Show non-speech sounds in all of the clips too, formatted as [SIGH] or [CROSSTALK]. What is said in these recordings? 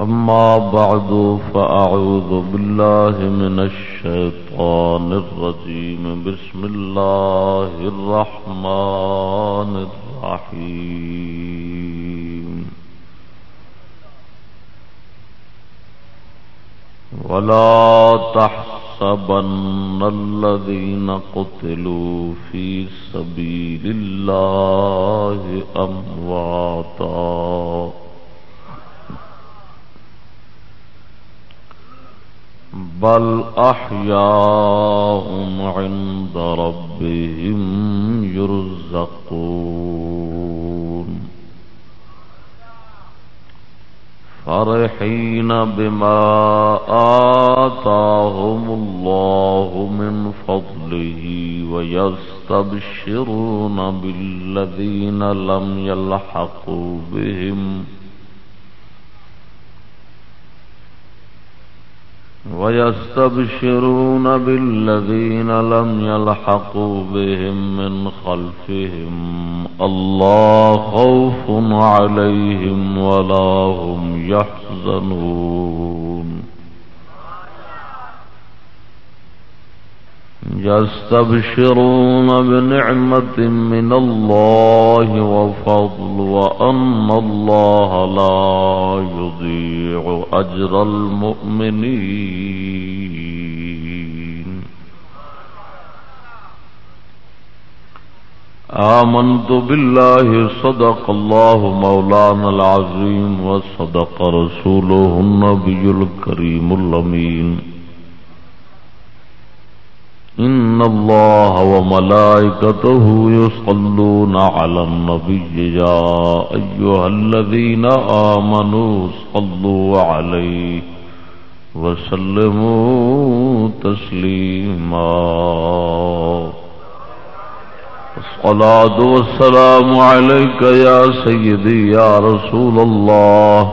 أما بعد فأعوذ بالله من الشيطان الرجيم. بسم الله الرحمن الرحيم. ولا تحسبن الذين قتلوا في سبيل الله أمواتا. بل أحياء عند ربهم يرزقون. فرحين بما آتاهم الله من فضله ويستبشرون بالذين لم يلحقوا بهم. ويستبشرون بالذين لم يلحقوا بهم من خلفهم الله خوف عليهم ولا هم يحزنون يستبشرون بنعمة من الله وفضل، وأن الله لا يضيع أجر المؤمنين. آمنت بالله، صدق الله مولانا العظيم، وصدق رسوله النبي الكريم اللمين إن الله وملائكته يصلون على النبي يا أيها الذين آمنوا صلوا عليه وسلموا تسليما الصلاة والسلام عليك يا سيدي يا رسول الله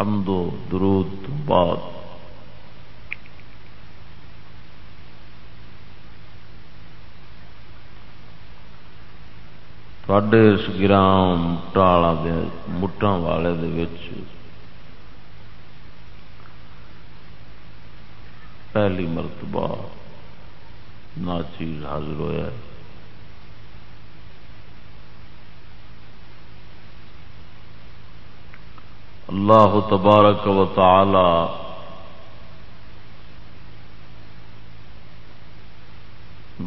حمد و درود بعد۔ اس گرام ٹالا مٹان والے دے پہلی مرتبہ ناچیز حاضر ہوا ہے۔ اللہ تبارک و تعالی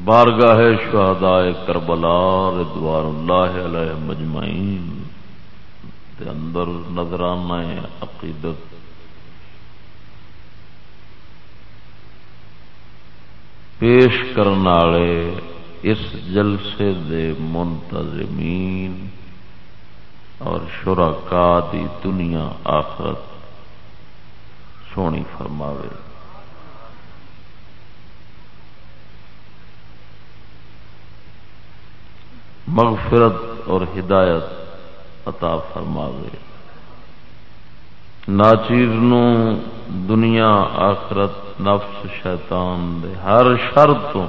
بارگاہ شہداء کربلا رضوان اللہ علیہ مجمعین دے اندر نظرانہ عقیدت پیش کرنے والے اس جلسے دے منتظمین اور شرکا دی دنیا آخرت سونی فرماوے۔ مغفرت اور ہدایت عطا فرماوے۔ ناچیر دنیا آخرت نفس شیطان دے ہر شر تو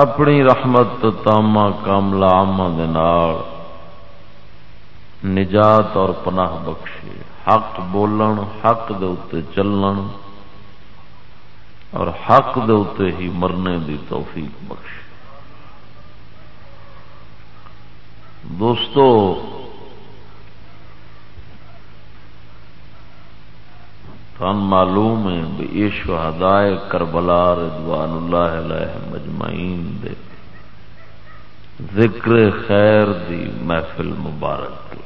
اپنی رحمت تاما کاملا آما نجات اور پناہ بخشے، حق بولن، حق دے اتے چلن اور حق دے اتے ہی مرنے دی توفیق بخش دوستو تھان معلوم ہے بھی یہ شہدائے کربلا رضوان اللہ علیہ مجمعین دے۔ ذکر خیر دی محفل مبارک کی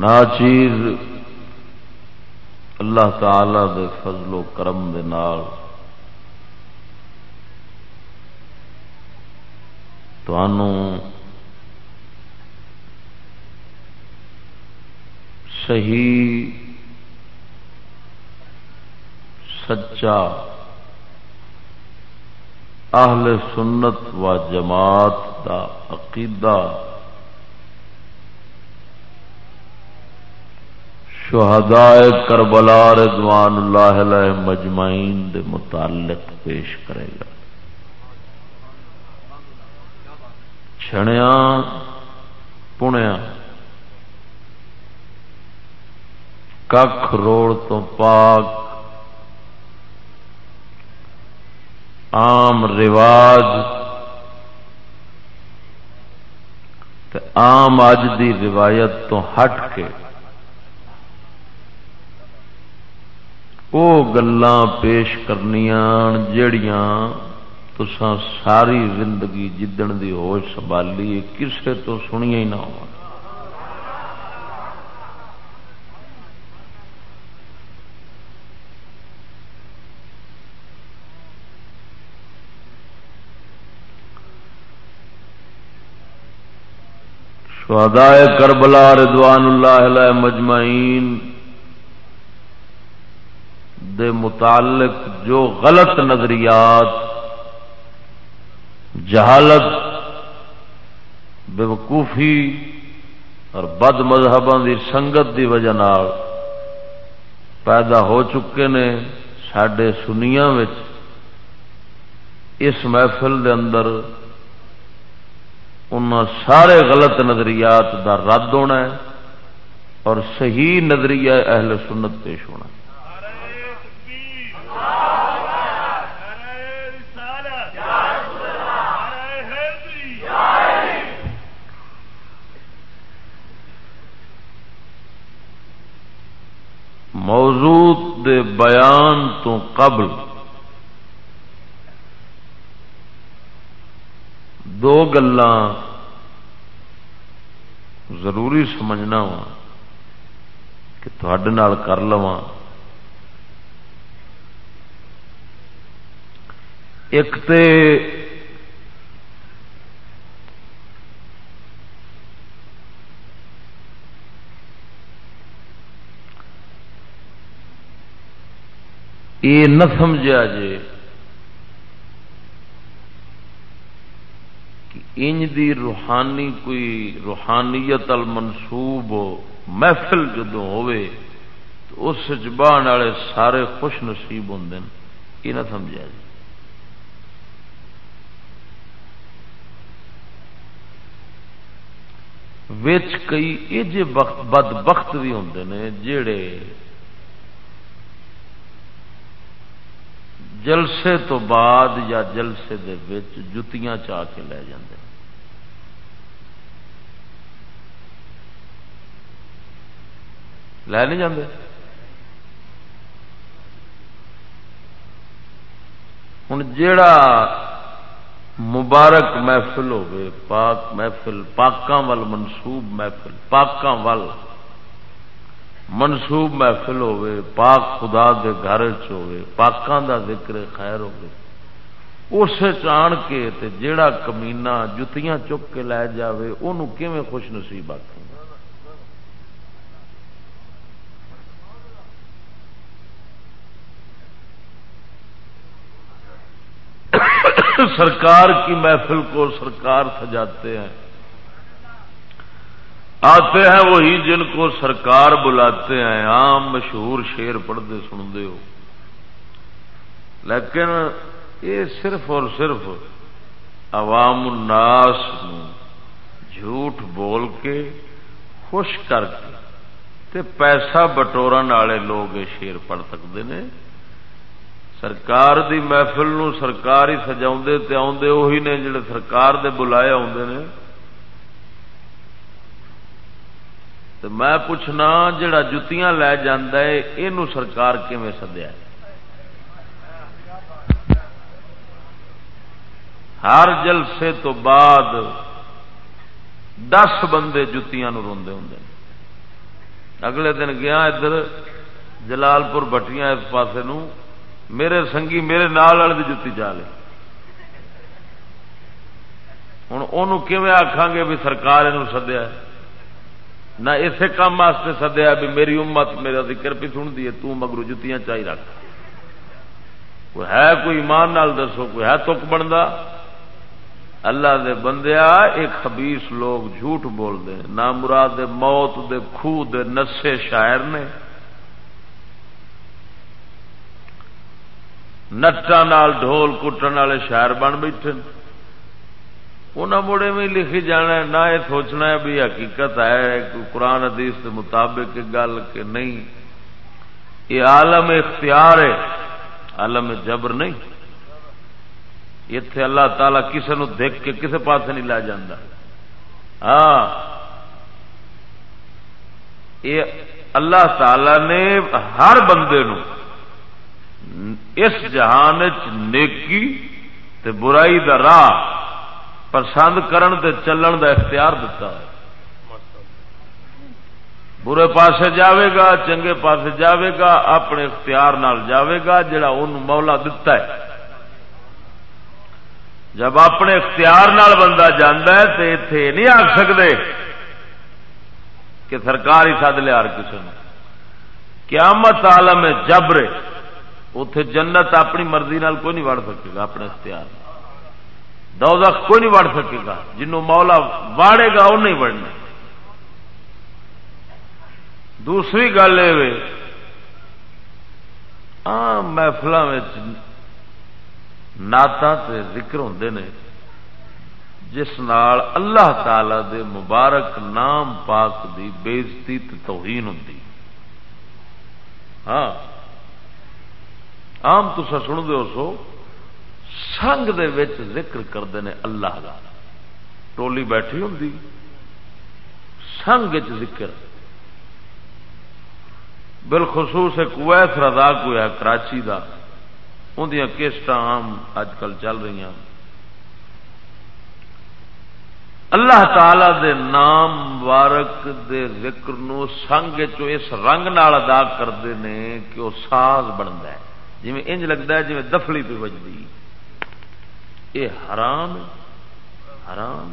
ناچیز اللہ تعالی دے فضل و کرم دے نال صحیح سچا اہل سنت و جماعت دا عقیدہ شہدائے کربلا رضوان اللہ علیہ مجمعین دے متعلق پیش کرے گا چھڑیا پنیا کھ روڑ تو پاک عام رواج عام اج دی روایت تو ہٹ کے وہ گلاں پیش کرنیاں جڑیاں تسان ساری زندگی جدن دی ہوش سنبھالی کسے تو سنیا ہی نہ ہو۔ شہدائے کربلا رضوان اللہ علیہ مجمعین دے متعلق جو غلط نظریات جہالت بے وقوفی اور بد مذہبوں کی سنگت کی وجہ پیدا ہو چکے نے سڈے سنیا اس محفل دے اندر ان سارے غلط نظریات دا رد ہونا ہے اور صحیح نظریہ اہل سنت پیش ہونا ہے۔ موضوع دے بیان تو قبل دو گلاں ضروری سمجھنا وا کہ تھوڑے کر لوا ایک تے یہ نہ سمجھا جے کہ انج دی روحانی کوئی روحانیت المنسوب محفل جدو ہوئے تو اس جبان والے سارے خوش نصیب ہوں یہ نہ سمجھا جی وچ کئی یہ بد بخت بھی ہوں نے جڑے جلسے تو بعد یا جلسے دے وچ جتیاں چاہ کے لے جاندے۔ لے نہیں جاندے۔ ہوں جیڑا مبارک محفل ہوے پاک محفل، پاکاں ول منسوب محفل، پاکاں ول منسوب محفل ہوے پاک خدا دے گھر ہوے پاکاں دا ذکر خیر ہوے اس چان کے تے جیڑا کمینا جتیاں چک کے لے جاوے انہوں کیویں خوش نصیب آخوں [COUGHS] سرکار کی محفل کو سرکار سجاتے ہیں۔ آتے ہیں وہی جن کو سرکار بلاتے ہیں، عام مشہور شیر پڑھتے سنتے ہو۔ لیکن یہ صرف اور صرف عوام الناس جھوٹ بول کے خوش کر کے تے پیسہ بٹورن والے لوگ یہ شیر پڑھ سکتے ہیں سرکار دی محفل نو سرکار ہی سجا تے آدھے وہی نے جڑے سرکار دے بلائے آدھے نے۔ تو میں پوچھنا جڑا جتیاں لے جانا ہے یہ سرکار کیون سدیا ہر جلسے تو بعد دس بندے جتیاں روندے ہوں اگلے دن گیا ادھر جلال پور بٹیاں اس پاسے نو، میرے سنگی میرے نال والے جتی چا لے۔ ہوں وہ آخان گے بھی سرکار یہ سدیا نہ اسی کام واسطے سدیا بھی میری امت میرا ذکر بھی سنتی ہے تگرو جتیاں چاہی رکھ۔ کوئی ہے کوئی ایمان نال دسو، کوئی ہے تک بنتا اللہ دے بندیا ایک خبیس لوگ جھوٹ بول دے۔ نہ مراد موت دے خو دے نسے شاعر نے۔ نٹا نال ڈھول کٹن والے شاعر بن بیٹھے۔ انہوں مڑے میں لکھی جانا ہے، نہ یہ سوچنا ہے بھی حقیقت ہے، قرآن حدیث کے مطابق گل کہ نہیں۔ یہ عالم اختیار ہے، عالم جبر نہیں۔ اتے اللہ تعالی کسی نو دیکھ کے کسی پاس نہیں لے جانا ہاں۔ یہ اللہ تعالی نے ہر بندے نو اس جہان نیکی تے برائی دا راہ پسند کرن تے چلن دا اختیار دتا ہے۔ برے پاسے جاوے گا، چنگے پاسے جاوے گا، اپنے اختیار نال جاوے گا، جڑا ان مولا دتا ہے۔ جب اپنے اختیار نال بندہ جانا ہے تو اتے نہیں آ سکتے کہ سرکار ہی سد لیا کسی نے قیامت عالم جبر اتے جنت اپنی مرضی نال کوئی نہیں وڑ سکے گا، اپنے اختیار دوزخ کوئی نہیں وڑ سکے گا؟ جنوں مولا واڑے گا وہ نہیں وڑنا۔ دوسری گل یہ آم محفل نعت ذکر ہوں نے، جس نال اللہ تعالی دے مبارک نام پاک دی بےزتی توہین ہوں ہاں۔ آم تسا سن دو سو سنگ دے وچ ذکر کرتے ہیں اللہ کا ٹولی بیٹھی ہوں سنگ ذکر۔ بالخصوص ایک ویس رضا کو ہے، کراچی کا اندیاں کیسٹ آم اج کل چل رہی ہیں۔ اللہ تعالی دے نام مبارک دے ذکر نو سنگ چو اس رنگ نال ادا کرتے ہیں کہ وہ ساز بنتا ہے۔ جی انج لگتا ہے جی دفلی پہ بجتی یہ حرام حرام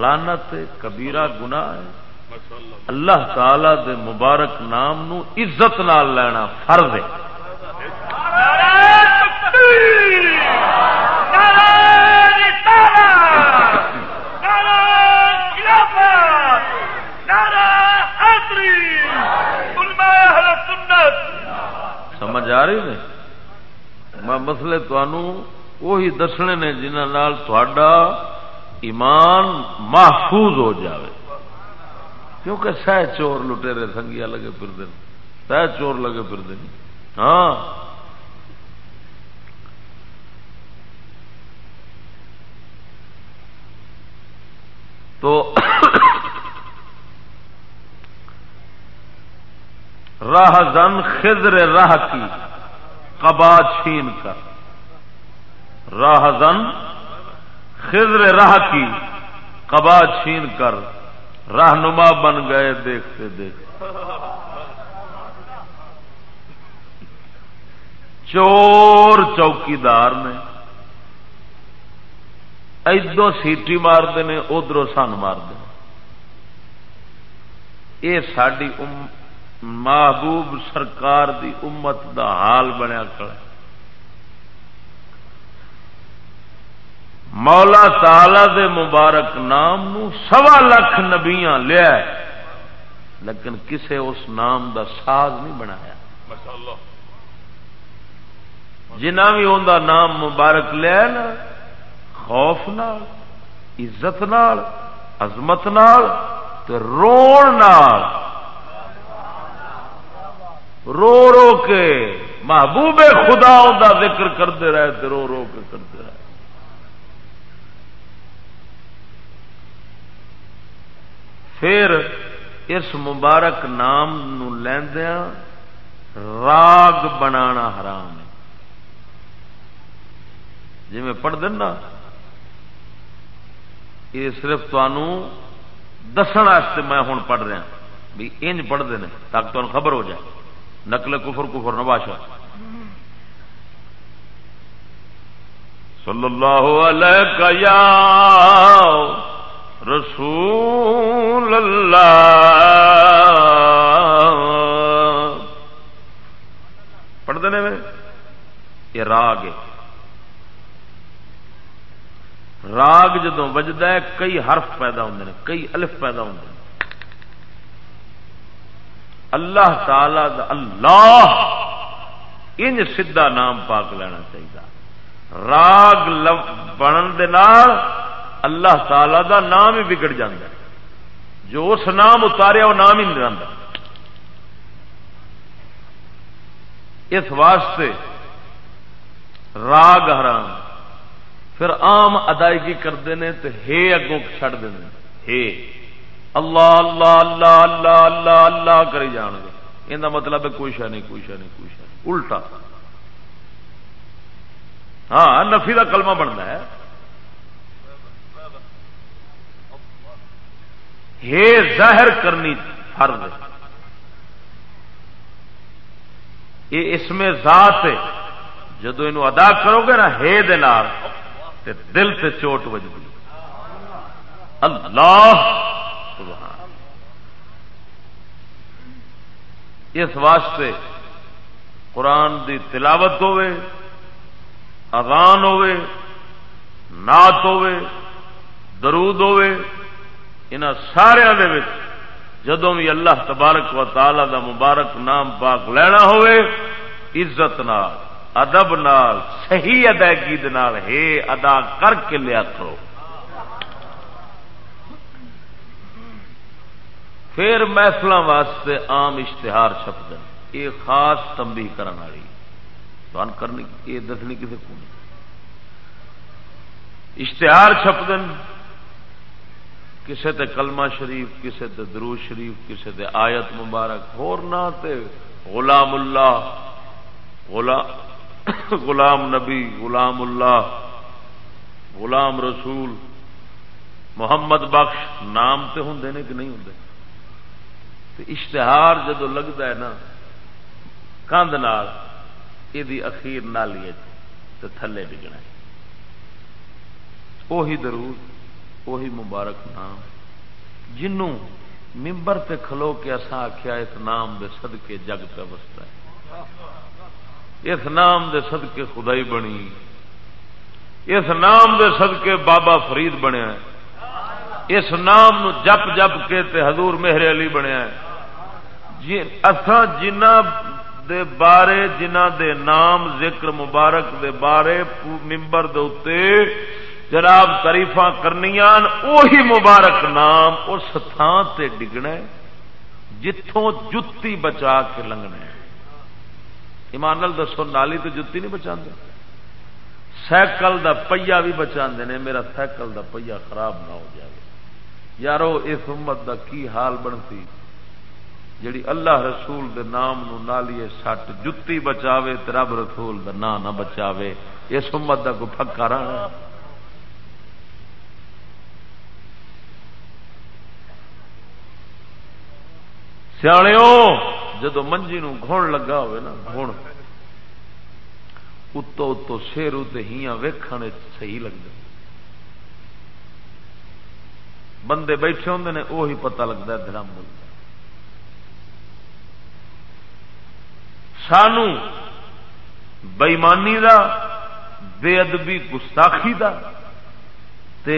لانت کبیرہ گناہ ہے۔ اللہ تعالی دے مبارک نام نو عزت نال لینا فرض ہے۔ سمجھ آ رہی نے میں مسلے وہی دسنے نے جنہ ایمان محفوظ ہو جاوے۔ کیونکہ سہ چور لٹے سنگیا لگے پھر سہ چور لگے پھر ہاں۔ تو راہ زن خضر راہ کی قبا چھین کر۔ راہ زن خضر راہ کی قبا چھین کر رہنما بن گئے دیکھتے دیکھتے۔ چور چوکیدار نے ادو سیٹی مارتے ہیں ادھر سن مارتے یہ ساری محبوب سرکار دی امت دا حال بنیا کر مولا تالا دے مبارک نام نو سوا لکھ نبیاں لیا لیکن کسے اس نام دا ساز نہیں بنایا۔ جنا بھی ان نام مبارک لیا نا خوف نال عزت نال عظمت نال رون نال۔ رو رو کے محبوب خدا دا ذکر کرتے رہے رو رو کے کرتے رہے۔ پھر اس مبارک نام نو لیندیا راگ بنانا حرام ہے۔ جی میں پڑھ دینا۔ یہ صرف دسن میں ہوں پڑھ رہا بھی انج پڑھتے ہیں تاکہ تمہیں خبر ہو جائے۔ نقل کفر کفر نباشا صلی اللہ علیہ یا رسول اللہ۔ پڑھتے ہیں یہ راگ ہے۔ راگ جدو وجد ہے، کئی حرف پیدا ہوتے ہیں کئی الف پیدا ہوتے ہیں اللہ تعالی دا اللہ، انج سیدا نام پاک لینا چاہیے راگ بنن اللہ تعالی دا نام ہی بگڑ جاتا جو اس نام اتاریا وہ نام ہی نہیں رہتا اس واسطے راگ حرام۔ پھر عام ادائیگی کرتے ہیں تو ہے اگوں چڑ دیں ہے۔ اللہ اللہ اللہ اللہ اللہ اللہ کری جان گے۔ یہ مطلب ہے کوئی شا نہیں، کوئی شا نہیں، کوئی شا نہیں۔ الٹا۔ ہاں نفی کا کلمہ بننا ہے۔ ظاہر کرنی فرض ہے۔ یہ اس میں ذات ہے۔ جدو یہ ادا کرو گے نا ہے دل سے چوٹ بجتی اللہ! اس واسطے قرآن دی تلاوت ہوے اذان ہوے نعت ہوے درود ہوے ان سارا جدوں بھی اللہ تبارک و تعالی دا مبارک نام پاک لینا ہوے عزت نال، ادب نال، صحیح ادائیگی ہے ادا کر کے لیا کرو۔ پھر محفل واسطے عام اشتہار چھپ دیں یہ خاص تمبی کرنے والی۔ کرنی، یہ دسنی کسی کو اشتہار چھپ دیں کسے تے کلمہ شریف، کسے تے درو شریف، کسے تے آیت مبارک، ہور نہ تے غلام اللہ غلام غلام نبی، غلام اللہ، غلام رسول، محمد بخش نام تے ہوں کہ نہیں ہوں اشتہار جدو لگتا ہے نا کندھ یہ اخیر نالی تو تھلے ڈگنا وہی درود۔ وہی مبارک نام۔ جنوں ممبر تے کھلو کے اسا آخیا اس نام دے صدقے جگ پہ بستا ہے۔ اس نام دے صدقے خدائی بنی۔ اس نام دے صدقے بابا فرید بنیا اس نام نو جپ جپ کے تے حضور مہر علی بنیا ہے۔ جی جنہ دے بارے، جنہ دے نام ذکر مبارک دے بارے ممبر دے جناب تریفا کرنیا اوہی مبارک نام اس تھان تے ڈگنا جتوں جتی بچا کے لنگنا ایمان دسو، نالی تو جتی نہیں بچا سائیکل دا پہیا بھی بچا نے، میرا سائیکل دا پہیا خراب نہ ہو جائے۔ یارو، اس امت دا کی حال بنتی؟ جڑی اللہ رسول دے نام نو نالیے سٹ جتی بچاوے تے رب رسول دا نام نہ بچاوے، اس امت دا کو پکا رہا سیاح جدو منجی نو گھون لگا ہوئے نا گھون اتو اتو شیر ہیاں ویکھنے صحیح لگتا بندے بیٹھے ہوں نے وہی پتہ لگتا ہے درام ملتا سانو بےمانی دا بے ادبی گستاخی دا تے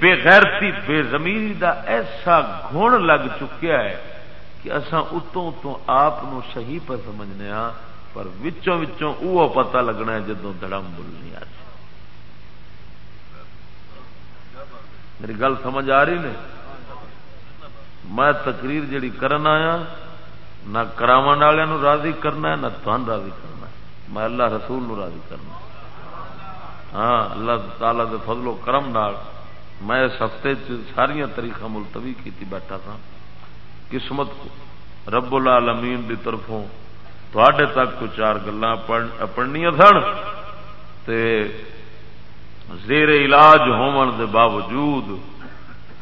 بے غیرتی بے زمین دا ایسا گھن لگ چکیا ہے کہ اساں اتوں اتوں آپ صحیح پر سمجھنے ہاں پر وچوں وچوں وہ پتہ لگنا ہے جدوں دڑم بولنی آ میری گل سمجھ آ رہی نے؟ میں تقریر جڑی کرن آیا، نہ کراو والوں راضی کرنا ہے، نہ تن راضی کرنا ہے۔ میں اللہ رسول نو راضی کرنا ہاں اللہ تعالی دے فضل و کرم نال میں اس ہفتے ساریا تاریخ ملتوی کی بیٹھا تھا قسمت کو، رب العالمین دی طرفوں تھوڑے تک کو چار گلا پڑھنیا سن۔ تے زیر علاج ہون دے باوجود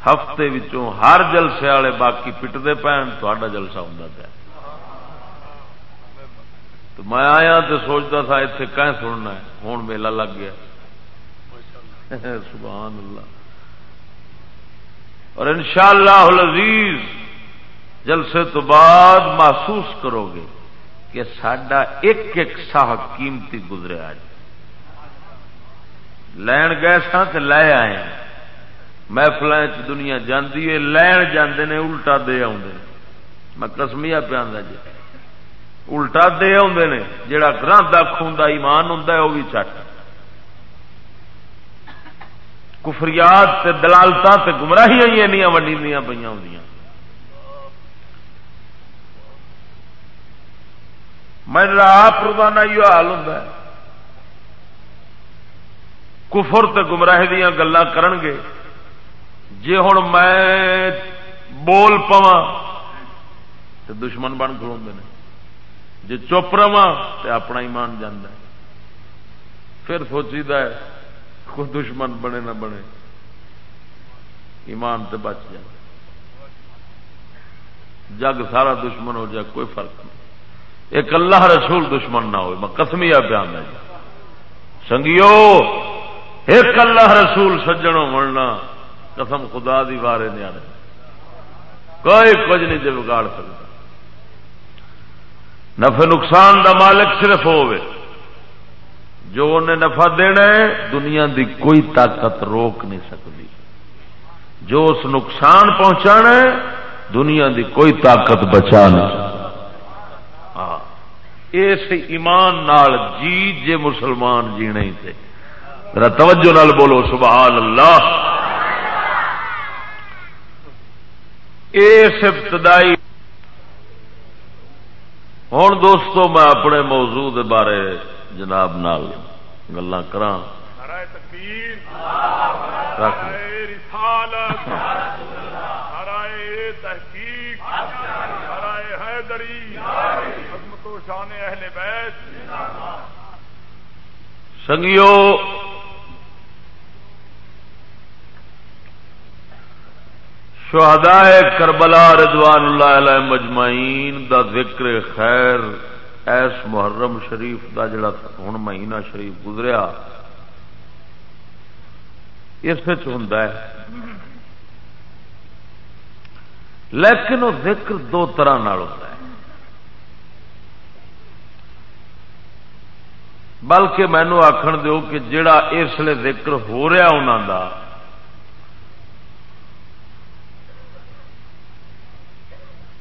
ہفتے وچوں ہر جلسے والے باقی پٹتے پہن تا جلسہ ہوں پیا۔ تو میں آیا تو سوچتا تھا اتنے کہ سننا ہے ہوں میلہ لگ گیا۔ سبحان اللہ۔ اور انشاءاللہ العزیز جلسے تو بعد محسوس کرو گے کہ سڈا ایک ایک ساہ قیمتی گزرے آج۔ لین گئے سا تو لے آئے محفل دنیا جاندی ہے، لین جاندے نے، الٹا دے آدھے میں کسمیا پیا جی۔ الٹا دے آدھے نے جہا گرانتا خوندا ایمان ہوں وہ بھی چٹ۔ کفریات تے دلالت تے گمراہیاں ونڈی پہ ہوں میرا آپ روزانہ یہ حال ہوں کفر تے گمراہ دیا گلا کرنگے۔ جی ہوں میں بول پوا تو دشمن بن کلو جی چپ رہا تو اپنا ایمان جانا پھر سوچی ہے کوئی دشمن بنے نہ بنے۔ ایمان سے بچ جائے۔ جگ سارا دشمن ہو جائے، کوئی فرق نہیں۔ ایک اللہ رسول دشمن نہ ہو میں کسمیا پیان جی۔ سنگیو، ایک اللہ رسول سجنوں ملنا، قسم خدا دی بارے نہیں کوئی کچھ نہیں جی بگاڑ سکتا۔ نفع نقصان دا مالک صرف ہوئے۔ جو انہیں نفع دینا ہے، دنیا دی کوئی طاقت روک نہیں سکتی۔ جو اس نقصان پہنچانا ہے، دنیا دی کوئی طاقت بچا نہیں اس ایمان نال جی جے مسلمان جی نہیں تھے ذرا توجہ نال بولو سبحان اللہ اس ابتدائی ہوں دوستو میں اپنے موضوع دے بارے جناب نال گلا کر سنگیو، شہداء کربلا رضوان اللہ علیہ مجمعین دا ذکر خیر ایس محرم شریف دا جڑا ہوں مہینہ شریف گزریا۔ اس ہوں لیکن وہ ذکر دو طرح ہوتا ہے۔ بلکہ مینو آخر دو کہ جڑا اس لیے ذکر ہو رہا انہوں کا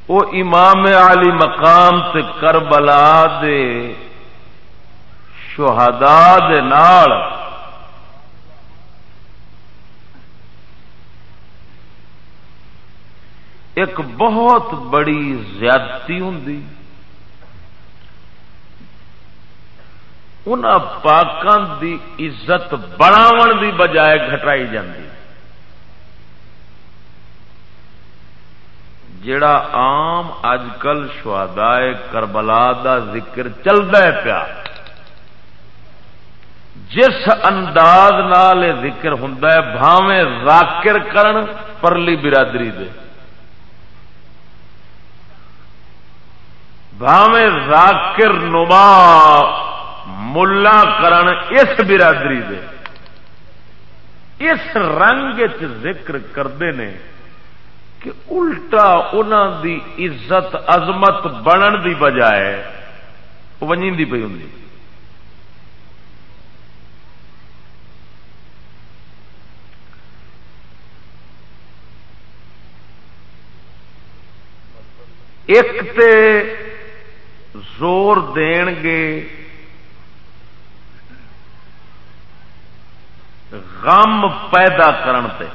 وہ امام علی مقام تے کربلا دے شہداء دے نال ایک بہت بڑی زیادتی ہوں ان پاکوں دی عزت بڑھاو دی بجائے گھٹائی جاتی جڑا عام اج کل شہدائے کربلا دا ذکر چلتا ہے پیا۔ جس انداز نال ذکر ہوں بھاویں ذاکر کرن پرلی برادری دے۔ بھاویں ذاکر نما ملا کرن اس برادری دے۔ اس رنگ ذکر کرتے ہیں کہ الٹا ان دی عزت، عظمت بنن دی بجائے ونجی پی ہوں ایک تے زور دین گے۔ غم پیدا کرن تے۔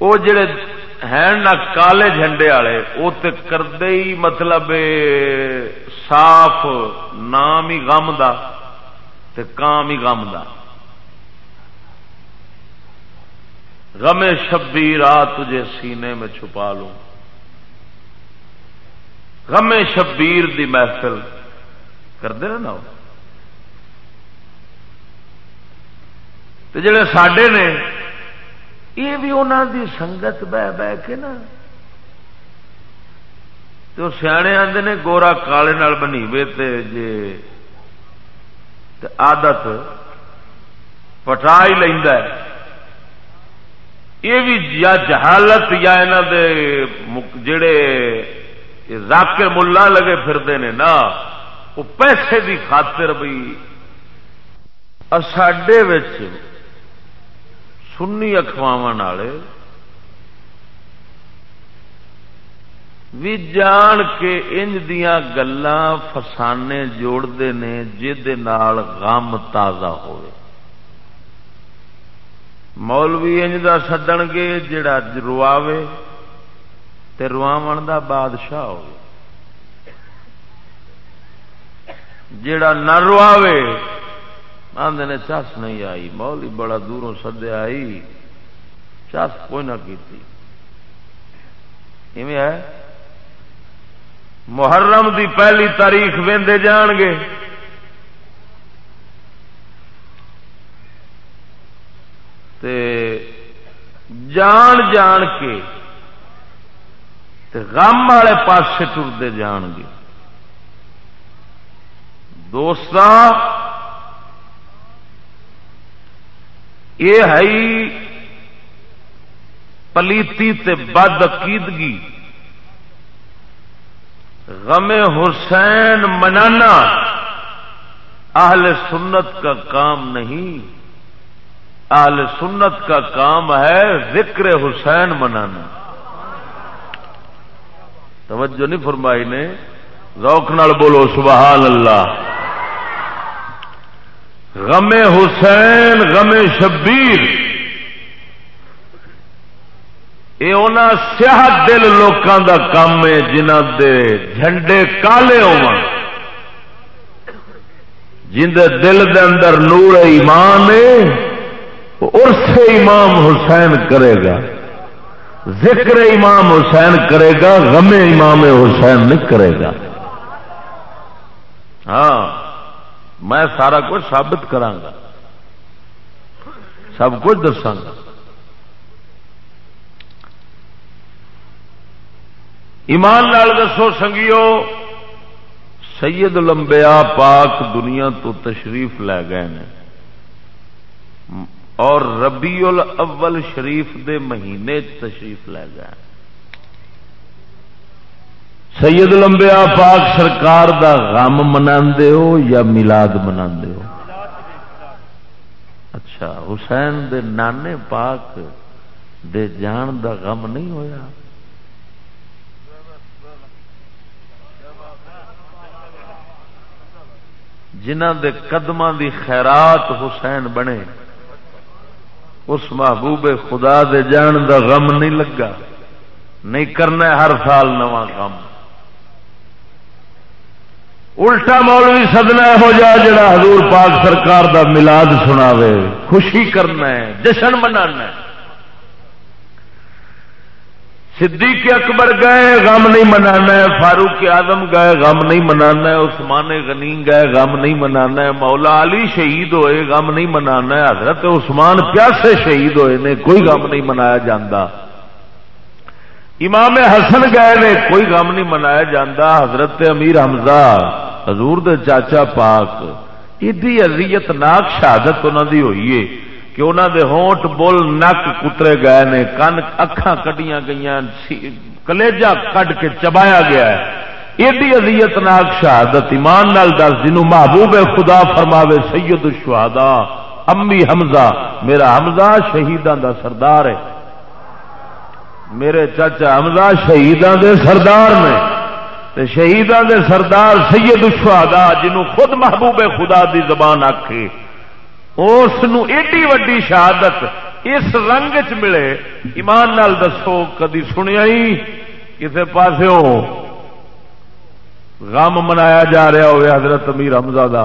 وہ جڑے ہیں نا کالے جھنڈے والے وہ تو کردے ہی مطلب صاف، نام ہی غم دا تے کام ہی غم دا۔ غم شبی تجھے سینے میں چھپا لوں۔ غم شبیر دی محفل کرتے نا جڑے سڈے نے یہ بھی انہوں دی سنگت بہ بہ کے نا تو سیانے آتے نے گورا کالے بنی وے جے آدت پٹا ہی لینا یہ بھی یا جہالت یا دے جڑے راکر ملا لگے پھرتے ہیں نا وہ پیسے کی خاطر بھی سڈے سنی اخواو بھی جان کے انج دیا گلان فسانے جوڑتے ہیں جہد غم تازہ ہوئے۔ مولوی انج کا سدن گے جڑا رواوے تے رواو دا بادشاہ ہو جڑا نہ رواوے آدھے نے چس نہیں آئی، مولی بڑا دوروں سدے آئی، چس کوئی نہ کیتی۔ ہے؟ محرم دی پہلی تاریخ وے جان گے۔ تے جان جان کے تے غم والے پاس ٹرتے جان گے۔ دوست یہ ہے پلیتی تے بد عقیدگی غم حسین منانا اہل سنت کا کام نہیں۔ اہل سنت کا کام ہے ذکر حسین منانا۔ توجہ نہیں فرمائی نے؟ روک نال بولو، سبحان اللہ۔ غم حسین، غم شبیر۔ یہ سیاح دل لوگوں کا کام ہے جنہ دے جھنڈے کالے ہو جن دل دے اندر نور ایمان ہے ارس امام حسین کرے گا۔ ذکر امام حسین کرے گا، غم امام حسین نہیں کرے گا۔ ہاں۔ میں سارا کچھ ثابت کرا سب کچھ دساگا ایمان لال دسو سنگیو، سید لمبیا پاک دنیا تو تشریف لے گئے ہیں اور ربی الاول شریف دے مہینے تشریف لے گئے۔ سید لمبیا پاک سرکار دا غم منا ہو یا ملاد منا ہو؟ اچھا حسین دے نانے پاک دے جان دا غم نہیں ہویا؟ جنہ دے قدم دی خیرات حسین بنے، اس محبوب خدا دے جان دا غم نہیں لگا، نہیں کرنا ہر سال نواں کام الٹا مولوی سدنا ہو جا جڑا حضور پاک سرکار دا ملاد سنا خوشی کرنا ہے، جشن منا صدیق اکبر گئے، غم نہیں منانا ہے۔ فاروق آدم گئے، غم نہیں منانا ہے۔ عثمان غنی گئے، غم نہیں منانا ہے۔ مولا علی شہید ہوئے، غم نہیں منانا ہے۔ حضرت عثمان پیاسے شہید ہوئے نے، کوئی غم نہیں منایا جاندہ امام حسن گئے نے، کوئی غم نہیں منایا جاتا حضرت امیر حمزہ، حضور دے چاچا پاک۔ ایڈی اذیت، ناک شہادت انہوں دی ہوئی ہے کہ انہوں دے ہونٹ بول نک کترے گئے نے، کن اکھاں کٹیاں گئی کلیجا کٹ کے چبایا گیا ہے۔ ایڈی اذیت، ناک شہادت، ایمان نال دس جنوں محبوب خدا فرماوے، سید الشہداء، امی حمزہ، میرا حمزہ شہیدان دا سردار ہے۔ میرے چاچا حمزہ شہیدان دے سردار نے شہیدان دے سردار سید الشہداء جنہوں خود محبوب خدا دی زبان آکھے، اس ایڈی وڈی شہادت اس رنگ چ ملے، ایمان نال دسو، کدی سنیا ہی کسی پاس غم منایا جا رہا ہوئے حضرت امیر حمزہ دا۔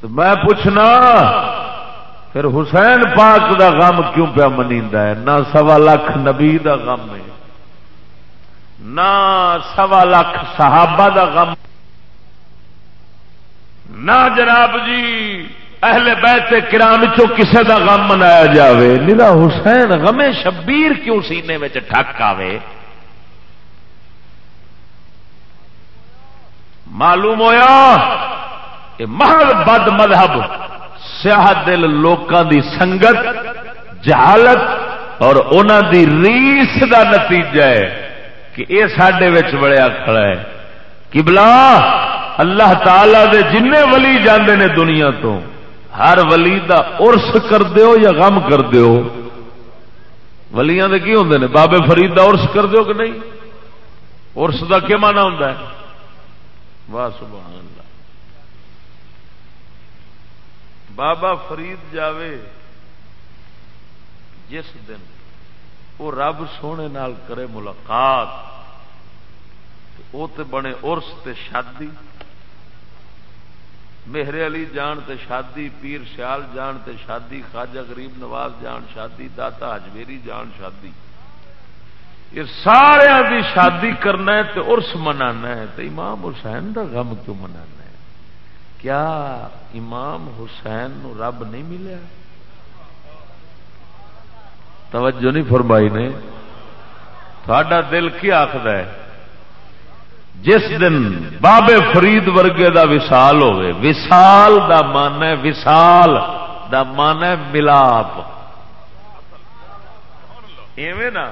تو میں پوچھنا پھر حسین پاک دا غم کیوں پیا منی نہ سوا لاکھ نبی دا غم ہے۔ نہ سوا لاکھ صحابہ دا غم۔ نہ جناب جی اہل بیت کرام چو کسے دا غم منایا جاوے۔ نیلا حسین غمے شبیر کیوں سینے میں ٹھک آوے؟ معلوم ہویا کہ محل بد مذہب سیاح دل لوکاں دی سنگت، جہالت، اور انہوں دی ریس دا نتیجہ ہے کہ یہ سڈے بڑیا کھڑا ہے۔ کبلا اللہ تعالی دے جن ولی جاندے نے دنیا تو۔ ہر ولی دا ارس کر دیو یا غم کر دیو؟ ولیاں دے کی ہوندے نے؟ بابے فرید دا ارس کر دیو کہ نہیں؟ ارس دا کیا مانا ہوں واہ، سبحان اللہ بابا فرید جاوے، جس دن وہ رب سونے نال کرے ملاقات وہ تے بنے ارس تے شادی، مہر علی جان تے شادی، پیر سیال جان تے شادی، خواجہ غریب نواز جان شادی، داتا ہجویری جان شادی۔ یہ سارا دی شادی کرنا ہے تے ارس منانا ہے تو امام حسین دا غم کیوں منانا ہے؟ کیا امام حسین نو رب نہیں ملیا؟ توجہ نہیں فرمائی نے۔ تھوڑا دل کی آخر ہے؟ جس دن بابے فرید ورگے دا وسال ہوئے وسال دا من ہے وسال دا من ہے ملاپ ایویں نا؟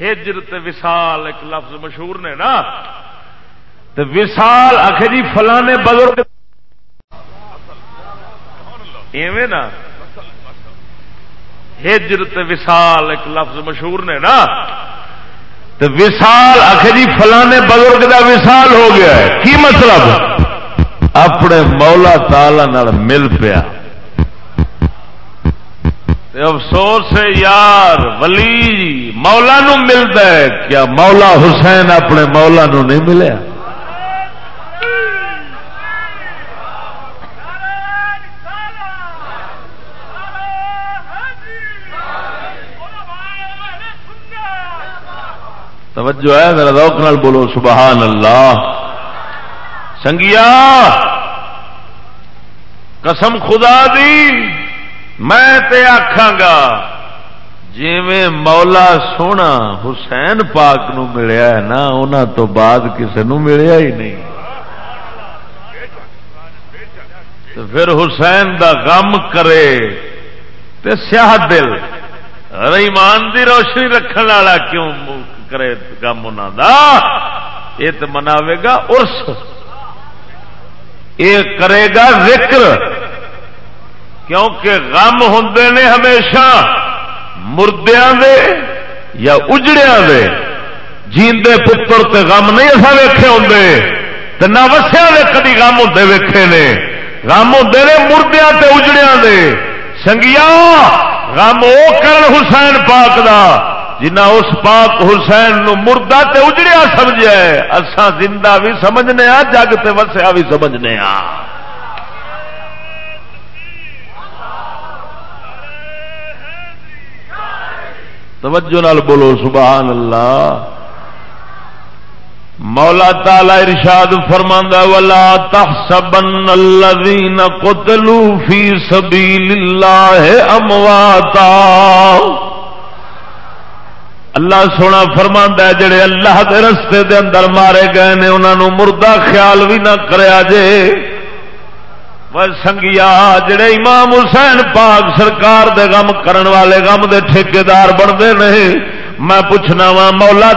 ہجر تے وسال ایک لفظ مشہور نے نا؟ تو وسال آخ جی فلانے بزرگ ایویں نا؟ ہجر تے وسال ایک لفظ مشہور نے نا؟ تو وسال آخ جی فلانے بزرگ دا وسال ہو گیا ہے۔ کی مطلب؟ اپنے مولا تالا مل پیا۔ افسوس ہے یار، ولی جی، مولا نو ملتا ہے۔ کیا مولا حسین اپنے مولا نو نہیں ملیا؟ توجہ ہے، میرا روک نال بولو سبحان اللہ سنگیا، قسم خدا دی، میں تے گا جی مولا سونا حسین پاک نو ملیا ہے نا انہوں تو بعد کسی نو ملیا ہی نہیں۔ تو پھر حسین دا غم کرے، تے سیاہ دل ریمان دی روشنی رکھنے والا کیوں کرے گم انہوں دا یہ تو مناوے گا ارس یہ کرے گا ذکر۔ کیونکہ غم ہوں نے ہمیشہ مردیا دے یا اجڑیا دے۔ جیندے پتر تے غم نہیں اصا ویخے ہوں نہ وسیا دے کدی غم ہوں ویکھے نے۔ غم ہوں نے مردیا تے اجڑیا دے۔ سنگیا، غم وہ کرن حسین پاک دا۔ جنا اس پاک حسین نو مردہ تے اجڑیا سمجھا ہے اساں زندہ بھی سمجھنے آ جگ تے وسیا بھی سمجھنے آ توجہ نال بولو، سبحان اللہ۔ مولا تالا ارشاد فرماندا ولا تحسبن الذين قتلوا في سبيل الله امواتا اللہ سونا فرماندا جڑے اللہ دے رستے دے اندر مارے گئے نے، انہاں مردہ خیال بھی نہ کریا جے۔ سنگیا، جڑے امام حسین پاک سرکار دے غم کرن والے، غم دے ٹھیکار بنتے نہیں میں پوچھنا وا مولا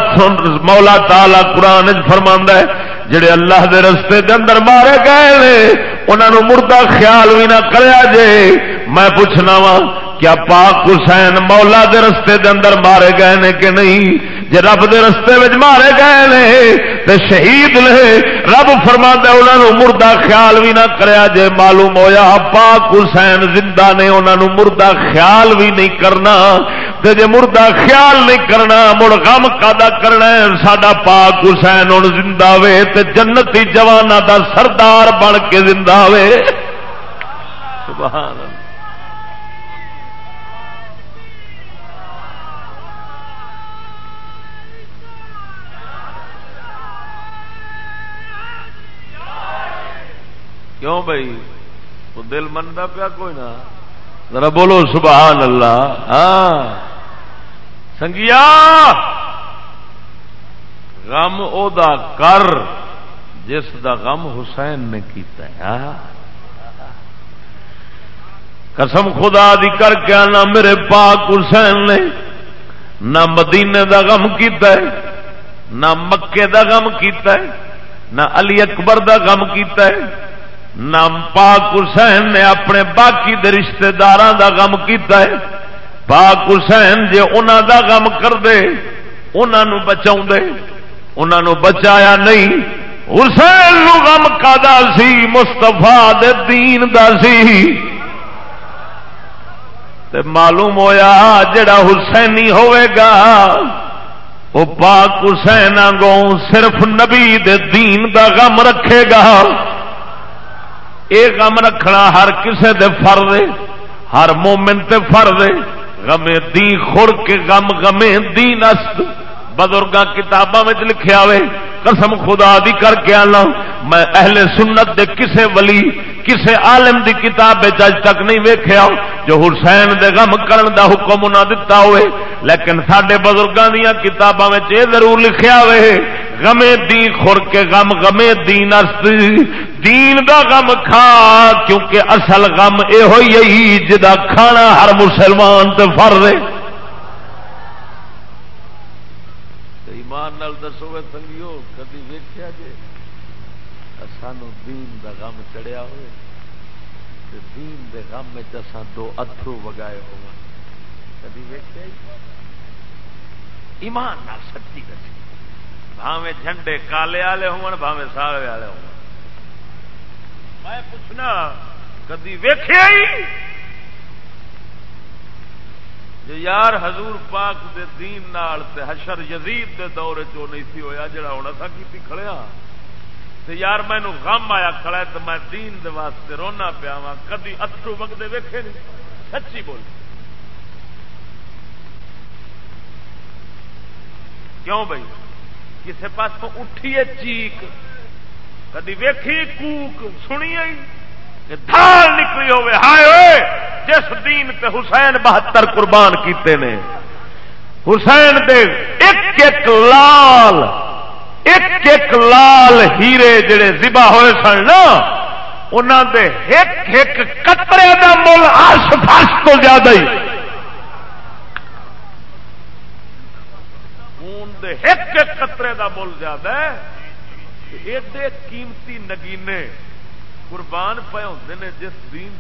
مولا تالا قرآن فرما ہے، جڑے اللہ دے رستے دے اندر مارے گئے نے انہوں مردہ خیال بھی نہ کریا جے۔ میں پوچھنا وا کیا پاک حسین مولا دے رستے دے اندر مارے گئے نے کہ نہیں؟ جے رب دے رستے وچ مارے گئے نے تے شہید نے، رب فرما انہوں نے مردہ خیال بھی نہ کریا جے معلوم ہویا پاک حسین زندہ نے انہوں نے مردہ خیال بھی نہیں کرنا۔ تے جے مردہ خیال نہیں کرنا، مڑ غم کادا کرنا ہے، ساڈا پاک حسین ہن زندہ وے تے جنتی جوانا دا سردار بن کے زندہ وے۔ سبحان اللہ۔ کیوں بھائی؟ وہ دل منتا پیا کوئی نہ ذرا بولو سبحان اللہ ہاں۔ سنگیا، غم او دا کر جس دا غم حسین نے کیتا ہے ہاں۔ قسم خدا دی کر کے آنا میرے پاک حسین نے۔ نہ مدینے دا غم کیتا ہے، نہ مکے دا غم کیتا ہے، نہ علی اکبر دا غم کیتا ہے۔ نام پاک حسین نے اپنے باقی دے رشتے دار دا غم کیتا ہے۔ پاک حسین جے انہوں دا غم کر دے انہوں بچا دے انہوں بچایا نہیں۔ حسین نو غم کا سی مستفا دین دا سی۔ تے معلوم ہویا جڑا حسینی ہوئے گا، وہ پاک حسین آگوں صرف نبی دے دین دا غم رکھے گا۔ یہ غم رکھنا ہر کسے دے فرد ہر مومن تے فرد غمے دی خور کے غم غمے دین است بزرگ کتاباں لکھیا ہوئے قسم خدا دی کر کے آنا۔ میں اہل سنت دے کسے ولی، کسے عالم دی کتاب اج تک نہیں ویکھیا۔ جو حسین دے غم کرن دا حکم نہ دتا ہوئے۔ لیکن سڈے بزرگاں دیا کتاباں یہ ضرور لکھیا ہوئے غمے دی خور کے غم، غمے دین است دین دا غم کھا، کیونکہ اصل غم یہ ہوئی جدا کھانا ہر مسلمان تے فر فرض ایمان نال دسو سنگیو، کدی ویکیا جی سانو دین دا غم چڑیا ہوئے۔ تے دین دے غم میں چسان دو اترو وگائے ہو کدی ویکیا ایمان نال سچی دسی بھاوے جھنڈے کالے والے ہون بھاوے ساوے والے ہون میں پوچھنا، کدی ویخیا ہی؟ جو یار حضور پاک دے دین نال تے حشر یزید دے دور چو نہیں سی ہویا، جڑا ہونا تھا کی کھڑیا؟ تے یار مینو غم آیا کھڑا ہے تو میں دین دے واسطے رونا پیا وا کدی اترو وگدے ویکھے نہیں؟ سچی بول۔ کیوں بھائی؟ کسی پاس اٹھیے چیک کدی ویکھی کوک سنی دھال نکلی ہوئے۔ ہائے جس دین تے حسین بہتر قربان کیتے نے۔ حسین دے ایک ایک لال، ایک ایک لال ہیرے جڑے زبا ہوئے سن نا انہوں دے ایک ایک کترے دا مل آس فرش تو زیادہ ہی۔ دے ایک ایک قطرے دا مل زیادہ ہے ایڈے قیمتی نگینے قربان پے ہوتے ہیں جس دین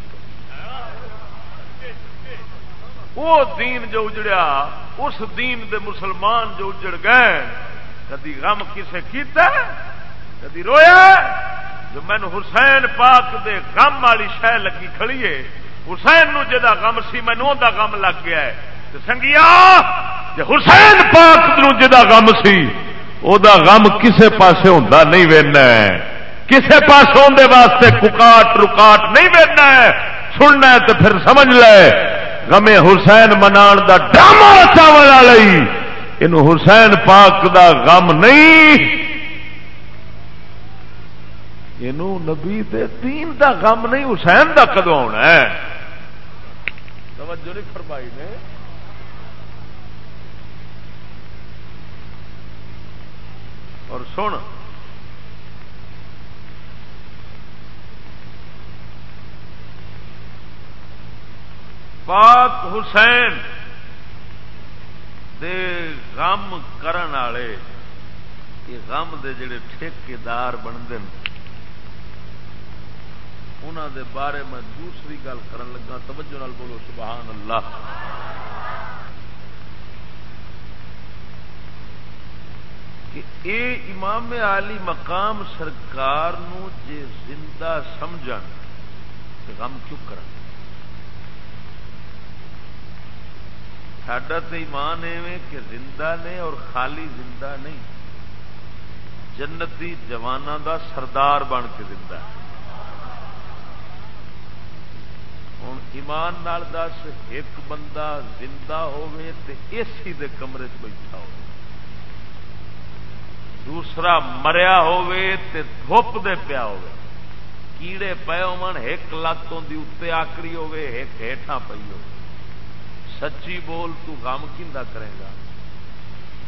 وہ دین جو اجڑیا، اس دین دے مسلمان جو اجڑ گئے، کدی غم کسے کیتا کدی رویا جو مینو حسین پاک دے غم والی شہ لگی کھڑی ہے، حسین نو جدا غم سی مینو دا غم لگ گیا ہے۔ سنگیا حسین پاک نو جدا غم سی او دا غم کسے پاسے ہوندا نہیں وینا ہے۔ کسے پاس ہوندے واسطے ککاٹ رکاٹ نہیں وینا ہے۔ سننا ہے تو پھر سمجھ لے۔ غمے حسین منان دا ڈرامہ چاول والی یہ حسین پاک دا غم نہیں۔ یہ نبی دے دین دا غم نہیں، حسین دا کدو آنا ہے؟ توجہ نہیں فرمائی نے۔ اور سن۔ پاک حسین دے غم کرن والے، یہ غم دے جڑے ٹھیکے دار بنتے ہیں دے بارے میں دوسری گل کرن لگا توجہ نال بولو سبحان اللہ۔ کہ اے امام علی مقام سرکار نو جے زندہ سمجھن تو غم چپ کر ساڈا تو ایمان ایویں کہ زندہ نے اور خالی زندہ نہیں، جنتی جوانوں دا سردار بن کے زندہ ہے۔ ہوں ایمان نال دس، ایک بندہ زندہ ہوے تے اسی دے کمرے چ بیٹھا ہو دوسرا مریا ہوے تے دھوپ دے پیا ہوے کیڑے پے ہون ایک لت ہوں اتنے آکڑی ہوے ایک ہیٹھاں پئی ہو سچی بول، تو غم کیندا کرے گا؟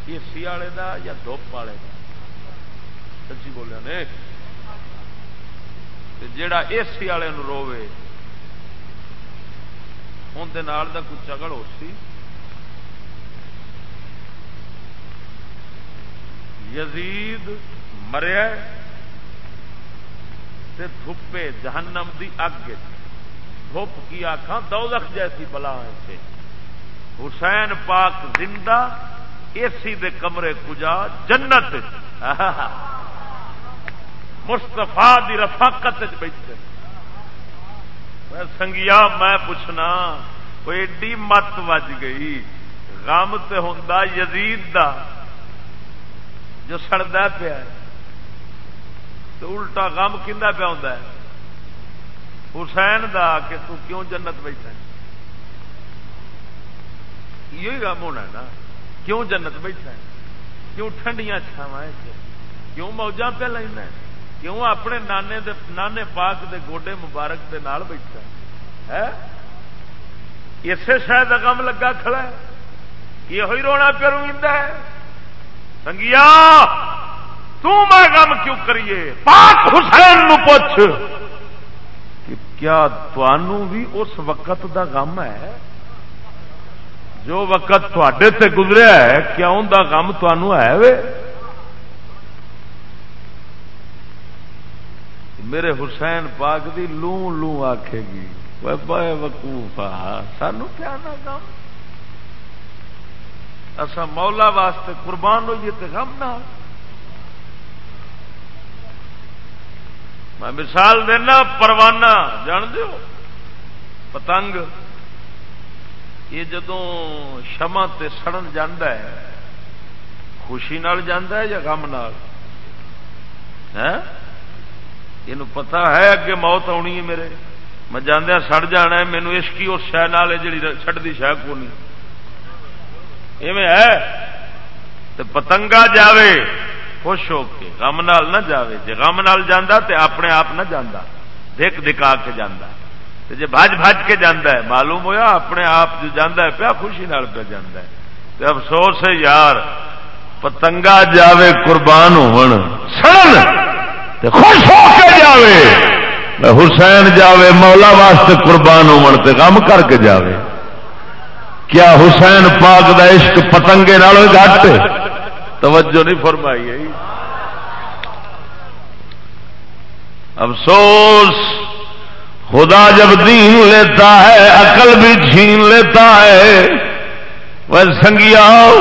اسی والے دا یا دھوپ والے دا؟ سچی بولیا نے؟ جڑا اسی والے روے اندر کوئی چگڑ ہو سی؟ یزید مریا دھپے جہنم دی اگ دھپ کی آخان دولت جیسی بلا سے حسین پاک زندہ اسی دے کمرے کجا جنت۔ مستفا دی رفاقت بیٹھے۔ سنگیا، میں پوچھنا، کوئی ایڈی مت وج گئی؟ غم تے ہوں یزید دا۔ جو سڑتا پیا تو الٹا غم کھا پیا ہوں حسین دا کہ تو کیوں جنت بیٹھا یہ غم ہونا نا۔ کیوں جنت بیٹھا کیوں ٹھنڈیاں چھاوا کیوں موجہ پہ لینا کیوں اپنے نانے دے نانے پاک دے گوڈے مبارک دے نال بیٹھا ہے؟ اسے شاید غم لگا کھڑا ہے۔ یہ ہوئی رونا پہ روڈا ہے۔ سنگیا میں غم کیوں کریے؟ پاک حسین نو پوچھ کہ کیا تنوع بھی اس وقت دا غم ہے؟ جو وقت تھوڑے تے گزریا ہے کیا ان کا غم تنوع ہے وے؟ میرے حسین پاک دی لوں لوں آکھے گی وقوف سانو کیا نہ اصا مولا واسطے قربان ہوئیے تو غم نہ میں مثال دینا، پروانہ جان دو پتنگ۔ یہ جدو شما تے سڑن جاندہ ہے، خوشی نال جاندہ ہے یا غم نال؟ یہ پتا ہے اگے موت آنی ہے میرے۔ میں جاندیا سڑ جانا ہے مینو عشقی اس شہ نال جی چڑھتی شہ کو نہیں۔ ایویں ہے؟ تو پتنگا جاوے، خوش ہو کے، غم نال نہ جاوے۔ جی غم نال جانا تو اپنے آپ نہ جانا دکھ دکھا کے جانا جی بج بج کے جانا ہے، معلوم ہویا اپنے آپ جو جانا ہے، پیا خوشی نال پہ جانا ہے۔ تو افسوس ہے یار، پتنگا جاوے، قربان ہون۔ سڑن! خوش ہو کے جاوے۔ حسین جاوے، مولا واسطے قربان تے غم کر کے جاوے۔ کیا حسین پاک دا عشق پتنگے نال گھٹ؟ توجہ نہیں فرمائی ہے۔ افسوس، خدا جب دین لیتا ہے، عقل بھی چھین لیتا ہے۔ وہ سنگیا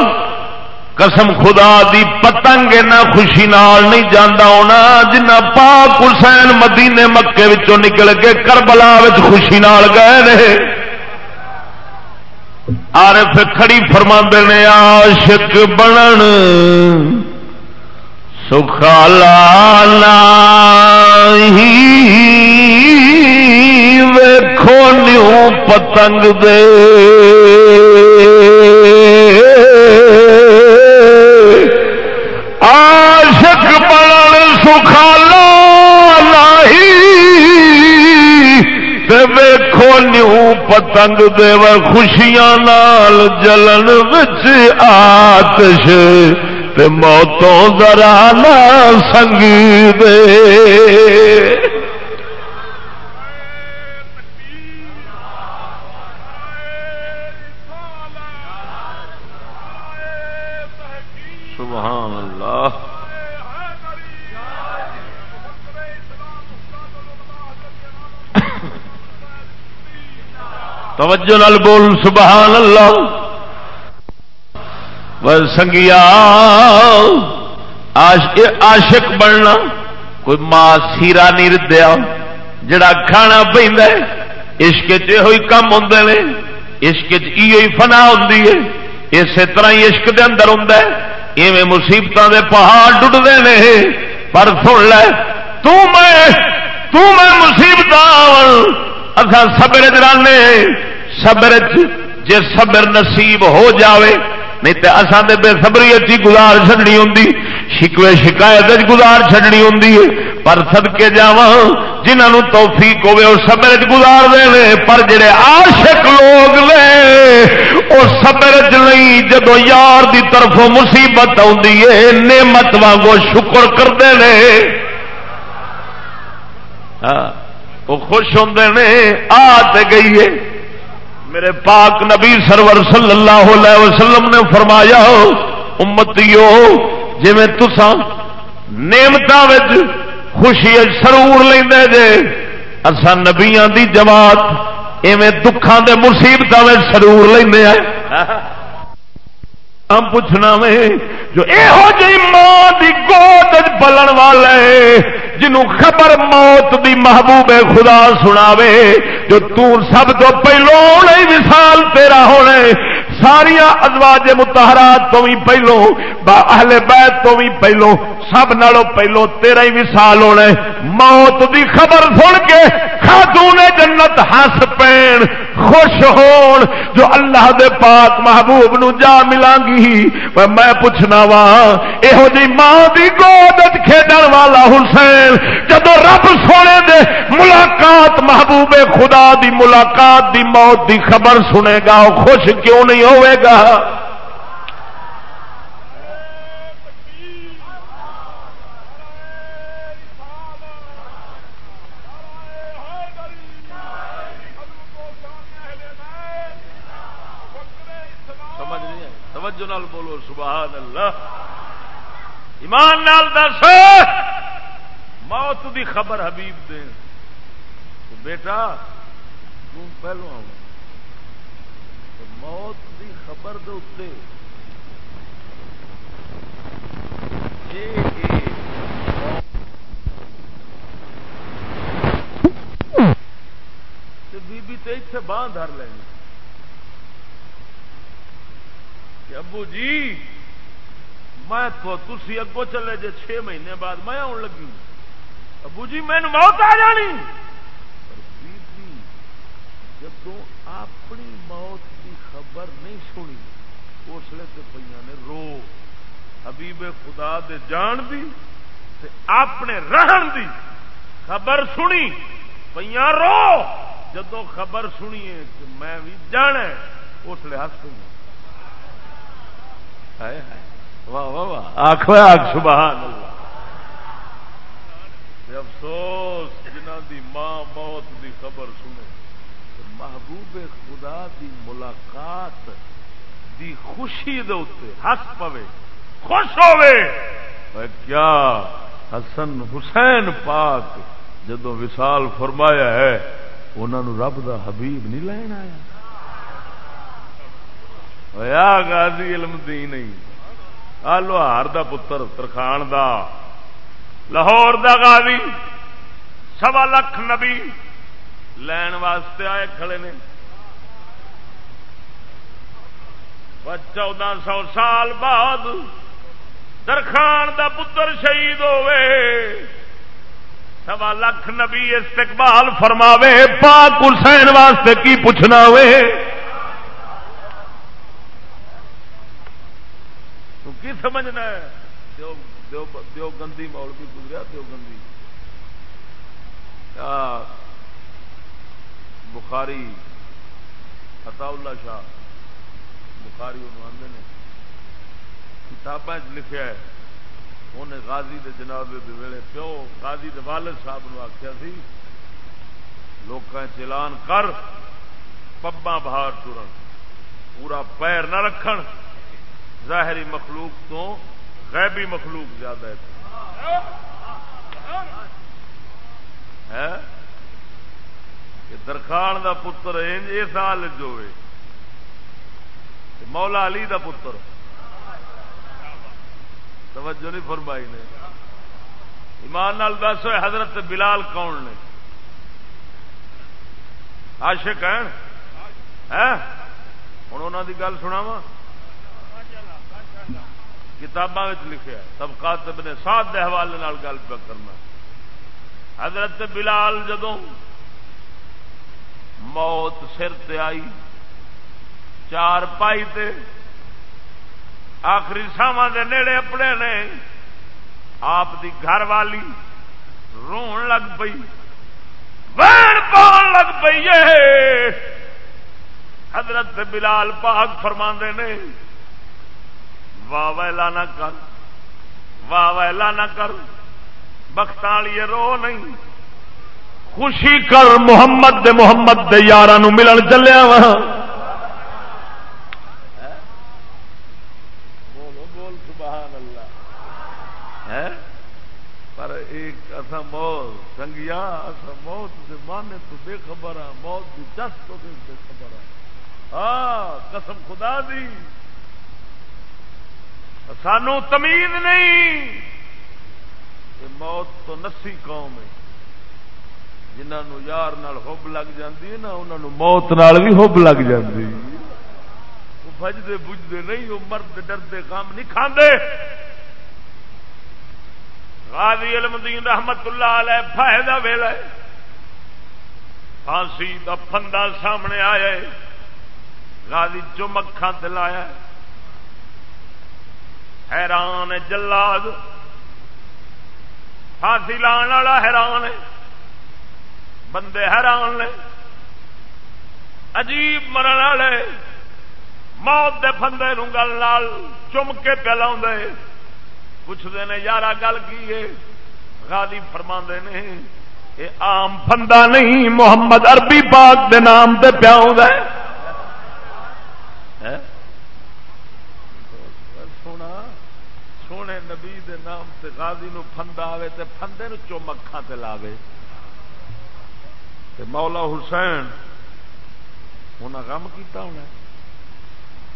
قسم خدا دی پتنگ نہ خوشی نال نہیں جانا ہونا، جنہ پاک حسین مدینے مکے وچوں نکل کے کربلا خوشی نال گئے رہے عارف کھڑی فرما نے عاشق بنن۔ سکھالا ویکھو نیو پتنگ دے۔ پتنگ دیو خوشیاں نال جلن وچ آتش تے موتوں ذرا نہ سنگ دے توجہ نال بول، سبحان اللہ۔ سنگیا، عاشق بننا۔ کوئی ماں سیرا نہیں ردیا۔ جڑا کھانا پہ عشق یہ کم ہوں نے۔ عشق فنا ہوں اسی طرح ہی عشق دے اندر ہوں ایویں مصیبتوں دے پہاڑ ڈٹتے ہیں پر سن لے، تو میں تو میں مصیبت اصا سبر چانے سبر جی سبر نصیب ہو جاوے نہیں تو اصل بے سبری اچھی گزار چڈنی ہوں شکوے شکایت گزار چڈنی ہوں پر سدکے جا جنہوں توفیق ہوے وہ سبر گزار دے پر جڑے عاشق لوگ نے وہ سبر چ نہیں جب یار دی طرف مصیبت آمت وگو شکر کرتے ہیں ہاں، وہ خوش ہوں نے آ گئی ہے۔ میرے پاک نبی سرور صلی اللہ علیہ وسلم نے فرمایا، امتیو جی تسان نعمت خوشی سرور لیندے جے اسا نبیاں دی جماعت ایویں دکھاں دے مصیبتاں وچ سرور لیندے ہیں ہم پوچھنا میں جو یہو جی ماں دی گود بلن والے جنوں خبر موت دی محبوب خدا سناوے، جو تو سب تو پہلو نہیں مثال تیرا ہونے ساریا ازواج متحرات تو بھی پہلو اہل بیت تو بھی پہلو، سب نالوں پہلو، تیرا ہی مثال ہونا موت دی خبر سن کے خاتون جنت ہس پین، خوش ہون۔ جو اللہ دے پاک محبوب نو جا ملاں گی، میں پوچھنا وا یہو جی ماں دی گود کھیڈن والا حسین جدو رب سونے دے ملاقات، محبوب خدا دی ملاقات دی موت دی خبر سنے گا خوش کیوں نہیں ہوئے گا۔ توجہ نال بولو سبحان اللہ ایمان نال دس۔ موت دی خبر حبیب دے۔ بیٹا، تم پہلو آؤ۔ موت دی دے بی بی تے باہ دھر لینی۔ کہ ابو جی میں تو تھی اگوں چلے جے چھ مہینے بعد میں آن لگی ابو جی میں موت آ جانی۔ جب اپنی موت خبر نہیں سنی۔ اس لیے تو پہ نے رو۔ حبیب خدا دے جان دی تے اپنے رہن دی خبر سنی۔ پہ رو۔ جدو خبر سنیے کہ میں بھی جانا اس لیے ہس پہ آخو آخ سبحان اللہ۔ افسوس جنہ دی ماں موت دی خبر سنے۔ محبوب خدا دی ملاقات دی خوشی دے ہس پوے خوش ہوے کیا حسن حسین پاک جدو وسال فرمایا ہے انہوں رب دا حبیب نہیں لین آیا۔ ہوا گازی علم دی نہیں آ لوہار دا پتر ترخان دا، لاہور دا غازی، سوا لکھ نبی۔ لین واسطے آئے کھڑے نے چودہ سو سال بعد درخان دا پتر شہید ہوئے سوا لکھ نبی استقبال فرماوے پاک حسین واسطے کی پوچھنا ہوئے کی سمجھنا ہے دیو گندی مول بھی گزریا دیو گندی بخاری عطا اللہ شاہ، بخاری آدھے نے کتابیں لکھا ہے انہیں غازی دے جناب دے ویلے پیو، غازی دے والد صاحب نے آخیا سی لوگ چلان کر پبا باہر ٹرن پورا پیر نہ رکھن، ظاہری مخلوق تو غیبی مخلوق زیادہ ہے۔ ہاں؟ کہ درخان دا پتر یہ سال جو مولا علی دا پتر۔ توجہ نہیں فرمائی نے۔ ایمان نال دس ہوئے حضرت بلال کون نے؟ آشک ہیں؟ ہوں انہوں کی گل سنا وا کتاباں لکھا طبقات ابن سات کے حوالے گل پہ کرنا۔ حضرت بلال جدو موت سر تے آئی چار پائی تے آخری ساواں دے نیڑے اپنے نے آپ دی گھر والی رون لگ پئی وین پان لگ پئی حضرت بلال پاک فرما نے واہ ویلا نہ کر واہ ویلا نہ کر بخت والی رو نہیں خوشی کر محمد دے محمد دے یار ملن چلیا وا پر ایک اصا موت سنگیا اصا موت سے مانے تو بے خبر ہاں موت چس تو بے خبر ہاں قسم خدا دی۔ سانو تمیز نہیں۔ موت تو نسی قوم ہے۔ جنہوں یار نال ہوب لگ جاتی ہے نا، انہوں موت نال بھی ہوب لگ جاتی وہ بجتے بجتے نہیں، وہ مرد ڈرتے کام نہیں کھاندے۔ غازی علم دین رحمت اللہ علیہ فائدہ ویلا پھانسی دا پھندا سامنے آیا غازی چمکھا دلایا حیران جلاد۔ پھانسی لان والا حیران ہے۔ بندے حیران نے، عجیب مرن والے، موت دے فندے نو گل نال چم کے پلا پوچھتے ہیں یار گل کی ہے؟ غالی فرما نے یہ آم فندا نہیں، محمد عربی پاک دے نام دے پیا ہاں؟ سونا، سونے نبی دے نام سے غازی نو فندا آئے تے فندے نو چوم اکھان تے لاوے۔ تے مولا حسین انہیں غم کیتا ہونا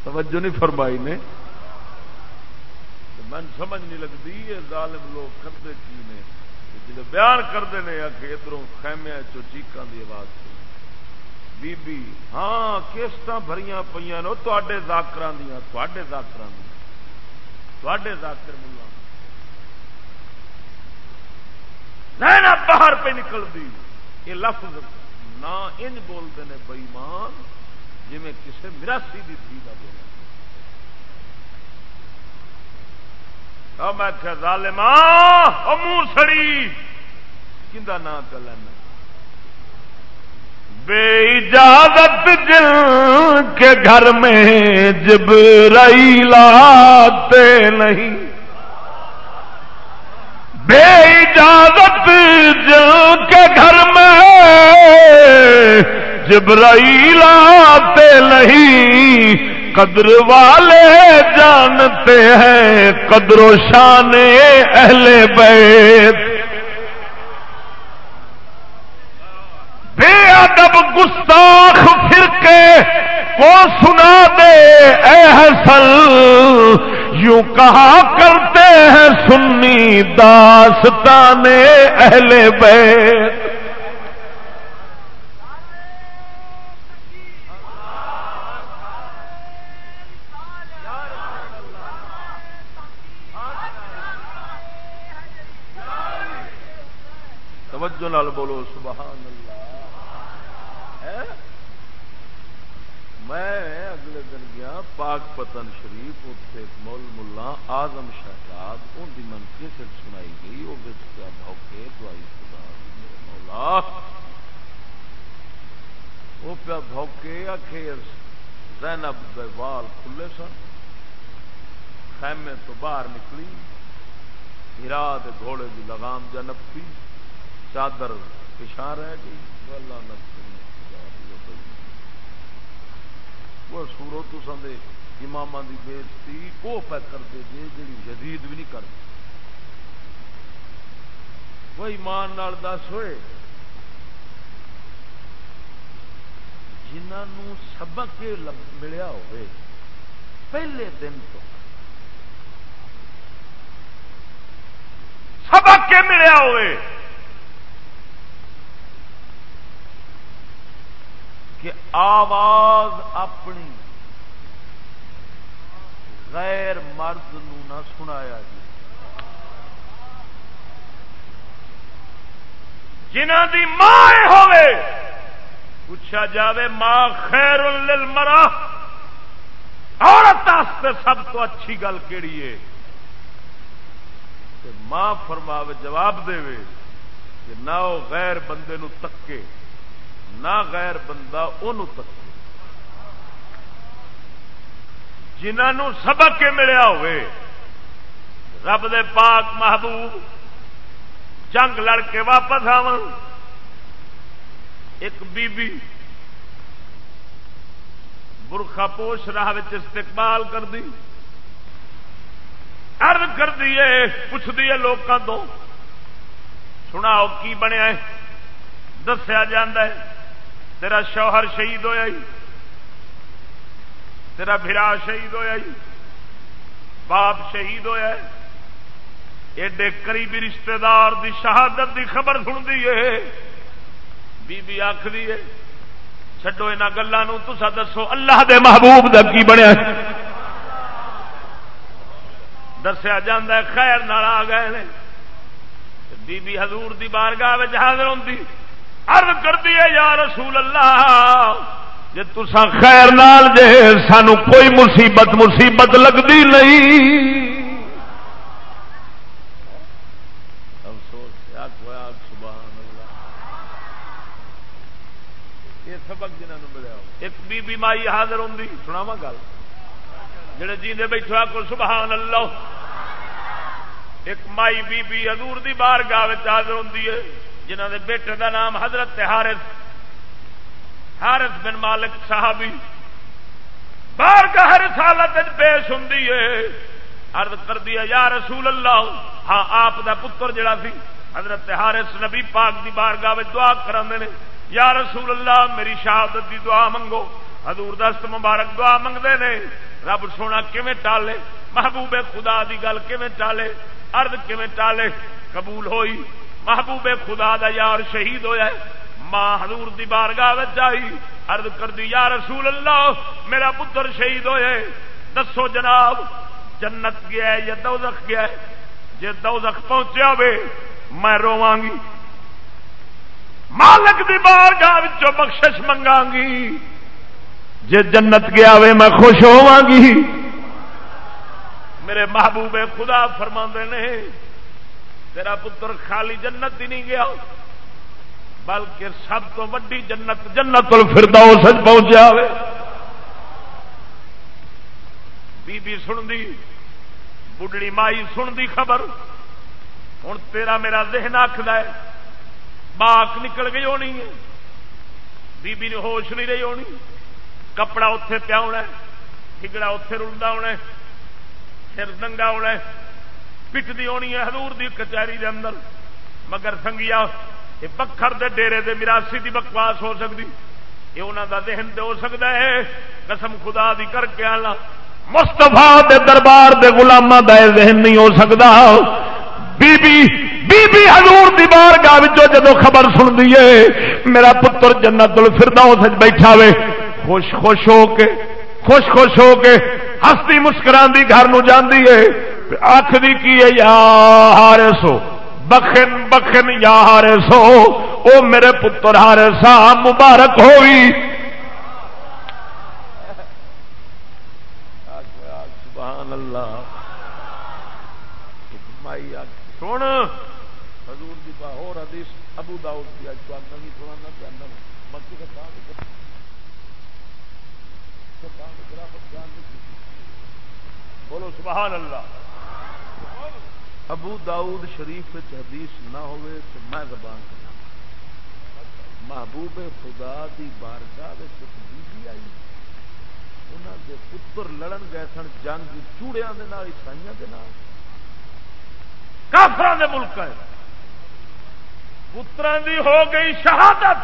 توجہ نہیں فرمائی نے۔ من سمجھ نہیں لگتی یہ ظالم لوگ کرتے کی نے۔ جب بیان کرتے ہیں آ ادھر خیمیا چو چیکاں دی آواز بی بی ہاں کیسٹ بھری پہ تے زاکر دیا تے زاکر دیا تے زاکر ملا باہر پہ نکلتی یہ لفظ نہ انج بولتے ہیں بئیمان جی میں کسی مراسی کی تھی کا بولا میں کیا ظالما منہ سڑی۔ کھا نام پہ لینا بے اجازت جن کے گھر میں جب رئی لاتے نہیں۔ بے اجازت جن کے گھر میں جبرائیل آتے نہیں، قدر والے جانتے ہیں قدر و شان اہل بیت۔ بے ادب گستاخ فرقے کو سنا دے، اے حسن یوں کہا کرتے ہیں سنی داستان اہل بیت۔ توجہ نال بولو سبحان اللہ میں اگلے دن گیا پاک پتن شریف آزم شہزاد، ان کی من کیسے سنائی گئی، وہ کیا بھوکے دوائی خدا مولا۔ وہ پیا بھوکے آخر زینب دے وال کھلے سن، خیمے تو باہر نکلی، ہرا گھوڑے کی لگام جنب تھی چادر پچھا رہ گئی وہ سورو تو سندے امام کی بےزتی وہ پہ کرتے جی جی جدید بھی نہیں کرتے۔ وہ ایمان نال دس ہوئے۔ جنہوں سبق ملیا ہوئے، پہلے دن تو سبق کے ملیا ہوئے۔ کہ آواز اپنی غیر مرد نو نہ سنایا جی۔ جنہ دی ماں ہوئے پوچھا جاوے، ماں خیر مرا عورت سب تو اچھی گل کہڑی ہے ماں فرماوے، جواب دے کہ نہ وہ غیر بندے نو تکے، نہ غیر بندہ ان تکے۔ جنہوں سبق کے ملیا ہوئے، رب دے پاک محبوب، جنگ لڑ کے واپس آو ایک بی بی برخا پوش راہ استقبال کر دی۔ ارد کر دیے پوچھ دیے لوگوں تو سناؤ کی بنیا دسیا جا تیرا شوہر شہید ہوا تیرا برا شہید ہوا جی۔ باپ شہید ہوا ایڈے قریبی رشتے دار دی شہادت دی خبر سنتی ہے۔ بی بی آخری ہے چڈو یہاں گلوں تسا دسو اللہ دے محبوب دا کی بنیا دسیا جا خیر نال آ گئے بی بی حضور دی بارگاہ حاضر ہوتی ارد کر دیے یا رسول اللہ جی تسا خیر نال جے سانو کوئی مصیبت مصیبت لگتی نہیں۔ سبق جنہوں ملیا ایک بی بی مائی حاضر ہوں سناوا گل۔ جڑے جیندے بیٹھا کو سبحان اللہ۔ ایک مائی بی بی حضور دی بار گاہ حاضر ہوں جنہ دے بیٹے دا نام حضرت حارث حارث بن مالک صحابی بار گاہ رسالت پیش ہوں عرض کر دیا، یا رسول اللہ ہاں آپ دا پتر جڑا سی، حضرت حارث نبی پاک دی بارگاہ دعا کراندے نے۔ یا رسول اللہ، میری شہادت دی دعا منگو۔ حضور دست مبارک دعا منگتے نے۔ رب سونا، کیویں ٹالے؟ محبوب خدا دی گل کیویں ٹالے؟ ارد کیویں ٹالے؟ قبول ہوئی۔ محبوب خدا دا یار شہید ہویا ہے۔ ماں حضور دی بارگاہ آئی ارد کر دی یا رسول اللہ، میرا پتر شہید ہوئے۔ دسو جناب، جنت گیا ہے یا دوزخ گیا ہے؟ جی دوزخ پہنچیا وے میں رواں گی مالک دی بار گاہ بخشش منگا گی جے جنت گیا وے میں خوش ہوا گی میرے محبوب خدا فرما نے، تیرا پتر خالی جنت ہی نہیں گیا۔ بلکہ سب تو وڈی جنت جنت الفردوس پہنچا بی بی سن دی بڑھڑی مائی سن دی خبر۔ ہوں تیرا میرا ذہن آخر ہے باق نکل گئی ہونی ہے۔ بی بی نے ہوش نہیں رہی ہونی۔ کپڑا اتے پیا ہونا ٹھگڑا اتے رلتا ہونا سر ننگا ہونا پٹتی ہونی ہے حضور دی کچہری دے اندر۔ مگر سنگیا یہ پکھر دے ڈیرے دے مراسی دی بکواس ہو سکتی۔ یہ انہوں دا ذہن تے ہو سکتا ہے۔ قسم خدا دی کر کے آنا مستفا دے دربار دے گلاما دا ذہن نہیں ہو سکتا۔ بی بی بی بی حضور دی بارگاہ وچوں جدو خبر سن دیے میرا پتر جنت الفردوس وچ بیٹھا وے۔ خوش خوش ہو کے، خوش خوش ہو کے ہستی مسکران دی گھر نو جاندی ہے۔ آخری کی ہے، یا ہارے سو بخن بخن یا ہارے سو، او میرے پتر ہارے سا مبارک ہوئی۔ سبحان اللہ۔ سن۔ حضور دی اور حدیث ابو داؤد کی اج تو نہیں سنانا چاہتا مکی کا کام بولو سبحان اللہ۔ ابو داؤد شریف حدیث نہ ہوئے تو میں زبان کرنا محبوب خدا دی بارگاہ بی آئی۔ انہوں دے پتر لڑن گئے سن، جنگ چوڑیاں عیسائیاں کافران دے ملک ہے۔ پترا دی ہو گئی شہادت۔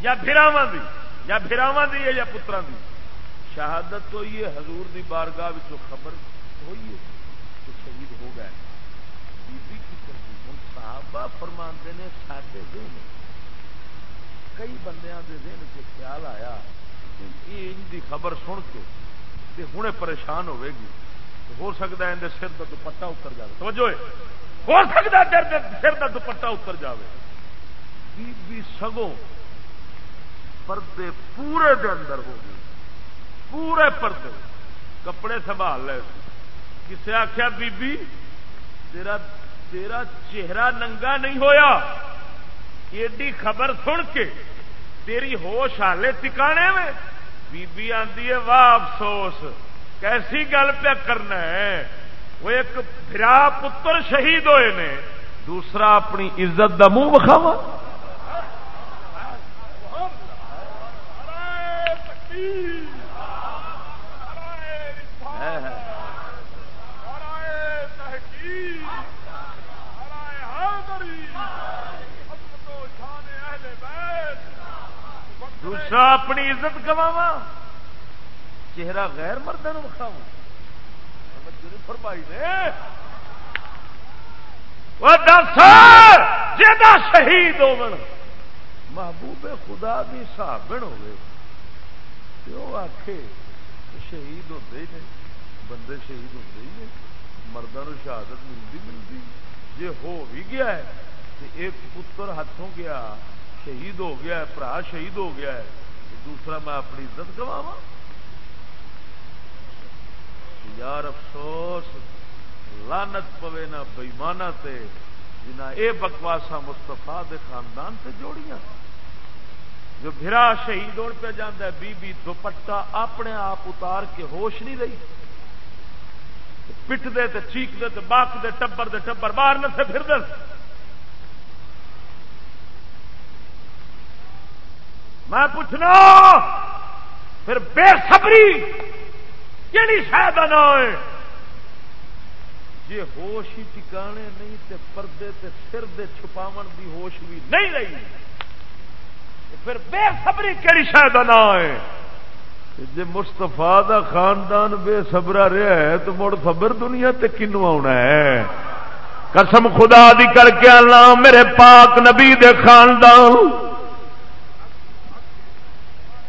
یا بھراواں دی، یا بھراواں دی ہے یا پترا دی۔ شہادت تو یہ حضور دی بارگاہ خبر ہوئی ہے۔ کہ شہید ہو گئے۔ بی بی کی کرتی صحابہ فرماندے نے ساڈے ذہن کئی بندیاں دے ذہن سے خیال آیا کہ یہ ان دی خبر سن کے تے ہنے پریشان ہوے گی۔ ہو سکتا ہے اندر سر کا دوپٹا اتر جائے توجہ ہو سکتا ہے سر کا دوپٹا اتر جائے بی بی سگوں پردے پورے دے اندر ہو گئی پورے پردے۔ کپڑے سنبھال لے سی۔ کسے آخیا بی بی تیرا تیرا چہرہ ننگا نہیں ہویا ایڈی خبر سن کے تیری ہوش حالے ٹکانے میں بی بی آندی ہے واہ افسوس کیسی گل پہ کرنا ہے وہ ایک برا پتر شہید ہوئے نے دوسرا اپنی عزت دا منہ بخاوا دوسرا اپنی عزت گواوا چہرہ غیر مردوں وکھاوا فرمائی نے دس جا شہید ہو محبوب خدا دی صابن ہوئے وہ آخ شہید ہوتے ہی بندے شہید ہوتے ہی مردوں شہادت ملتی ملتی جی ہو بھی گیا ہے تو ایک پتر ہاتھوں گیا شہید ہو گیا ہے برا شہید ہو گیا ہے دوسرا میں اپنی عزت گواوا یار افسوس لانت پوے نہ بئیمانہ تے، جنہ اے بکواسا مستفا دے خاندان سے جوڑیاں۔ جو بھرا شہید ہونے پہ جانا ہے، بی بی دوپٹا اپنے آپ اتار کے ہوش نہیں رہی۔ پٹ دے تے چیک دے تے باق دے، ٹبر دے، ٹبر باہر نہ سے پھر دے۔ میں پوچھنا، پھر بے صبری کہڑی شاید نہ ہوئے۔ جی ہوش ہی ٹکانے نہیں تے پردے تے سر دے چھپاون دی ہوش بھی نہیں رہی۔ پھر بے صبری کہڑی شاید نہ ہے جی مستفا دا خاندان بے صبرا رہا ہے، تو مڑ خبر دنیا تے کنو آنا ہے؟ قسم خدا دی کر کے آنا میرے پاک نبی دے خاندان۔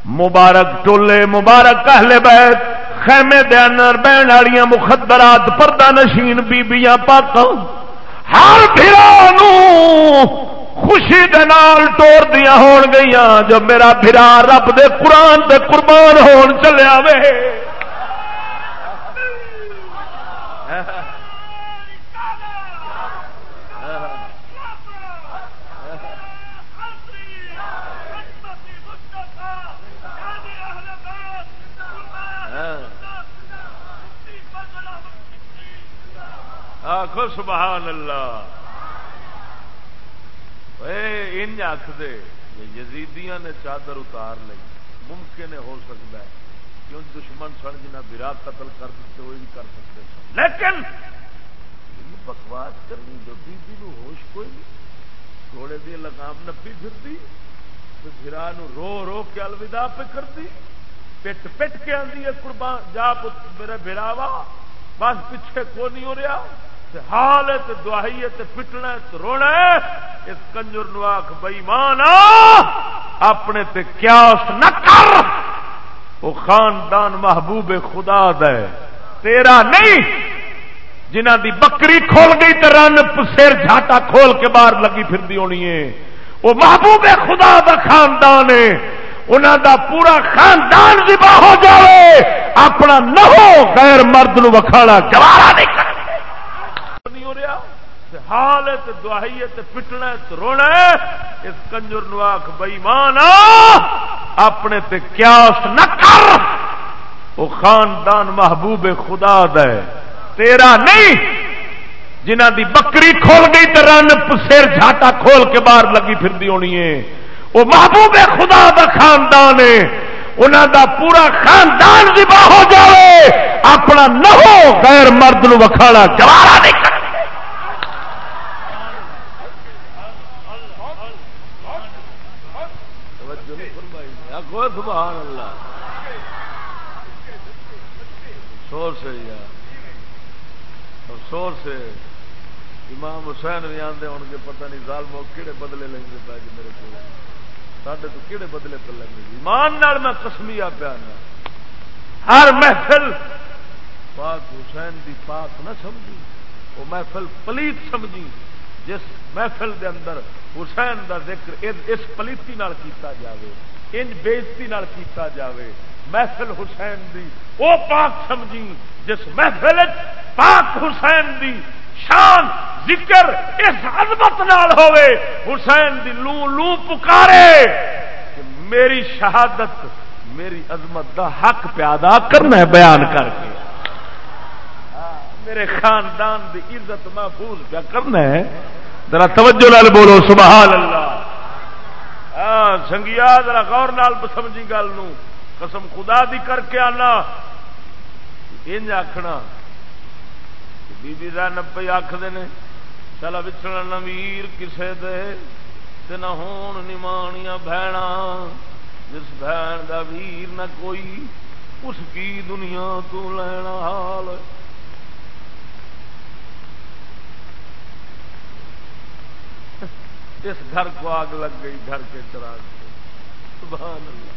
مبارک ٹولے، مبارک اہل بیت، خیمے دے اندر بہن والی مخدرات، پردہ نشین بیبیاں پاک ہر بھرا خوشی دال ٹور دیا ہون گئی جو میرا بھرا رب دے قرآن دے قربان ہون چلیا وے آخو، سبحان اللہ. ان آخدے یزیدیاں نے چادر اتار لی. ممکن ہو سکتا ہے. کیوں دشمن سن جنہ برا قتل کر دیتے وہ بھی کر سکتے سن. لیکن بکواس کرنی جو بی بی نو ہوش کوئی نہیں. گھوڑے دی لگام نپی پھرتی، تو برا نو رو رو کے الوداع پہ کرتی. پٹ پٹ کے آدھی ہے، قربان، جا میرا براوا بس پیچھے کو نہیں ہو رہا. حال ہے دہائی ہے پٹنا رونا ہے۔ اس کنجر نواخ بئی مان اپنے تے قیاس نہ کر۔ وہ خاندان محبوب خدا دے۔ تیرا نہیں۔ جنہ دی بکری کھول گئی تو رن سر جھاٹا کھول کے باہر لگی پھر ہونی ہے۔ وہ محبوب خدا دا خاندان ہے۔ انہوں دا پورا خاندان ذبح ہو جائے اپنا نہ ہو، غیر مرد نو وکھانا۔ گوارا نہیں۔ کر حال ہے دہائی ہے پٹنا ہے رونا ہے اس کنجر نواخ بئی مان اپنے تے قیاس نہ کر۔ وہ خاندان محبوب خدا دے۔ تیرا نہیں۔ جنہ دی بکری کھول گئی تو رن سر جھاٹا کھول کے باہر لگی پھر ہونی ہے۔ وہ محبوب خدا دا خاندان ہے۔ انہوں دا پورا خاندان ذبح ہو جائے اپنا نہ ہو، غیر مرد نو وکھانا گوارا نہیں کر توجہ نہیں فرمائی سبحان اللہ۔ افسوس ہے۔ یار افسوس ہے امام حسین بھی آتے ہو گے پتہ نہیں سال مو کہڑے بدلے لیں گے پہ جی میرے کو سڈے تو کہڑے بدلے پہ لیں گے جی۔ ایمان نال میں کسمیا پیا ہر محفل پاک حسین دی پاک نہ سمجھی۔ وہ محفل پلیت سمجھی۔ جس محفل دے اندر حسین دا ذکر اس پلیتی نال کیتا جاوے۔ انج بےزتی کیتا جاوے۔ محفل حسین دی۔ وہ پاک سمجھی، جس محفل پاک حسین دی شان، ذکر اس عظمت نال ہوئے حسین دی لو لو پکارے کہ میری شہادت، میری عظمت دا حق پیادا کرنا ہے بیان کر کے۔ میرے خاندان دی عزت محفوظ پیا کرنا ہے۔ ذرا توجہ لال بولو، سبحان اللہ۔ ہاں، سنگیا ذرا غور نال سمجھی گل قسم خدا دی کر کے آنا۔ انج آخنا بی بی نبے آخر نے چلا بچھڑا نویر کسے دے نہ ہون نمانیاں بہنا جس بہن دا ویر نہ کوئی، اس کی دنیا تو لینا حال۔ ہے اس گھر کو آگ لگ گئی، گھر کے چراغ سے۔ سبحان اللہ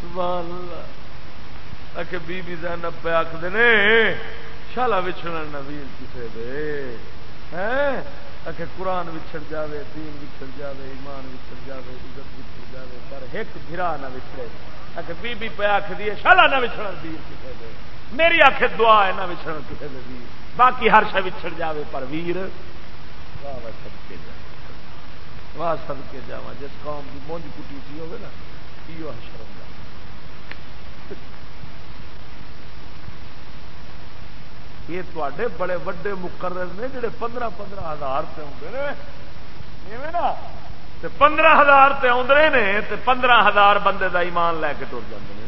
سبحان اللہ۔ آخ بی بی زینب پہ آخر نے، شالا بچھڑا نویر کسے دے۔ آخر قرآن بچھڑ جاوے، دین بچھڑ جاوے، ایمان بچھڑ جاوے، عزت بچھڑ جاوے، پر ایک بھرا نہ بچھڑے آخر بی بی پہ آخ دیے شالا نہ بچھڑ ویر کسے دے۔ میری آخ دعا ہے نہ بچھڑ کسے دے ویر باقی ہر شا بچھڑ جاوے، پر ویر۔ واہ واہ سب کے جا واہ سب کے جا جس قوم کی مونج کٹی تھی ہوگی نا؟ یہ شرم یہ تے بڑے وڈے مقرر نے جڑے پندرہ پندرہ ہزار سے آدھے نا؟ پندرہ ہزار سے آدھے نے پندرہ ہزار بندے دا ایمان لے کے ٹر جاتے ہیں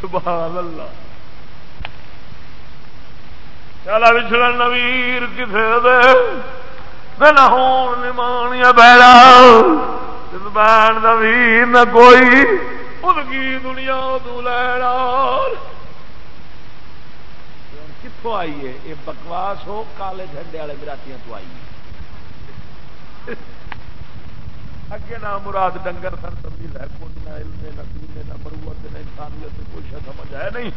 سبحان اللہ۔ چلا بچھڑا نویر کسی دے؟ نہ ہون یا بیڑا بہن کا ویر نہ کوئی۔ اس کی دنیا تو لینا کتوں آئی ہے؟ یہ بکواس ہو، کالے جھنڈے والے براتیاں تو آئی اگے نہ مراد ڈنگر سن، سمجھی لے کون نہ علم، نہ نہ مروت، نہ انسانیت کوئی شا سمجھ آیا نہیں۔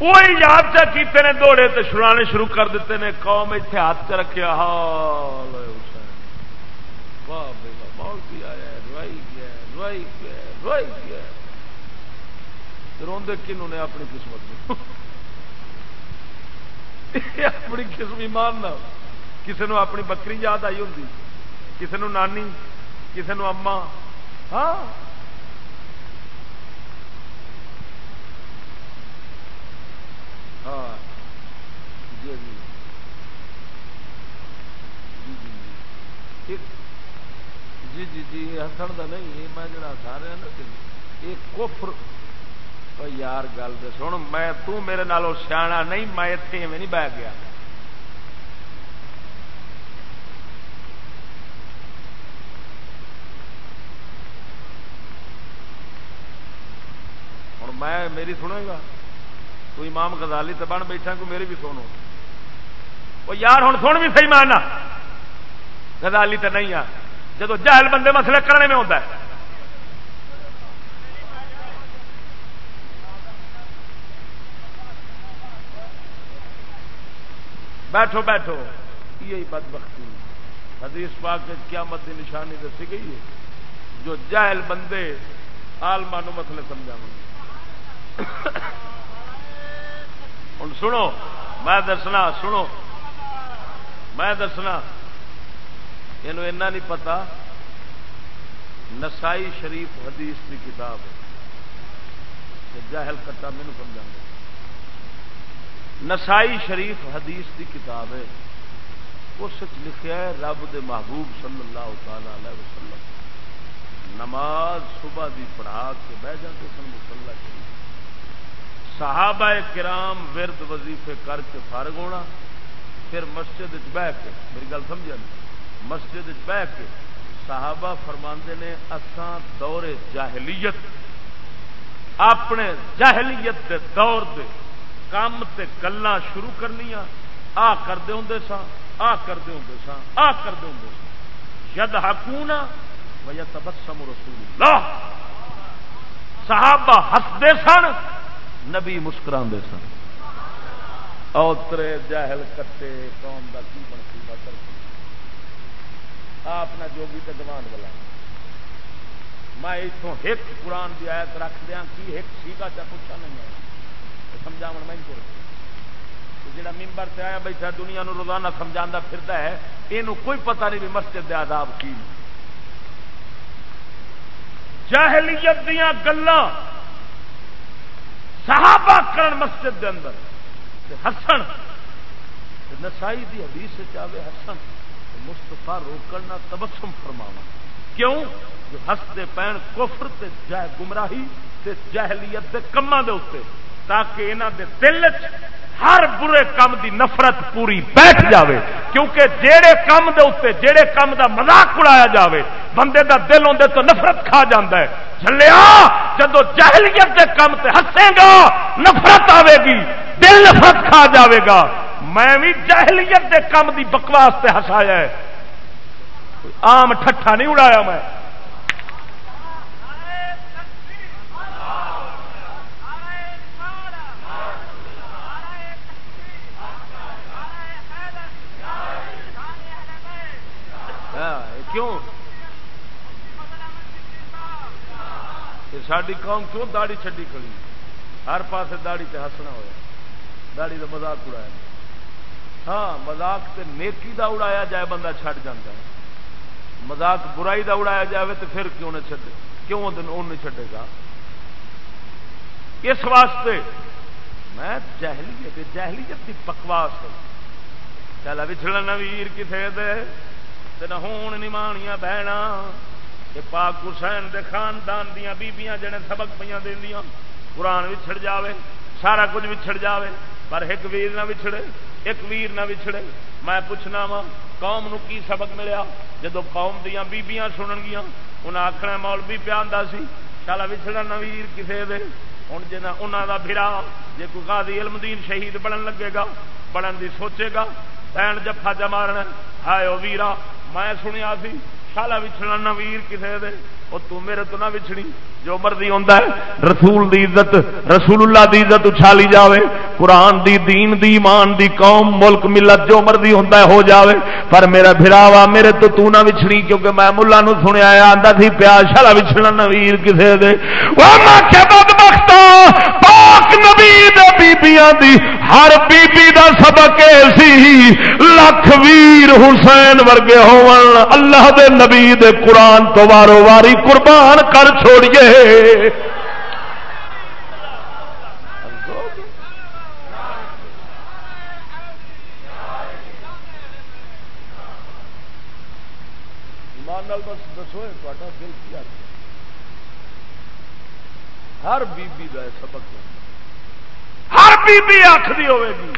وہی یاد چا کیتے نے دوڑے تو چھڑانے شروع کر دیتے نے، قوم اتنے ہاتھ چ رکھے حال واہ مول بھی آیا روائی گیا روائی گیا روائی گیا روندے کنوں نے اپنی قسمت اپنی قسم ایمان نہ کسی نے اپنی بکری یاد آئی ہوں کسی نانی کسی نے اما ہاں جی جی جی ہسن کا نہیں میں جڑا سارے ایک کوفر یار گل دے، سن، میں تو میرے سیاح نہیں، میں اتنے میں نہیں بہ گیا۔ ہوں میں، میری سنے گا تو امام غزالی تو بن بیٹھا کو میری بھی سنو۔ وہ یار ہوں سن بھی صحیح ماننا غزالی تو نہیں آ۔ جب جہل بندے مسئلے کرنے میں ہوتا ہے۔ بیٹھو بیٹھو۔ یہی بد بختی حدیث پاک کیا مد نشانی دسی گئی ہے۔ جو جاہل بندے آلما نو مسلے سمجھا ہوں سنو، میں دسنا، سنو۔ میں دسنا۔ یہ نہیں پتا، نسائی شریف حدیث کی کتاب ہے۔ جاہل کٹا مینو سمجھا نسائی شریف حدیث کی کتاب ہے۔ اس لکھا ہے، رب دے محبوب صلی اللہ تعالی علیہ وسلم۔ نماز صبح دی پڑھا کے بہ جاتے سن مسلح شریف۔ صحابہ کرام ورد وظیفے کر کے فارغ ہونا، پھر مسجد بہ کے، میری گل سمجھا نہیں؟ مسجد بہ کے صحابہ فرماندے نے، اساں دور جاہلیت، اپنے جاہلیت دے دور دے کام تے گلا شروع کرنی آ کرتے ہوں سا آ کرتے ہوں سا آ کرتے ہوں سا ید حکونا وجہ تبسم رسول اللہ صحابہ ہستے سن، نبی مسکرا سن۔ اوترے جہل کٹے قوم کا کی بنتی بتر اپنا جوگی تے گوان والا۔ میں اتوں ایک قرآن کی آیت رکھ دیا کی ایک سیگا چا پوچھا نہیں آیا۔ سمجھا میں جڑا ممبر سے آیا بیٹھا دنیا نو روزانہ سمجھا پھرتا ہے یہ کوئی پتہ نہیں بھی مسجد دے آداب کی۔ جاہلیت دیا گلا صحابہ کرن مسجد دے اندر۔ ہسن نسائی دی حدیث چاہے ہسن مستفا روکنا تبسم فرماوا۔ کیوں؟ جو ہستے پین کفر تے جہ گمراہی تے جہلیت دے کما دے اتنے تاکہ انہوں دے دل ہر برے کام دی نفرت پوری بیٹھ جاوے۔ کیونکہ جیڑے کام دے اتنے جیڑے کام دا مذاق اڑایا جاوے، بندے دا دل اندر تو نفرت کھا جاندہ ہے۔ چلیا جدو جہلیت دے کام تے ہسے گا، نفرت آئے گی، دل نفرت کھا جاوے گا۔ میں بھی جہلیت دے کام دی بکواس تے ہسایا ہے۔ آم ٹھٹھا نہیں اڑایا میں۔ ہاں، کیوں؟ ساری قوم کیوں داڑی چڈی کھڑی؟ ہر پاس داڑی تے ہسنا ہوا داڑی کا مزاق اڑایا۔ ہاں مزاق تے نیکی دا اڑایا جائے، بندہ چھٹ جاتا ہے۔ مزاق برائی دا اڑایا جائے تو پھر کیوں نہ چھڈے؟ کیوں نہیں چھڈے گا؟ اس واسطے میں جہلیت جہلیت کی بکواس چل بچھڑا ویر کتنے دے نہ ہون نمانیاں بہنا۔ یہ پاک حسین دے خاندان دیا بیبیاں جڑے سبق پہ دیا قرآن وچھڑ جاوے، سارا کچھ وچھڑ جاوے، پر ایک ویر نہ وچھڑے۔ ایک ویر نہ وچھڑے۔ میں پوچھنا وا، قوم نو کی سبق ملیا؟ جدو قوم دیا بیبیاں سنن گیا انہیں آخنا مول بھی پیا سی چالا وچھڑا نہ ویر کسے دے۔ ہوں جنا انہوں کا برا جی کوئی قاضی علم دین شہید بنن لگے گا، بنن دی سوچے گا بین جفا جا مارنا ہے وہ ویرا، میں سنیا سی، شالا وچھڑا نہ ویر کسے دے۔ وہ تو میرے تو نہ وچھڑی، جو مرضی ہوتا ہے، رسول دی عزت رسول اللہ دی عزت اچھالی جاوے، قرآن دی، دین دی، ایمان دی، قوم، ملک، ملت، جو مرضی ہوتا ہے، ہو جاوے۔ پر میرا بھراوا میرے تو تو نہ وچھڑی، کیونکہ میں ملا نو سنیا آندا سی پیا شالا وچھڑا نویر ویر کسے دے۔ وہ میں کیا بدبخت ہاں، پاک نبی دے بیبیاں دی، ہر بی بی دا سبق سی، لکھ ویر حسین ورگے ہون اللہ دے نبی دے قرآن تو وارو واری قربان کر چھوڑیے۔ ہر بیبی کا سبق ہر بیبی آخری ہوے گی۔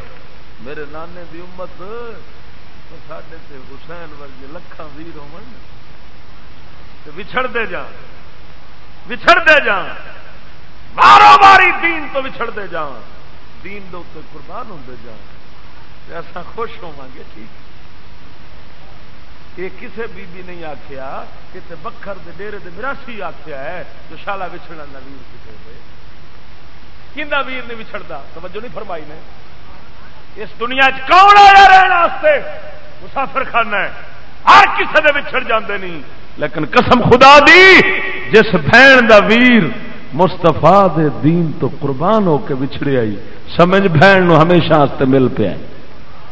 میرے نانے دی امت ساڈے سڈے حسین ورگے لکھان ویر ہو وچھڑ دے جان وچھڑ دے جان بارو باری دین تو وچھڑ دے جان دین دے اتنے قربان ہوں جان ایسا خوش ہوا گے ٹھیک۔ یہ کسے بی بی نہیں آخیا کتنے بکھر دے ڈیرے دے مراسی آخیا ہے جو شالا وچھڑا نہ ویر کتنے دے کھا ویر نہیں وچھڑتا توجہ نہیں فرمائی نے۔ اس دنیا کون آیا رہنے مسافر خانہ ہے۔ ہر کسی نے بچھڑ جاندے نہیں۔ لیکن قسم خدا دی، جس بہن دا ویر مستفا دے دین تو قربان ہو کے بچھڑے آئی، سمجھ بہن نو ہمیشہ مل پیا۔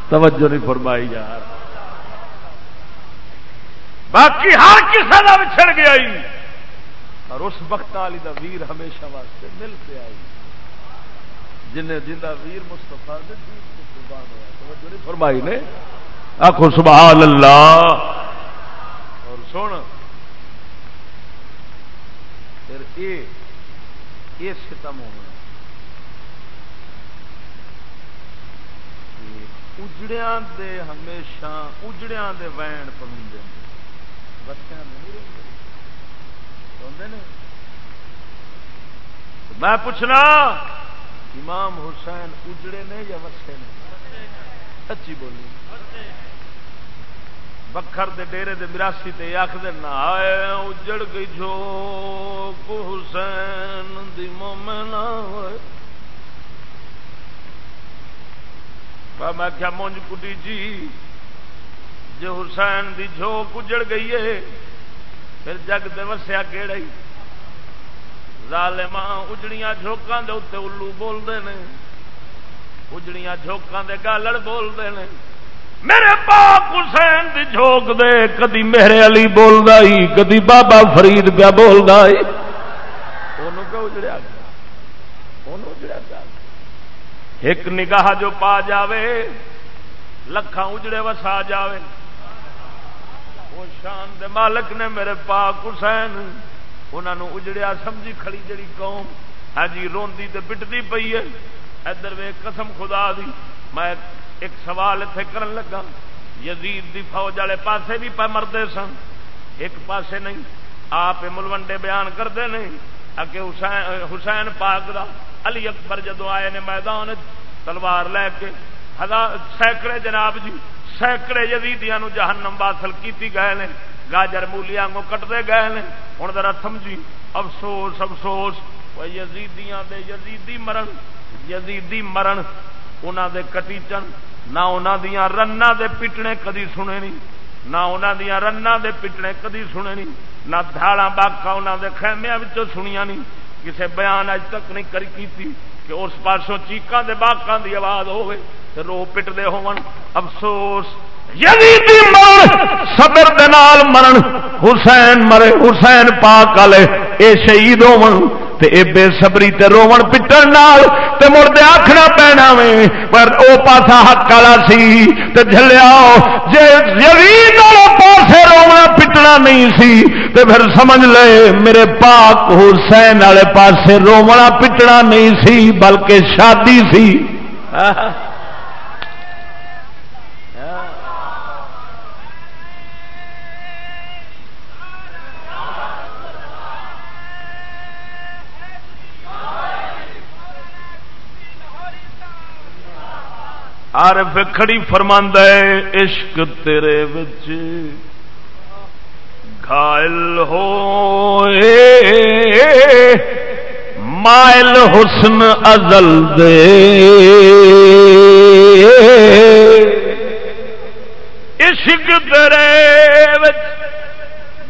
توجہ نہیں فرمائی یار۔ باقی ہر کسی کا بچھڑ گیا اور اس وقت والی دا ویر ہمیشہ واسطے مل پیا جن جا ویر مستفا فرمائی نے؟ آخو سبحان اللہ۔ اور سن۔ پھر یہ ستم ہونا اجڑیا دے ہمیشہ اجڑیا دے وین پوندے میں پوچھنا امام حسین اجڑے نے یا وسے نے؟ سچی بولی۔ بکھر دے ڈیرے دے مراسی تے آخ دینا اجڑ گئی جو کو حسین دی مومن میں کیا مونج کٹی جی؟ جو حسین دی جھوک اجڑ گئی ہے، پھر جگ دے وسیا کہڑا ہی ظالماں اجڑیاں جھوکاں دے اتنے الو بولتے ہیں اجڑیاں جھوکاں دے گالڑ بولتے ہیں میرے پاک حسین دی جھوک دے کدی میرے علی بولدا ہی کدی بابا فرید پیا بولدا ہی اونوں کیوں اجڑیا گیا اونوں اجڑیا گیا ایک نگاہ جو پا جاوے لکھاں اجڑے وسا جاوے وہ شان دے مالک نے میرے پاک حسین انہوں اجڑیا سمجھی کھڑی جڑی قوم ہاں جی روندی تے پٹتی پئی ہے۔ ادھر وے قسم خدا دی، میں ایک سوال اتنے کرن لگا۔ یزید دی فوج والے پاسے بھی پہ مردے سن۔ ایک پاسے نہیں، آپ ملوڈے بیان کرتے نہیں اگے حسین حسین پاک دا علی اکبر جدو آئے نے میدان تلوار لے کے ہزار سینکڑے جناب جی سینکڑے یزیدیاں جہنم واصل کیتی گئے نے۔ گاجر مولیاں کو کٹتے گئے نے۔ ہوں ذرا سمجھی، افسوس افسوس یزیدیاں دے یزیدی مرن یزیدی مرن انہوں دے کٹیچن، نہ انہوں دیا رن دے پٹنے کدی سنے نہیں نہ انہوں دیا رن دے پٹنے کدی سنے نہیں نہ دھاڑا باقا انہوں دے خیمیا سنیا نہیں کسے بیان اج تک نہیں کری کی کہ اس پاسوں چیقاں دے باغاں دی آواز ہوئے رو پٹدے ہون افسوس یعنی یزیدی مر صبر دے مرن۔ حسین مرے، حسین پاک والے اے شہید ہون تے اے بے صبری تے روون پٹن نال۔ تے مڑ آکھنا پینا وے۔ پر او پاسا حق والا سی۔ تے جھلیا جے یزید والے پاسے رونا پٹنا نہیں سی، تے پھر سمجھ لے، میرے پاک حسین والے پاسے رونا پٹنا نہیں سی، بلکہ شادی سی۔ [LAUGHS] عارف کھڑی فرماندہ ہے، عشق تیرے بچ گھائل ہو مائل حسن ازل دے۔ عشق تیرے بچ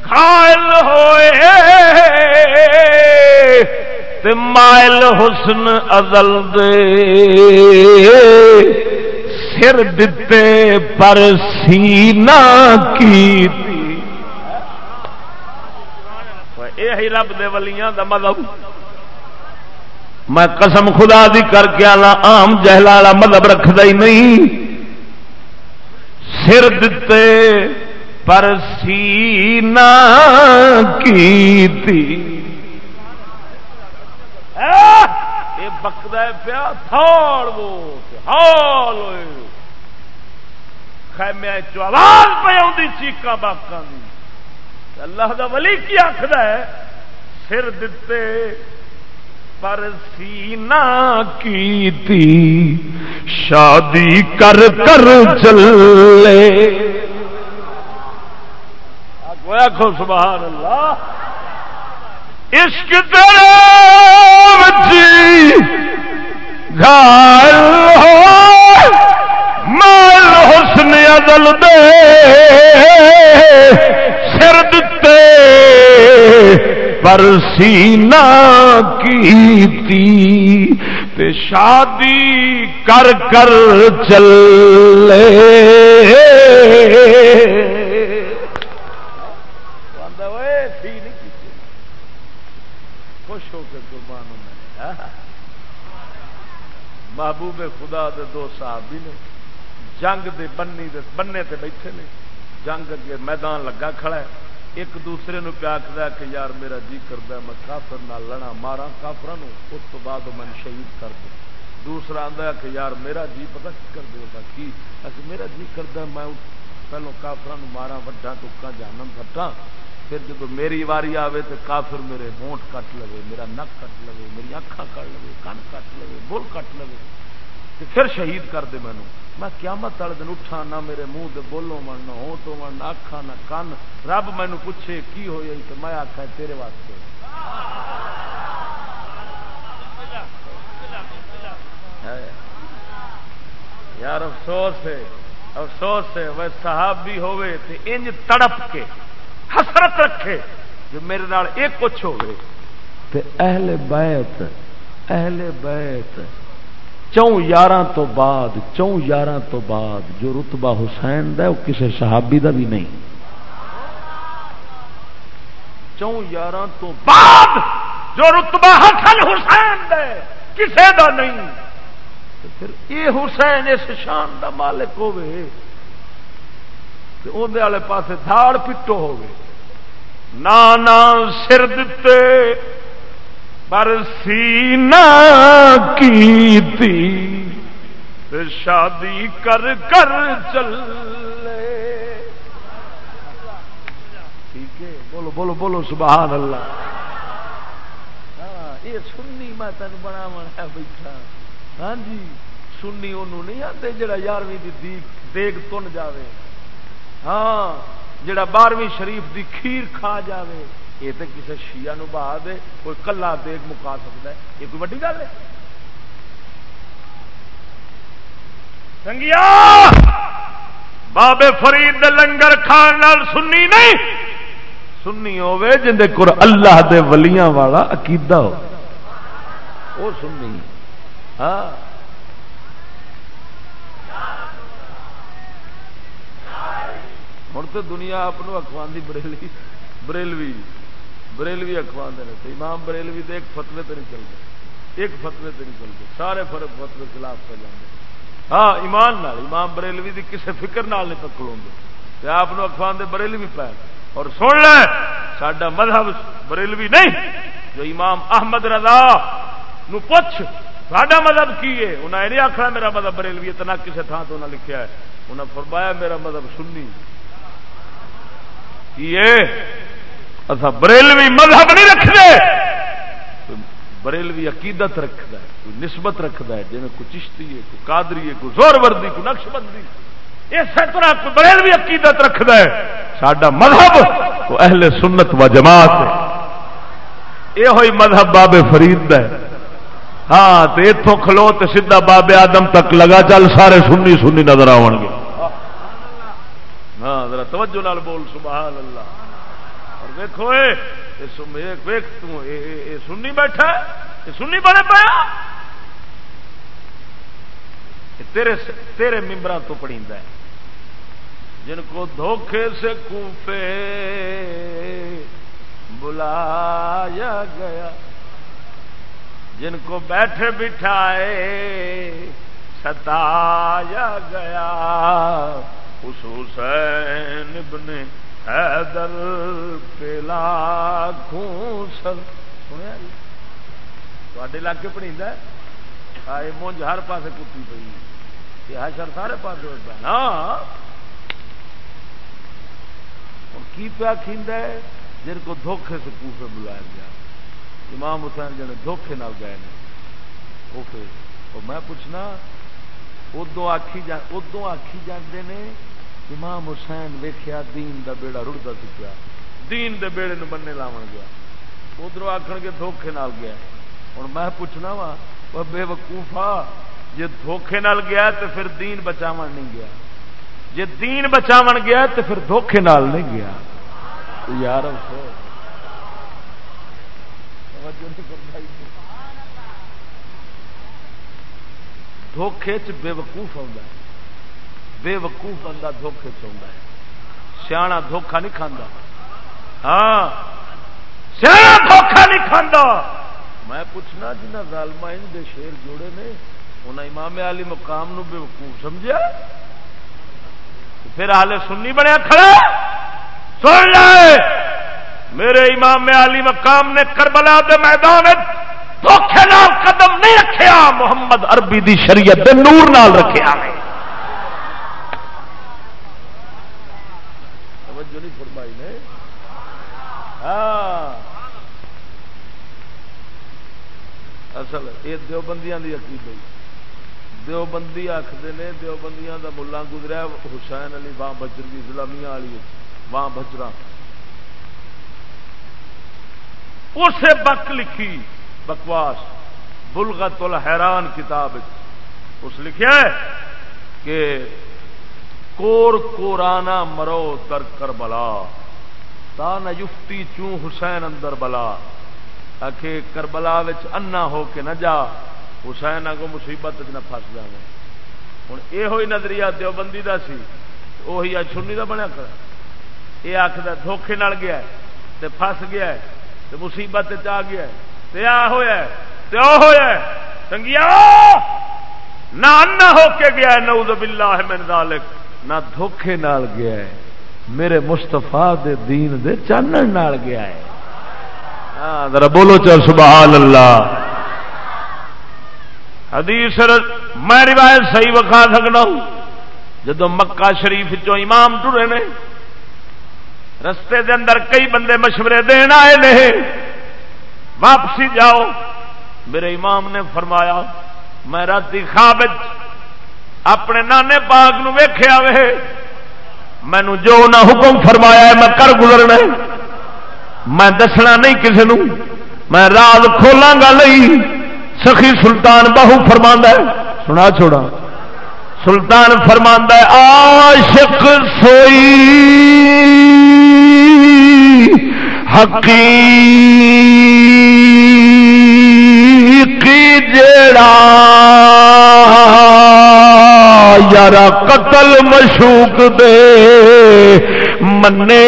گھائل ہوئے۔ مائل حسن ازل دے۔ سر دیتے پر سینا کی یہ رب دے ولیاں دا مذہب میں قسم خدا دی کر کے آنا آم جہلا والا مذہب رکھد ہی نہیں سر دیتے پر سینا کی یہ بکد پیا تھوڑ وہ ہال ہوئے۔ خیمے چواز پہ آدھی چیقا باقا اللہ دا ولی کی آخر ہے؟ سر دتے پر سینا کی تھی شادی کر کر چلے آخو سبحان اللہ۔ عشق تیرے گھر ہو، مال حسن عدل دے، سر دتے پر سینا کی شادی کر کر چلے۔ محبوب خدا دے دو صحابی نے، جنگ دے بنی دے بننے تے بیٹھے نے۔ جنگ اگے میدان لگا کھڑا ہے۔ ایک دوسرے نو پیا آخر کہ یار میرا جی کرتا میں کافر نہ لڑا مارا کافر اس تو بعد میں شہید کر دوں۔ دوسرا آتا کہ یار میرا جی پتا کی کر دے گا کی؟ اچھا میرا جی کرتا میں پہلو کافر مارا وڈا ٹکا جانم پٹا پھر جب میری واری آوے تو کافر میرے ہونٹ کٹ لو میرا نک کٹ لو میری اکھا کٹ لو کن کٹ لو بل کٹ لو پھر شہید کر دے مینو میں قیامت والے دن اٹھا نہ میرے منہ دے بولو من نہ ہونٹ من نہ اکھا نہ کن رب مینو پوچھے، کی ہوئی تو میں آخا تیرے واسطے یار افسوس ہے افسوس ہے، وہ صحابی ہوئے تے انج تڑپ کے حسرت رکھے جو میرے نال ایک کچھ ہوئے۔ تے اہل بیت اہل بیت چون یار تو بعد چون یار تو بعد جو رتبہ حسین دا وہ کسی صحابی دا بھی نہیں۔ چون یار تو بعد جو رتبہ حسن حسین دے کسے دا نہیں۔ پھر یہ حسین اس شان دا مالک ہوے اندر والے پاس دھاڑ پٹو ہو ہوگی نانا سر دیتے پر سینا کی تھی شادی کر کر چلے۔ ٹھیک ہے، بولو بولو بولو، سبحان اللہ۔ ہاں یہ سننی میں تین بنا ہے بیٹھا۔ ہاں جی سننی انہوں نہیں آتے جڑا یارویں کی دیگ تن جاوے۔ ہاں جڑا بارہویں شریف دی کھیر کھا جاوے، یہ تو کسی شیعہ نو بہا دے، کوئی کلا دیگ مکا سکتا ہے، یہ کوئی وڈی گل ہے؟ سنگیا بابے فرید لنگر کھان سنی نہیں؟ سنی ہوے جن دے اللہ دے ولیاں والا عقیدہ ہو۔ وہ سنی۔ ہاں۔ ہوں تو دنیا آپ اخوان بریلوی بریلوی بریلوی اخوان دے امام بریلوی دے ایک فتوے تو نہیں چلتے ایک فتوے تو نہیں چلتے سارے فرق فتوے خلاف پہ جانے ہاں ایمان نال، امام بریلوی دی کسے فکر نال نہیں پکڑوں گے آپ اخوان دے بریلوی پہ اور سن لے سڈا مذہب بریلوی نہیں، جو امام احمد رضا نو پوچھ، ساڈا مذہب کی ہے؟ انہیں یہ نہیں آخر میرا مذہب بریلوی ہے تو نہ کسی تھان تو انہیں لکھا ہے۔ انہیں فرمایا میرا مذہب سنی۔ اصا بریلوی مذہب نہیں رکھتے بریلوی عقیدت رکھتا ہے کوئی نسبت رکھتا ہے جی کوئی چشتی ہے، کوئی کادری ہے، کوئی زور وردی، کوئی نقش بندی۔ اسی طرح بریلوی عقیدت رکھتا ہے سڈا مذہب وہ اہل سنت و جماعت ہے۔ یہ ہوئی مذہب بابے فرید ہے ہاں تو اتوں کھلو تو سیدا بابے آدم تک لگا، چل سارے سنی سنی نظر آن گے۔ ہاں ذرا توجہ نال بول، سبحان اللہ۔ اور ویکو سنی بیٹھا سنی بڑے پایا؟ تیرے تیرے ممبر تو پڑی ہے۔ جن کو دھوکے سے کوفے بلایا گیا، جن کو بیٹھے بٹھائے ستایا گیا۔ اس حسین ابن حیدر پیلا سر سنیا جی؟ تے علاقے پڑی آئے مونج ہر پاسے کتی پی یہ حشر سارے پاسے پاس ہاں۔ کی پیا کھیندا ہے؟ جن کو دھوکھے سے کوفے بلایا گیا۔ امام حسین جنے دھوکھے نال گئے نے، کوفے۔ اور میں پوچھنا ادو آخی جا ادو آخی جاندے نے امام حسین ویخیا دین دا بیڑا رڑتا سکیا دین دے بیڑے نو بننے لاو گیا۔ ادھر آخر گے دھوکھے نال گیا۔ ہوں میں پوچھنا وا بے وقوفا جی دھوکھے نال گیا تو پھر دین بچاو نہیں گیا۔ جی دین بچاو گیا تو پھر دھوکھے نال نہیں گیا۔ یار دھوکھے چ بے وقوف آ بے وقوف بندہ دھوکھے چاہتا ہے۔ سیاح دھوکھا نہیں کھانا ہاں۔ سیاح دھوکھا نہیں کھانا میں پوچھنا جنہ ظالما دے شیر جوڑے نے انہیں امام علی مقام نو بے وقوف سمجھا پھر حال سننی بنیا کھڑا سن لے۔ میرے امام علی مقام نے کربلا دے میدان دھوکھے نال قدم نہیں رکھیا، محمد عربی دی شریعت دے نور نال رکھیا ہے ہاں اصل یہ دیوبندیاں دی عقید ہوئی دیوبندی آخر نے دیوبندیاں دا ملا گزرا حسین علی باں بجر کی اسلامیہ والی باں بجرا اسے بک لکھی بکواس، بلغت الحیران کتاب اس لکھا ہے کہ کور کورانا مرو تر کر بلا تا نہ یفتی چوں حسین اندر بلا۔ آخے کربلا انا ہو کے نہ جا، حسین کو مصیبت نہ فس جائے ہوں یہ نظریہ دیوبندی کا سی وہی اج سنی کا بنیا کر یہ آخر دھوکھے نال گیا تے فس گیا تے مصیبت آ گیا تے آ ہویا تے او ہویا نہ انا ہو کے گیا نعوذ باللہ من ذالک۔ نہ دھوکھے نال گیا ہے، میرے مستفا دے دین دے چانن نال گیا ہے۔ ہاں ذرا بولو چل سبحان اللہ حدیث میں روایت صحیح وکھا سکنا ہوں۔ جدو مکہ شریف چو امام ٹرے نے، رستے دے اندر کئی بندے مشورے دین آئے نے، واپسی جاؤ۔ میرے امام نے فرمایا، میں رات خواب اپنے نانے باغ نیکیا وے۔ مینو جو نہ حکم فرمایا ہے، میں کر گزرنا میں دسنا نہیں کسی نو میں راز کھولاں گا نہیں۔ سخی سلطان بہو فرما ہے۔ سنا چھوڑا۔ سلطان فرما ہے، عاشق سوئی۔ حقی جڑا یار قتل مشوق دے۔ منے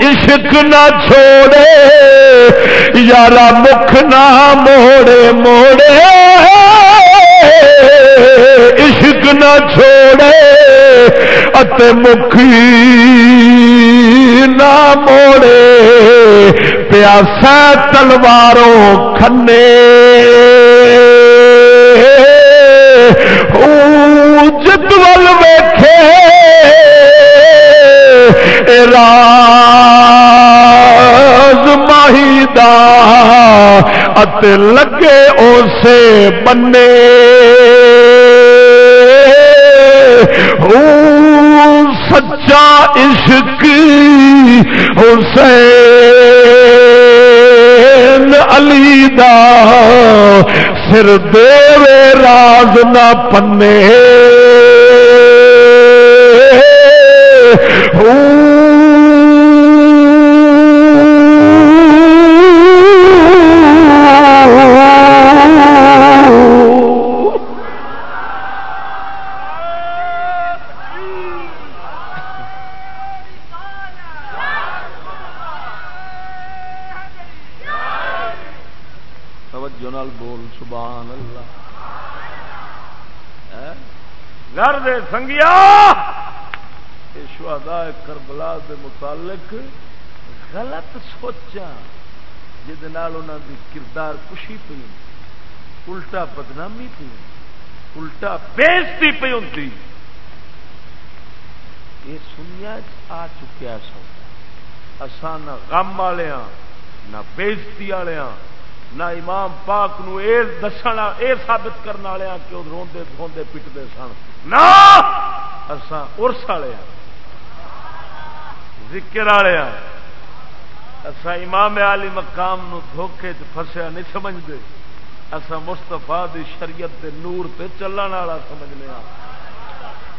عشق نہ چھوڑے، یارا مکھ نہ موڑے موڑے۔ عشق نہ چھوڑے ات مکھی نہ موڑے۔ پیاسا تلواروں کھنے۔ راز ماہی دا ات لگے اسے بنے سچا عشق حسین علی دا سر دے راز نہ پنے سنگیا شہدا کربلا دے متعلق غلط سوچا جہد کردار کشی پی الٹا بدنامی پی الٹا بےزتی پی ہوں یہ سنیا آ چکیا سو۔ اسان نہ غم والے نہ بےزتی والے نہ امام پاک نو اے دسنا، اے ثابت کرنے والے کہ وہ روندے دھوندے پٹتے سن۔ نہ! اسان ارس والے ذکر والے اسا امام علی مقام نو دھوکے چ فسیا نہیں سمجھتے اسا مستفا دی شریعت دے نور تے چلن والا سمجھنے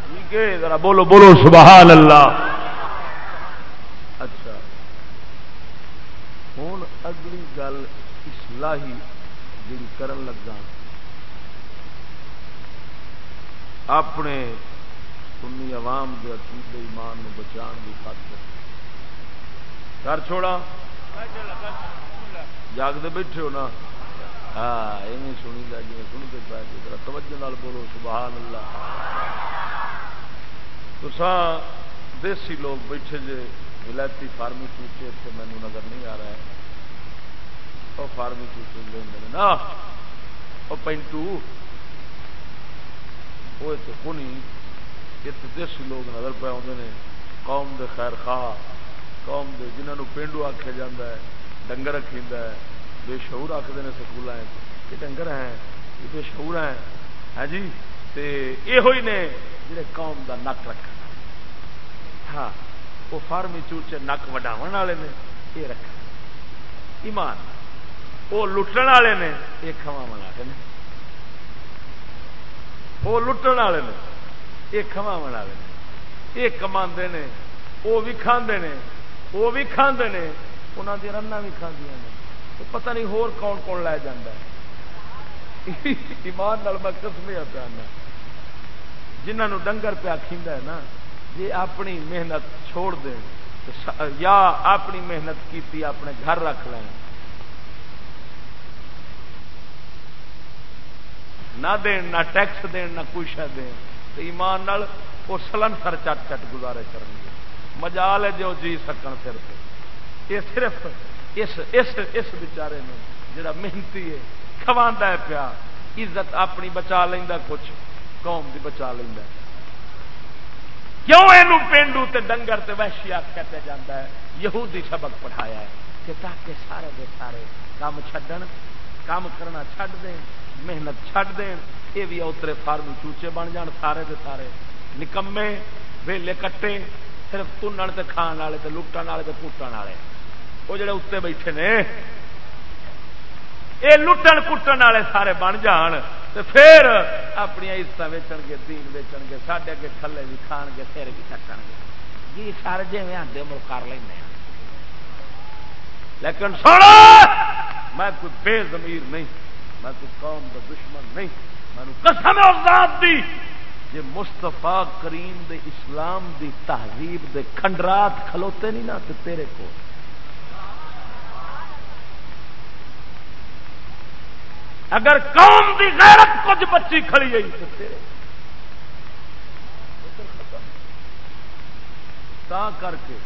ٹھیک ہے، ذرا بولو بولو، سبحان اللہ۔ اچھا۔ ہوں اگلی گل اصلاحی جی کرن لگا۔ اپنے سنی عوام کے عقید ایمان نو بچان کی خاطر۔ کر چھوڑا۔ جاگتے بیٹھے ہو نا۔ ہاں ایویں سنی دا جی سنتے پائے ذرا توجہ نال بولو، سبحان اللہ۔ تو دیسی لوگ بیٹھے جے، ولایتی فارمی چوچے اتنے مینو نظر نہیں آ رہا ہے۔ وہ فارمی چوچے لے نا وہ پینٹو وہ کونی اتنے دیسی لوگ نظر پہ آتے ہیں قوم دے خیر خواہ قوم دے جنہوں پینڈو آخیا جا ہے ڈنگر رکھی ہے بے شعور آخر ہیں سکول یہ ڈنگر ہیں یہ بے شعور ہیں ہاں جی یہ ہوئی نے جڑے قوم دا نک رکھ ہاں وہ فارمی چوچے نک وڈاو والے نے یہ رکھ ایمان وہ لٹن والے نے یہ کھوا والے نے وہ لٹن والے نے یہ کھوا والے نے۔ یہ کما نے وہ بھی کھانے نے وہ بھی کھانے نے۔ انہوں کی رنا بھی کھاندیا نے۔ پتہ نہیں ہور کون کون لے جا [LAUGHS] ایمان نال میں قسمیا پیا جنہوں ڈنگر پیا کھیندا ہے نا جی اپنی محنت چھوڑ دیں یا اپنی محنت کی اپنے گھر رکھ لیں نہ دین، نہ ٹیکس دین، نہ کچھ دین۔ تو ایمان نال وہ سلن سر چٹ چٹ گزارے کریں گے مجال ہے جو جی سکن سر پہ یہ صرف اس اس اس بچارے میں جڑا محنتی ہے کھوا ہے پیا۔ عزت اپنی بچا لینا کچھ، قوم دی بچا لینا کیوں یہ پینڈو تے ڈنگر تے وحشی آخ کہتے جاتا ہے؟ یہودی سبق پڑھایا ہے کہ تاکہ سارے دے سارے کام چھڈن، کام کرنا چھڈ دیں محنت چھڈ دین، یہ بھی اترے فارمی چوچے بن جان، سارے دے سارے نکمے، ویلے کٹے، صرف تنن تے کھان والے تے لٹن والے تے پوٹن والے۔ وہ جڑے اتنے بیٹھے نے، یہ لٹن کٹن والے سارے بن جان تو پھر اپنی عزت ویچن گے، دین ویچن گے سڈے اگے تھلے بھی کھان گے، سر بھی چکن گے۔ جی سارے جی آدھے مل کر لینا لیکن سونا میں کوئی بے زمیر نہیں۔ میں کوئی قوم کا دشمن نہیں، میں قسم ذات دی جی مستفا کریم دے اسلام دی تہذیب دے کھنڈرات کھلوتے نہیں نا تو تیرے کو اگر قوم دی غیرت کچھ بچی کھڑی گئی تو تیرے تا کر کے،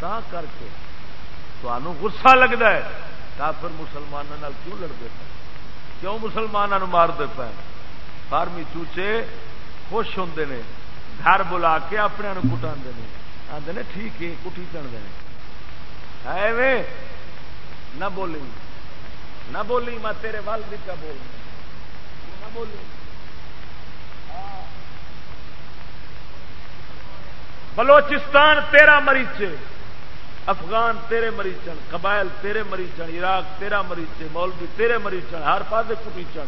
تا کر کے تو غصہ لگتا ہے، کافر مسلمانوں کیوں لڑتے پے کیوں مسلمانوں مارتے پے فارمی چوچے خوش ہوں نے، گھر بلا کے اپنے کٹا آتے ہیں ٹھیک ہے، کٹی چڑھتے ہیں ہے نہ بولی نہ بولی، میں تیرے وال بھی کیا بول نہ بولی۔ بلوچستان تیرا مریض افغان تیرے مریضن قبائل تیرے مریضن عراق تیرا مریض مولوی تیرے مریض ہر پاس کٹیچن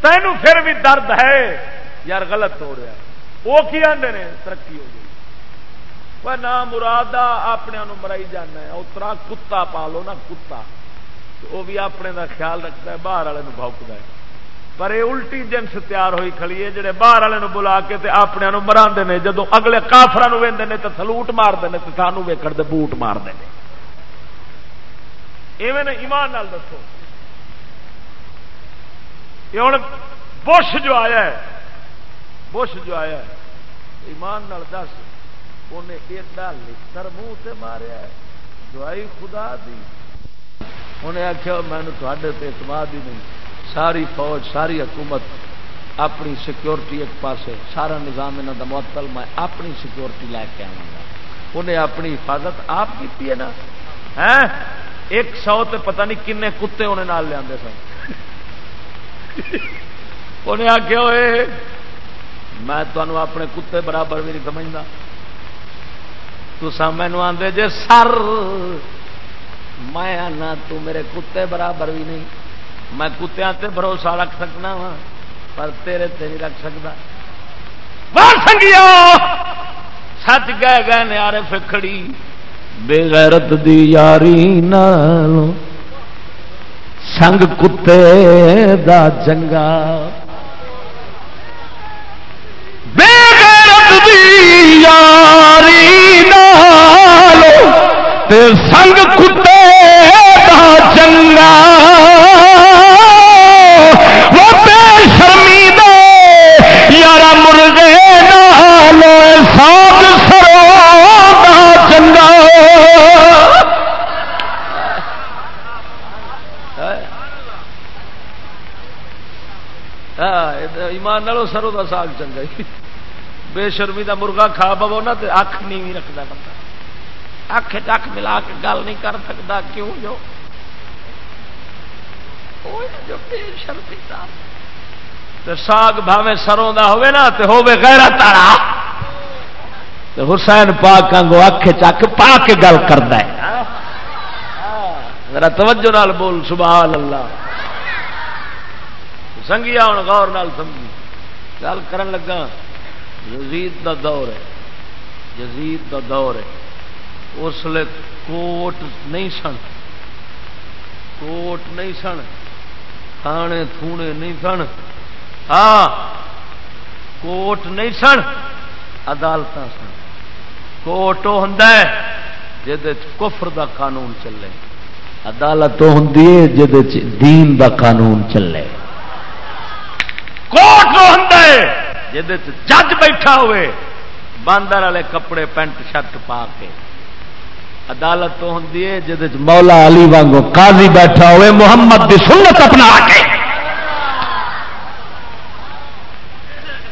تینوں پھر بھی درد ہے۔ یار غلط ہو رہا ہے۔ وہ کی آدھے نے؟ ترقی ہو گئی۔ وہ نہ مرادہ اپنے مرائی جانا ہے، اترا کتا پالو نا کتا۔ وہ بھی اپنے دا خیال رکھتا ہے، باہر والے بوکتا ہے۔ پر یہ الٹی جنس تیار ہوئی کھڑی ہے جہے باہر والے بلا کے تے اپنے مرا نے جدو اگلے کافر وے تو سلوٹ مارتے ہیں تو سانو ویکڑ دے بوٹ مارتے ہیں ایویں نے ایمان نال دسو۔ یہ ہوں بش جو آیا ہے، بش جو آیا ہے، ایمان نال دس انہیں ایڈا لکھر منہ سے ماریا ہے، دعائی خدا دی۔ انہیں آخیا میں اعتماد ہی نہیں۔ ساری فوج، ساری حکومت اپنی سیکورٹی ایک پاسے، سارا نظام یہاں کا معطل، میں اپنی سیکورٹی لے کے آؤں گا۔ انہیں اپنی حفاظت آپ کی ہے نا؟ ہاں؟ ایک سو تے پتہ نہیں کن کتے انہیں نال لیا سن۔ انہیں آخیا ہوئے، میں تمہوں اپنے کتے برابر بھی نہیں سمجھتا تو سام آدھے جے سر، میں آنا، تو میرے کتے برابر بھی نہیں۔ میں کتیا تے بھروسہ رکھ سکنا وا پر تیرے تے نہیں رکھ سکتا سچ گئے گئے نیارے فکڑی بے غیرت دی یاری نالو سنگ کتے دا چنگا بے غیرت دی یاری نالو تے سنگ کتے دا چنگا ایمان نالو سرو دا ساگ چنگا بے شرمی کا مرغا کھا پو نا تو اکھ نہیں رکھتا بندہ۔ اکھ چک ملا کے گل نہیں کر سکتا کیوں جو؟ جو بے شرمی دا۔ تے ساگ بھاوے سروں کا ہوے نا تو ہوے گہرا تارا حسین پاک کو اکھ چک پا کے گل کرتا ہے۔ ذرا توجہ نال بول، سبحان اللہ۔ سنگیا ہوں غور نال سمجھی۔ گل کرن لگا، یزید دا دور ہے، یزید دا دور ہے۔ اس لیے کوٹ نہیں سن، کوٹ نہیں سن، تھانے تھونے نہیں سن۔ ہاں کوٹ نہیں سن عدالت سن۔ کوٹ ہوں کفر دا قانون چلے۔ عدالت ہوں دین دا قانون چلے۔ کوٹ ہوں جج بیٹھا ہوئے، باندر والے کپڑے، پینٹ، شرٹ پا کے۔ عدالت تو ہوں جہد مولا علی وانگو قاضی بیٹھا ہوئے، محمد دی سنت اپنا کے۔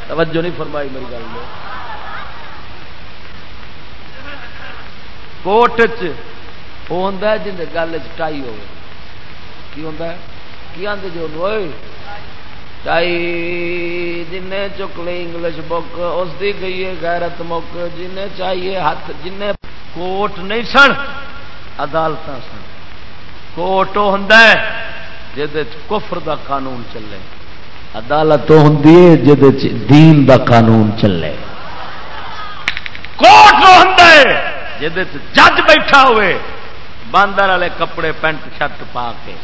توجہ نہیں فرمائی میری گل میں۔ کوٹ وہ ہوں جن گل چائی ہو آدھے جو؟ ٹائی جن چک لی انگلش بک، اس کی گئی ہے گیرت مک جن چاہیے ہاتھ جن کوٹ نہیں سن عدالت سن۔ کوٹ ہوں کفر دا قانون چلے۔ عدالت ہوں دین دا قانون چلے۔ کوٹ ہوں جج بیٹھا ہوئے، باندر والے کپڑے، پینٹ، شرٹ پا کے۔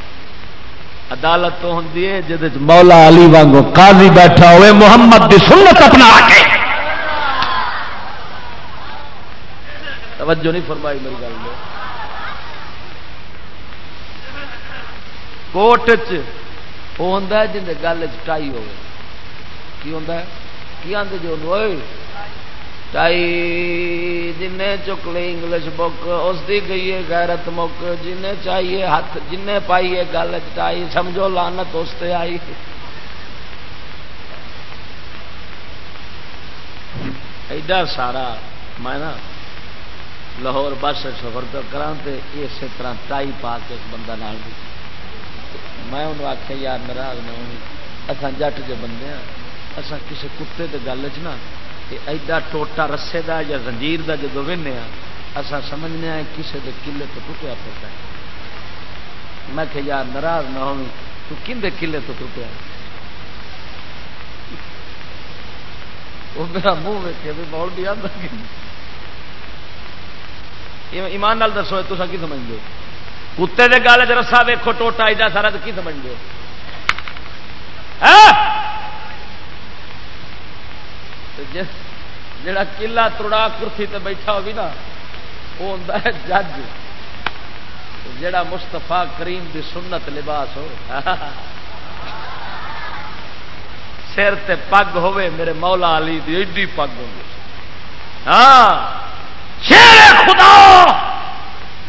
عدالت تو ہوں جہد مولا علی وانگو قاضی بیٹھا ہوئے، محمد دی سنت اپنا کے توجہ نہیں فرمائی میری گل میں۔ کوٹ وہ ہوں جن گل چائی ہوئے۔ کی ہوں کی آدھے جو؟ ٹائی جن چک لی انگلش بک، اس کی گئی ہے گیرت مک۔ جن چاہیے ہاتھ جن پائیے گل چائی سمجھو لانت اس سے آئی۔ ایڈا سارا میں نا لاہور بس سفر تو کرا اسی طرح ٹائی پا کے ایک بندہ نال میں انہوں آخیا یار ناراض نہ ہونی اصل جٹ جو بندے ہاں اصل کسی کتے کے گل چ نہ ایڈا ٹوٹا رسے دا یا زنجیر دا جدو وہنے اصا سمجھنے آئے کسی کے کلے تو ٹوٹیا پتا ہے۔ میں کہ یار ناراض نہ ہو تو کھے کلے تو ٹوٹیا؟ وہ میرا منہ ویکے بھی بول بھی آتا ایمان نال دسو تو کی سمجھ دو کتے کے گال چ رسا ویکو ٹوٹا ایڈا سارا، تو کی سمجھ ہاں؟ دو جڑا کلا تڑا کرسی تے بیٹھا ہوگی نا وہ ہوتا ہے جج۔ جڑا مستفا کریم دی سنت لباس ہو۔ [LAUGHS] سر تے پگ ہوئے میرے مولا علی دی ایڈی پگ ہو ہاں شیر خدا!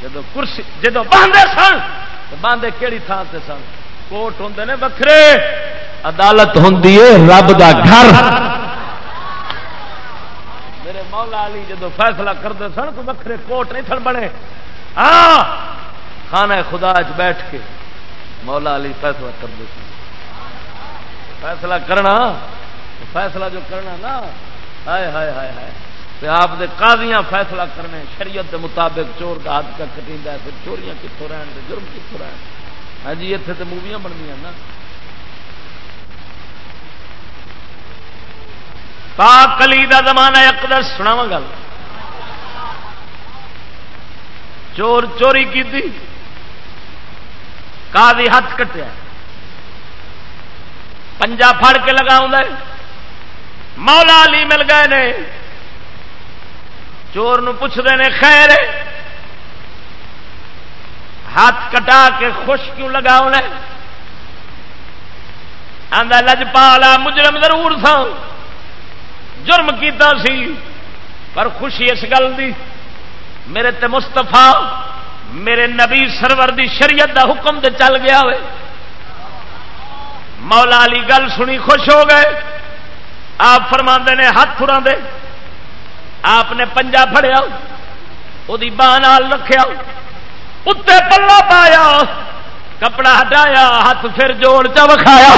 جدو کرسی، جدو باندھے سن باندھے کہڑی تھان سے سن؟ کوٹ ہوں نے وکھرے۔ عدالت ہوں رب دا گھر۔ مولا علی جدو فیصلہ کرتے سن تو وکرے کوٹ نہیں سن بنے۔ ہاں خانہ خدا چ بیٹھ کے مولا علی فیصلہ کرتے سن۔ فیصلہ کرنا، فیصلہ جو کرنا نا، ہائے ہائے ہائے ہائے۔ آپ دے قاضیاں فیصلہ کرنے، شریعت دے مطابق چور کا ہاتھ کا کٹی پھر چوریاں کتوں رہن جرم کتوں رہن۔ ہاں جی اتنے تو موویاں بننی نا۔ پاک کلی کا زمانہ اقدس سنا گل۔ چور چوری کی تھی ہاتھ کٹیا۔ پنجا پھڑ کے لگا مولا علی مل گئے نے۔ چور پوچھتے ہیں خیر ہاتھ کٹا کے خوش کیوں لگا آدھا لجپالا مجرم ضرور تھا جرم کیتا سی، پر خوشی اس گل دی۔ میرے تے مستفا میرے نبی سرور دی شریعت دا حکم تے چل گیا ہوئے۔ مولا علی گل سنی خوش ہو گئے۔ آپ فرما نے ہاتھ فرا دے آپ نے پنجا فڑیا وہ بان رکھا اتنے پلا پایا۔ کپڑا ہٹایا۔ ہاتھ پھر جوڑ چا وکھایا۔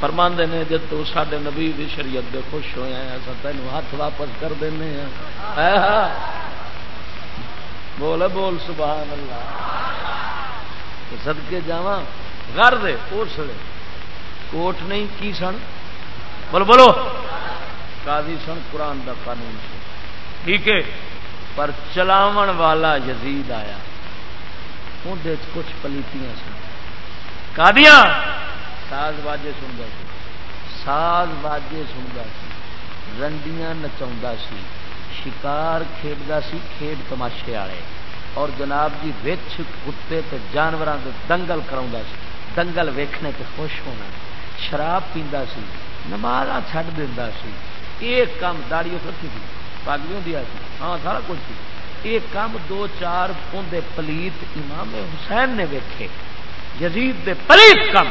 فرماندے نے جب تو سارے نبی دی شریعت دے خوش ہوئے ہیں تینوں ہاتھ واپس کر دینے ہیں۔ بول بول سبحان اللہ سدکے جا گھر دے اس کوٹ نہیں کی سن؟ بولو بولو۔ قاضی سن قرآن دا قانون ٹھیک ہے۔ پر چلاو والا یزید آیا۔ اندر کچھ پلیتیاں سن۔ کادیاں ساز واجے سنتا سی۔ ساز واجے سنتا سی۔ رنڈیاں نچا سی۔ شکار کھیڈتا سی کھیڈ تماشے والے۔ اور جناب جی وچ کتے تے جانوروں کے دنگل کرا سی۔ دنگل ویکھنے تے خوش ہونا۔ شراب پیندا سی۔ نماز چھڈ دینا سی۔ ایک کام داڑی رکھی تھی پگ بھی ہوں سی۔ ہاں سارا کچھ سی۔ ایک کام دو چار پوندے پلیت امام حسین نے ویکھے۔ یزید دے پلیت کم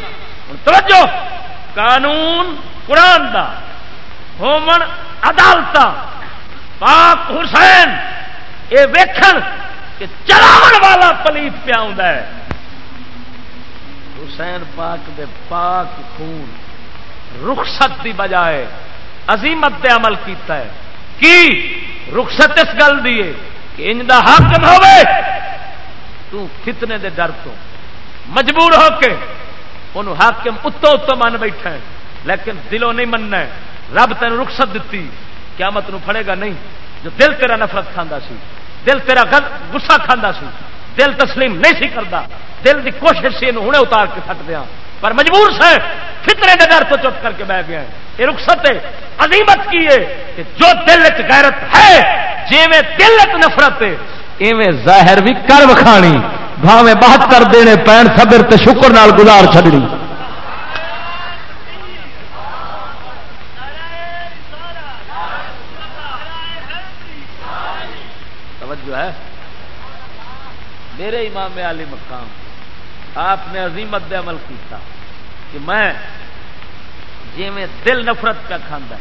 توجہ! قانون قرآن دا، ہومن عدالت پاک حسین، یہ ویکھن کہ چلاو والا پلیت پیا ہے۔ حسین پاک دے پاک خون رخصت دی بجائے عظیمت دے عمل کیتا ہے۔ کی رخصت اس گل دیے کہ ان دا حاکم ہوئے، تو فتنے دے ڈر تو مجبور ہو کے انہوں حاکم اتو اتو من بیٹھا ہے۔ لیکن دلوں نہیں مننا ہے۔ رب تین رخصت دیتی قیامت نو پھڑے گا نہیں۔ جو دل تیرا نفرت کھانا سی۔ دل تیرا گسا کھانا سی۔ دل تسلیم نہیں سی کرتا دل کی کوشش سے ہوں اتار کے سٹ دیا۔ پر مجبور سے فطرے کے ڈر تو چپ کر کے بہ گیا یہ رخصت ہے۔ عظیمت کی ہے کہ جو دل غیرت ہے جی دل نفرت ہے، ایویں ظاہر بھی کر وکھانی۔ بھاویں بات کر دینے پین صبر تے شکر نال گزار چھڑنی توجہ ہے۔ میرے امام علی مقام، آپ نے عظیمت دے عمل کیتا کہ میں جی میں دل نفرت پہ کھانا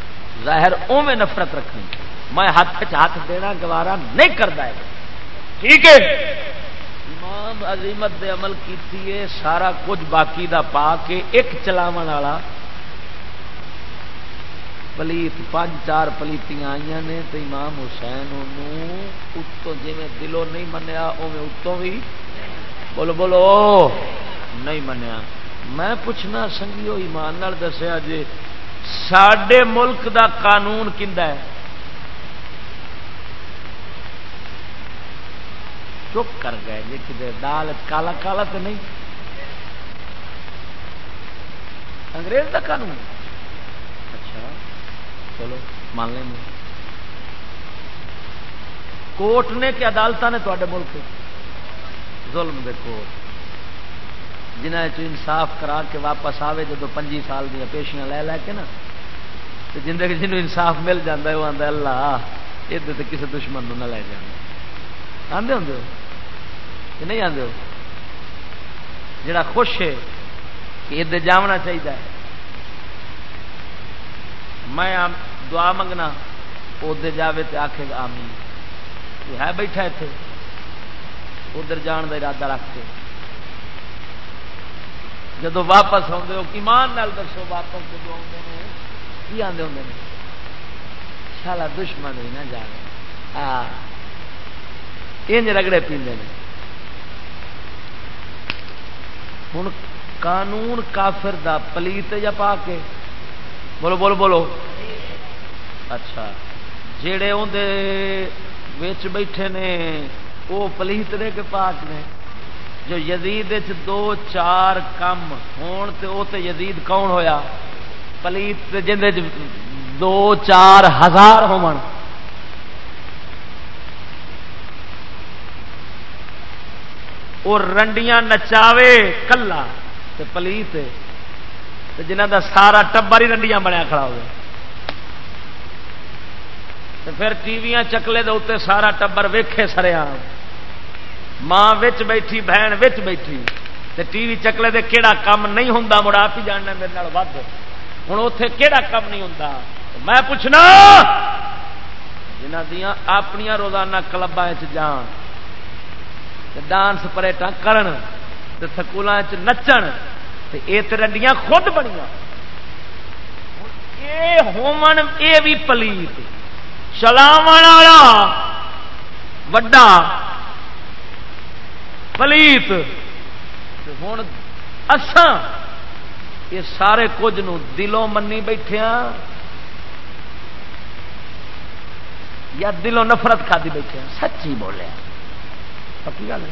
ظاہر او میں نفرت رکھنی میں ہاتھ ہاتھ دینا گوارا نہیں کرتا ہے۔ ٹھیک ہے؟ امام عظیمت دے عمل کیتی ہے، سارا کچھ باقی دا پا کے ایک چلاو والا پلیت، پانچ چار پلیتیاں آئی نے تو امام حسین اتوں جی دلوں نہیں منیا اوے اتوں بھی بولو بولو، نہیں منیا۔ میں پوچھنا سنگیو، ایمان دسیا جی سڈے ملک دا قانون ہے؟ چپ کر گئے جی کتنے دال کالا کالا تو نہیں۔ انگریز کا قانون۔ اچھا چلو، مان لیں۔ کوٹ نے کہ عدالت نے تے ملک ظلم دے کوٹ۔ جنہیں انصاف کرا کے واپس آئے جب پنجی سال دیا پیشیاں لے لے کے نا تو جن انصاف مل جاتا ہے وہ آتا اللہ یہ کسی دشمن نہ لے جانا آدھے ہوں کہ نہیں آدھے ہو؟ جڑا خوش ہے کہ ادھر جانا چاہیے میں دعا منگنا ادھر جائے تو آخے گا آمی ہے بیٹھا اتنے ادھر جان کا ارادہ رکھ کے۔ جب واپس آتے ہو، ایمان نال دسو واپس جب آتے ہیں کی آدھے ہوں شالا دشمن ہی نہ جانے ہاں رگڑے پیندے ہیں ہوں قانون کافر دا، پلیت یا پا کے بولو بولو بولو۔ اچھا جڑے اندر بیٹھے نے وہ پلیت نے کہ پاک نے؟ جو یزید دو، چار کم ہون تے او تے یزید کون ہویا؟ پلیت جن دو، چار ہزار ہو رنڈیاں نچاوے کلا تے پلیت جنہ دا سارا ٹبر ہی رنڈیاں بنیا کھڑا ہو پھر ٹی چکلے دے اتنے سارا ٹبر ویکھے سریا ماں وچ بیٹھی، بہن وچ بیٹھی۔ ٹی وی چکلے دے کیڑا کام نہیں ہوں مڑا آپ ہی جاننا میرے ود۔ ہوں اتے کہڑا کام نہیں ہوں میں پوچھنا جنہ دیا اپنیا روزانہ کلبا جان ڈانس پریٹا کرن سکولوں نچن یہ ترنڈیاں خود بنیا ہومن یہ بھی پلیت۔ چلاو والا، وڈا پلیت۔ ہوں اسان یہ سارے کچھ نو دلوں منی بیٹھے ہاں یا دلوں نفرت کھا دی بیٹھے ہیں سچی بولے۔ پکی گل ہے۔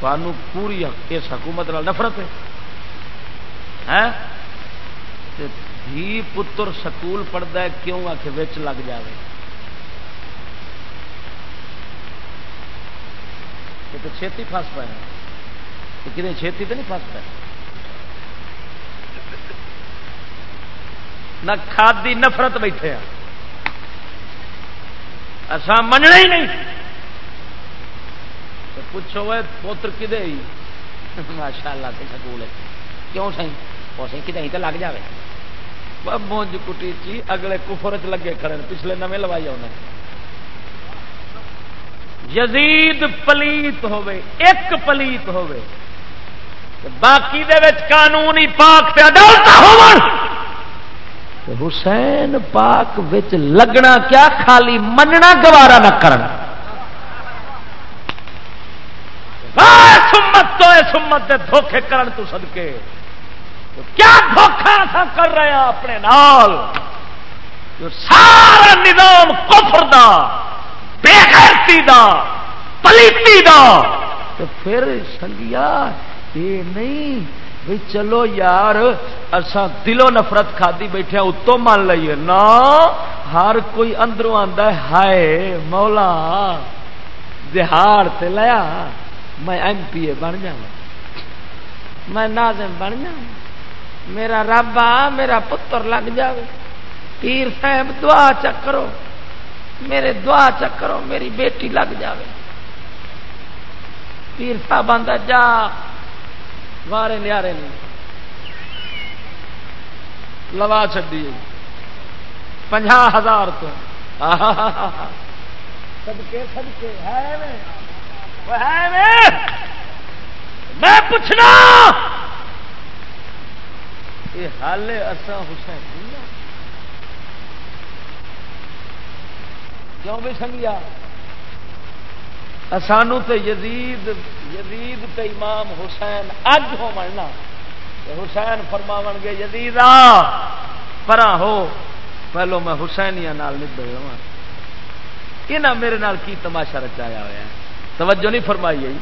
سانو پوری اس حکومت نفرت ہے۔ دھی پتر سکول پڑھتا ہے، کیوں آ کے بچ لگ جائے یہ تو چھتی فس پائے کتنی چھتی تو نہیں فس پائے؟ نہ کھادی نفرت بیٹھے ہیں۔ مننا ہی نہیں۔ پوچھو پوتر کدے [LAUGHS] ماشاء اللہ سے سکول کیوں سی وہ سی کدے تو لگ جائے مونج کٹی چی، اگلے کفر چ لگے کھڑے پچھلے نمے لوائی آنا یزید پلیت ہوے ایک پلیت ہوے باقی دے وچ قانونی پاک پہ عدالت ہو حسین پاک وچ لگنا کیا، خالی مننا گوارا نہ کرنا سمت تو سمت دے دھوکھے کرن تو صدقے۔ کیا دھوکھا ایسا کر رہے ہیں اپنے نال؟ جو سارا نظام کفر دا بے غیرتی دا، پلیتی دا۔ تو پھر سنگیا یہ نہیں بھی چلو یار اصا دلوں نفرت کھادی بیٹھے اتوں مان لیے نا، ہر کوئی اندروں آتا ہے، ہائے مولا، دہاڑ تے لیا۔ میں ایم پی اے بن جا میں نازم بن جا میرا رب آ، میرا پتر لگ جائے پیر صاحب دعا چکرو میرے دعا چکرو میری بیٹی لگ جائے پیر صاحب آدھا جا۔ وارے نیارے نہیں لوا چڈی پنجا ہزار تو۔ سدکے سدکے میں پوچھنا، یہ حال اصا حسین کیوں بھی سنگیا سانو تے یزید یزید تے امام حسین اج ہو مرنا۔ حسین فرماو گے یزید پرا ہو، پہلو میں حسینیا نبے ہوا یہ میرے نال کی تماشا رچایا ہوا ہے؟ توجہ نہیں فرمائی گئی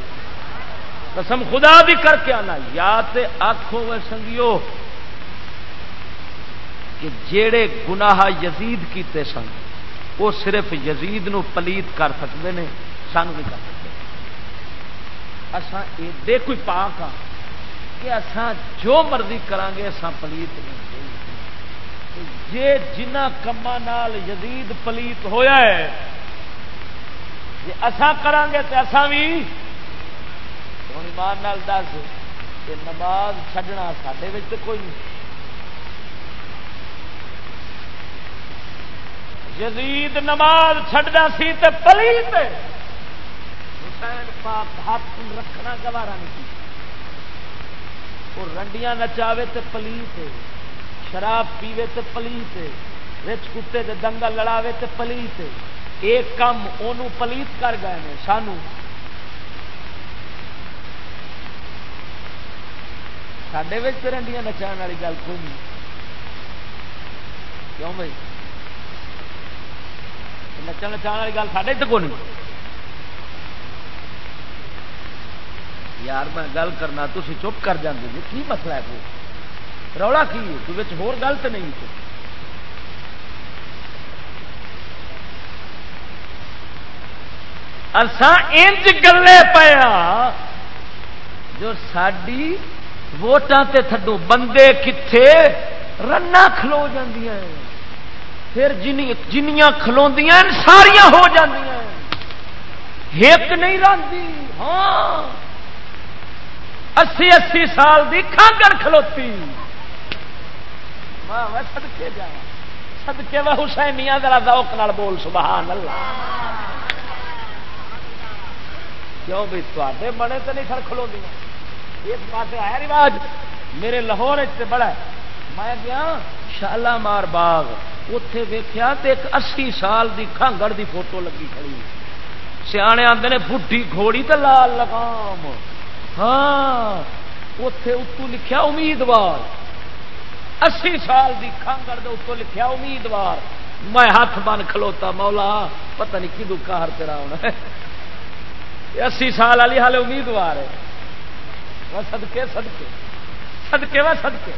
قسم خدا بھی کر کے آنا۔ یا تے آخو و سنگیو کہ جیڑے گناہ یزید کیتے سن، وہ صرف یزید نو پلیت کر سکتے ہیں سان نہیں کر سکتے۔ اسان ایڈے کوئی پاک ہاں کہ اسان جو مرضی کران گے اسان پلیت نہیں جے جنہ کما نال یزید پلیت ہویا ہے جی اسان کران گے تو اسان بھی ہوں ایمان نال دس کہ نماز چھڈنا سڈے کوئی نہیں۔ یزید نماز چھڈنا سی تے پلیت حسین پاک ہاتھ رکھنا گوارا نہیں وہ رنڈیاں نچاوے تے پلیت شراب پیوے تے پلیت رچ کتے دے دنگا لڑاوے تے پلیت ایک کم انہوں پلیت کر گئے ہیں سانو سڈے رنڈیاں نچان والی گل کوئی نہیں۔ کیوں بھائی؟ نچن نچان والی گل سڈے تو کون یار، میں گل کرنا تھی چپ کر جانے جی کی مسئلہ ہے وہ رولا کی ہو گل تو نہیں۔ انج گلے پیا ہاں۔ جو ساری ووٹان تے تھڈو بندے کتنے رنا کھلو جاندیاں پھر جنیاں کھلوندیاں ساریاں ہو جاندیاں ایک نہیں رہتی ہاں۔ اسی اسی سال کی کھانگڑ کھلوتی۔ سدکے جا سدکے وہ حسینیا ذرا دوک نال بول، سبحان اللہ۔ کیوں بھی تے بڑے تو نہیں سر کھلو اس پاس آیا رواج؟ میرے لاہور بڑا میں گیا، شالا مار باغ اتے ویخیا تو ایک اسی سال دی کھانگڑ دی فوٹو لگی کھڑی۔ سیانے آتے نے بڈی گھوڑی تو لال لگام۔ ہاں اتے اتو لکھیا امیدوار۔ اسی سال دی کھانگڑ دے اتو لکھیا امیدوار۔ میں ہاتھ بن کھلوتا، مولا، پتہ نہیں کدو کار تیرا ہونا اسی سال والی ہال امیدوار ہے۔ سدکے سدکے سدکے و سدکے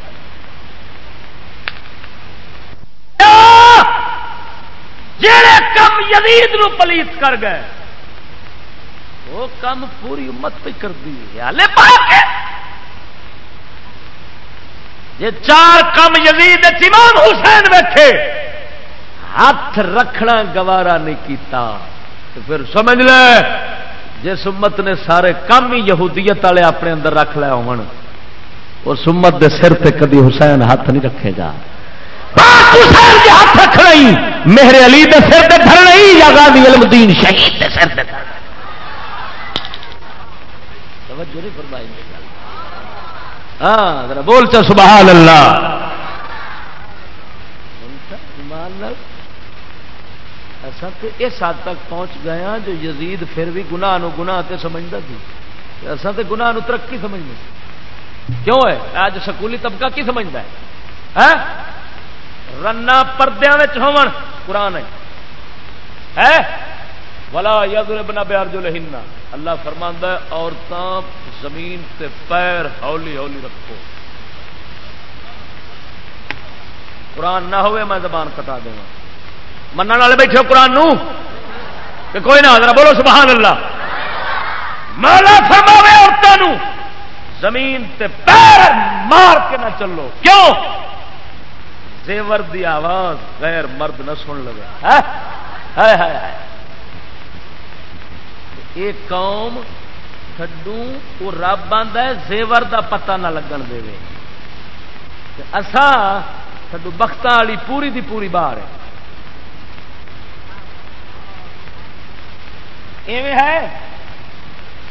جڑے کم یزید نو پلیت کر گئے، وہ کم پوری امت پہ کر دی یہ چار کم یزید امام حسین بیٹھے۔ ہاتھ رکھنا گوارا نہیں کیتا۔ تو پھر سمجھ لے۔ جس امت نے سارے کم ہی یہودیت والے اپنے اندر رکھ لے ہو اس امت دے سر تے کدی حسین ہاتھ نہیں رکھے گا۔ حسین کے ہاتھ رکھنا ہی میرے علی دے سر تے دھرنا ہی یا غازی علم الدین شہید دے سر تے دھرنا توجہ نہیں فرمائی۔ ہاں ذرا بول چا سبحان اللہ۔ ایسا تو اس حد تک پہنچ گیا جو یزید پھر بھی گناہ نو گناہ تے سمجھتا تھی۔ ایسا تو گناہ نو ترقی سمجھنا کیوں ہے؟ آج سکولی طبقہ کی سمجھتا ہے؟ رنا پردے ہون قرآن ہے۔ ولا یضربنا بیارجلہن اللہ فرماندا ہے، عورتاں زمین تے پیر ہولی ہولی رکھو۔ قرآن نہ ہوئے، میں زبان کٹا دوں من والے بیٹھے قرآن نو کہ کوئی نہ ذرا بولو سبحان اللہ مولا فرماوے عورتوں زمین تے پیر مار کے نہ چلو کیوں زیور دی آواز غیر مرد نہ سن لگا ایک قوم تھڈو وہ رب آتا ہے زیور دا پتہ نہ لگن دے اسا تھڈو بخت والی پوری دی پوری بار ہے ایویں ہے؟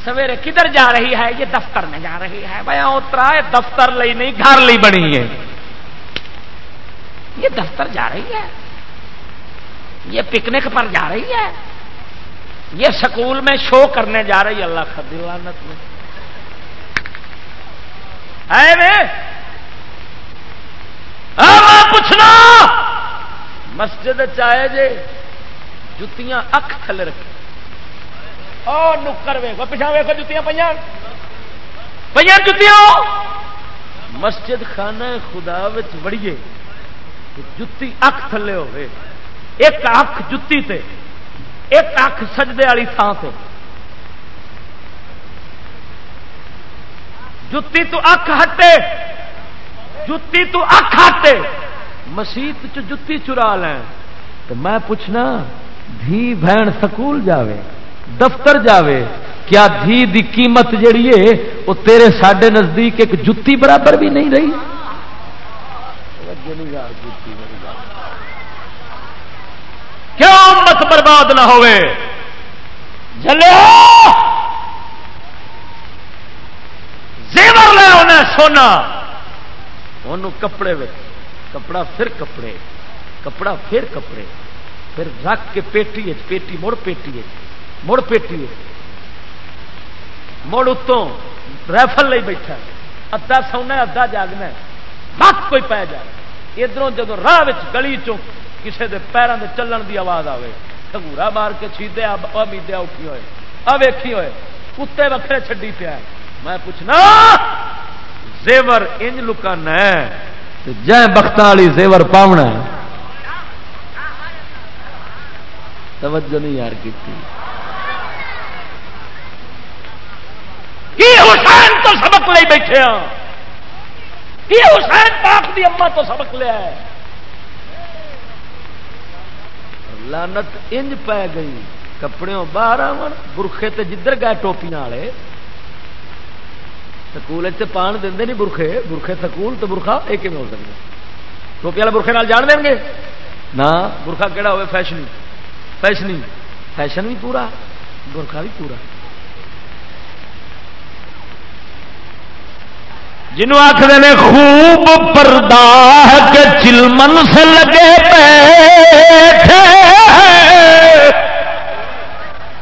سویرے کدھر جا رہی ہے؟ یہ دفتر میں جا رہی ہے۔ بھائی اترا دفتر لئی نہیں، گھر لی بنی ہے۔ یہ دفتر جا رہی ہے۔ یہ پکنک پر جا رہی ہے۔ یہ سکول میں شو کرنے جا رہی ہے۔ اللہ خدیوانت میں۔ پوچھنا۔ مسجد چاہے جے، جتیاں اک تھلے رکھے اور نکر ویخو پچھا ویخو جتیاں پہ پہ جتیاں؟ مسجد خانہ خدا بڑیے جتی اک تھلے ہوئے۔ ایک اک جتی تے ایک اک سجدے والی تھان سے جتی تو اک ہٹے جتی تو اک ہٹے۔ مسیت چ جتی چرا لین۔ تو میں پوچھنا دھی بہن سکول جاوے؟ دفتر جاوے، کیا دھی دی قیمت جڑی ہے، وہ تیرے ساڈے نزدیک ایک جتی برابر بھی نہیں رہی؟ کیوں مت برباد نہ ہوئے؟ زیور لے انہیں سونا۔ انہوں کپڑے کپڑا پھر کپڑے، کپڑا پھر کپڑے، پھر رکھ کے پیٹی پیٹی مڑ پیٹی مڑ پیٹی مڑ اتوں ریفل لے بیٹھا ادا سونا ادا جاگنا مت کوئی پی جائے۔ ادھر جب راہ گلی چوں کسی دے پیروں دے چلن دی آواز آئے ٹگورا مار کے چیدے امیدیا اٹھی ہوئے۔ اویکھی ہوئے۔ کتے وکھرے چڈی پیا میں پوچھنا، زیور انج لکان ہے؟ جی بخت والی زیور پاؤنا توجہ نہیں یار کی حسین تو سبق لے بیٹھے ہاں۔ حسین پاک دی اما تو سبق لیا ہے لانت انج پی گئی۔ کپڑے باہر آن برخے تے جدھر گئے ٹوپیاں والے سکول پان دیں نہیں برخے برخے سکول تو برخا یہ ہو سکتا۔ ٹوپی والے برخے نال جان دیں گے؟ نہ برخا کہڑا ہوئے فیشنی۔ فیشنی، فیشن بھی پورا برخا بھی پورا۔ جنوں آخر نے خوب پردہ کے چلمن سے لگے بیٹھے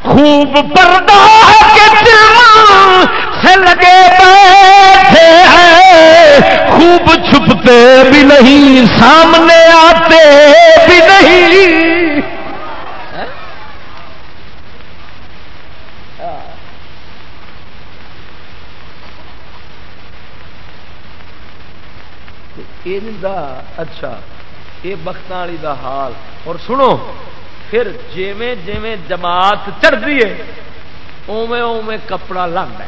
خوب پردہ کے چلمن سے لگے بیٹھے ہیں خوب چھپتے بھی نہیں، سامنے آتے بھی نہیں۔ اچھا یہ بخت والی دا حال۔ اور سنو، پھر جیویں جیویں جماعت چڑھتی ہے اوے اوے کپڑا لگ ہے۔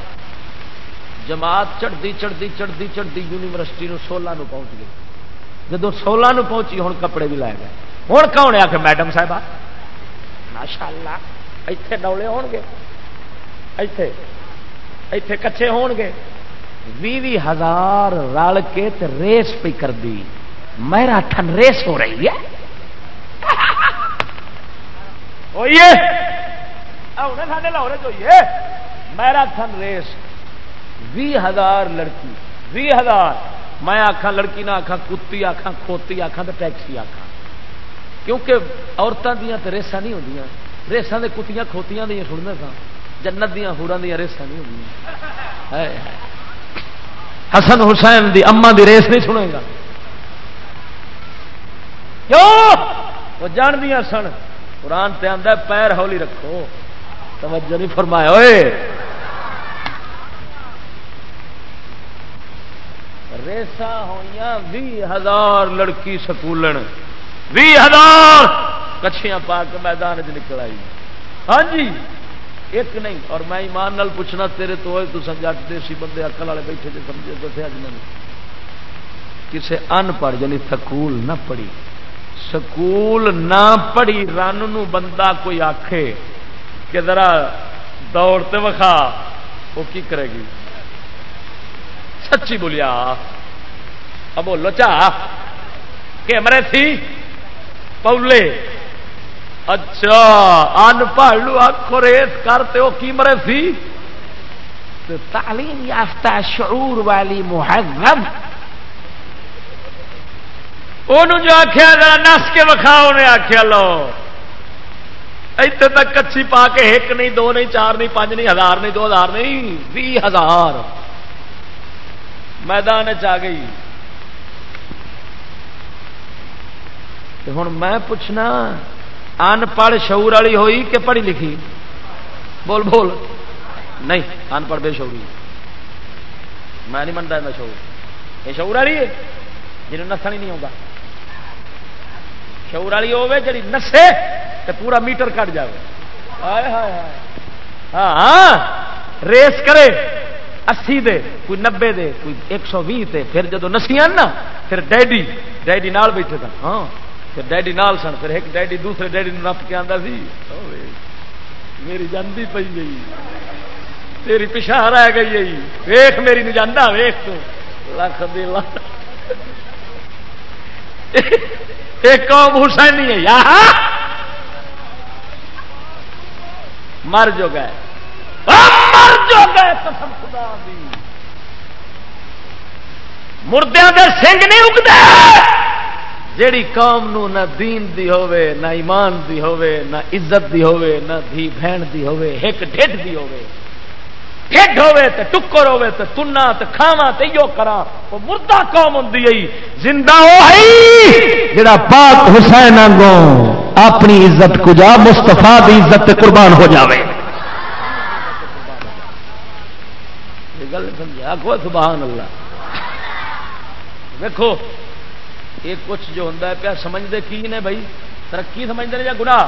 جماعت چڑھتی چڑھتی چڑھتی چڑھتی یونیورسٹی سولہ نو پہنچ گئی۔ جب سولہ نو پہنچی ہوں کپڑے بھی لائے گئے۔ ہوں کون آ کے میڈم صاحب ماشاء اللہ اتے ڈولے ہو گے۔ اتے اتے کچے ہون گے۔ بھی ہزار رل کے ریس پہ کر دی میرا ٹھن ریس ہو رہی [LAUGHS] ہے۔ میرا تھن ریس۔ بھی ہزار لڑکی، بھی ہزار۔ میں آخا لڑکی نہ آخا کتی آخا کھوتی آخا تو ٹیکسی آخا کیونکہ عورتوں دیا تو ریسا نہیں ہوتی ریسا کتیاں کھوتیاں دیا سننے سا جنت دیا ہورا دیا ریسا نہیں ہوتی حسن حسین دی اما دی ریس نہیں سنے گا۔ کیوں؟ وہ جان دیا سن۔ قرآن پہ آدھا پیر ہولی رکھو۔ توجہ نہیں فرمایا۔ ہوئے ریسا ہوئی بھی ہزار لڑکی سکولن۔ بھی ہزار! کچھیاں پا کے میدان چ نکل آئی۔ ہاں جی! ایک نہیں، اور میں ایمان نال پوچھنا، تیرے تو ہوئے تو جٹ دیسی بندے اکل والے بیٹھے تھے سمجھے، دسے اج میں کسے ان پڑھ یعنی سکول نہ پڑھی۔ سکول نہ پڑھی، رن نو بندہ کوئی آکھے کہ ذرا دوڑتے وکھا، وہ کی کرے گی؟ سچی بولیا بولو چاہ کہ مرے تھی؟ پولے۔ اچھا ان پڑھ لو آخو ریس کرتے ہو، کی مرے تھی تعلیم یافتہ شعور والی محرم انہوں جو آخیا نس کے وکھاؤ نے آخیا لو۔ اتنے تک کچھی پا کے ایک نہیں، دو نہیں، چار نہیں پانچ نہیں، ہزار نہیں، دو ہزار نہیں، بھی ہزار۔ میدان چ گئی۔ ہوں میں پوچھنا ان پڑھ شعور والی ہوئی کہ پڑھی لکھی؟ بول بول۔ نہیں ان پڑھ بے شعوری۔ میں نہیں منتا میں شعور۔ یہ شعور والی ہے، جنہوں نسا ہی نہیں ہوگا۔ شعور والی ہوے جی نسے تو پورا میٹر کٹ جائے ہاں،, ہاں ریس کرے، اسی دے، کوئی نبے دے، کوئی ایک سو بھی پھر جدو نسیاں نا پھر ڈیڈی ڈیڈی نال بیٹھے تھا۔ ہاں۔ پھر ڈیڈی نال سن، پھر ایک ڈیڈی دوسرے ڈیڈی نپ کے آتا سی میری جاندی پی گئی، تیری پچھا رہ گئی ویخ میری نہیں جانا ویخ تو، لکھ دے ایک قوم حسینی ہے، یا مر جو گئے۔ ہاں، مر جو گئے قسم خدا دی۔ مردوں کے سنگ نہیں اگتے جیڑی قوم نو نہ دین دی ہووے، نہ ایمان دی ہووے، نہ عزت دی ہووے، نہ دھی بہن دی ہووے ایک ڈھڈ دی ہووے۔ ڈھڈ ہووے تے ٹکر ہووے تے تنا تے کھاواں تے یو کرا وہ مردہ قوم ہوندی ہے زندہ ہو ہے جڑا پاک حسین انگو اپنی عزت کو جا مصطفی دی عزت تے قربان ہو جاوے۔ گل سمجھا؟ کو سبحان اللہ۔ دیکھو یہ کچھ جو ہوں پیا سمجھتے کی نے بھائی؟ ترقی سمجھتے ہیں یا گنا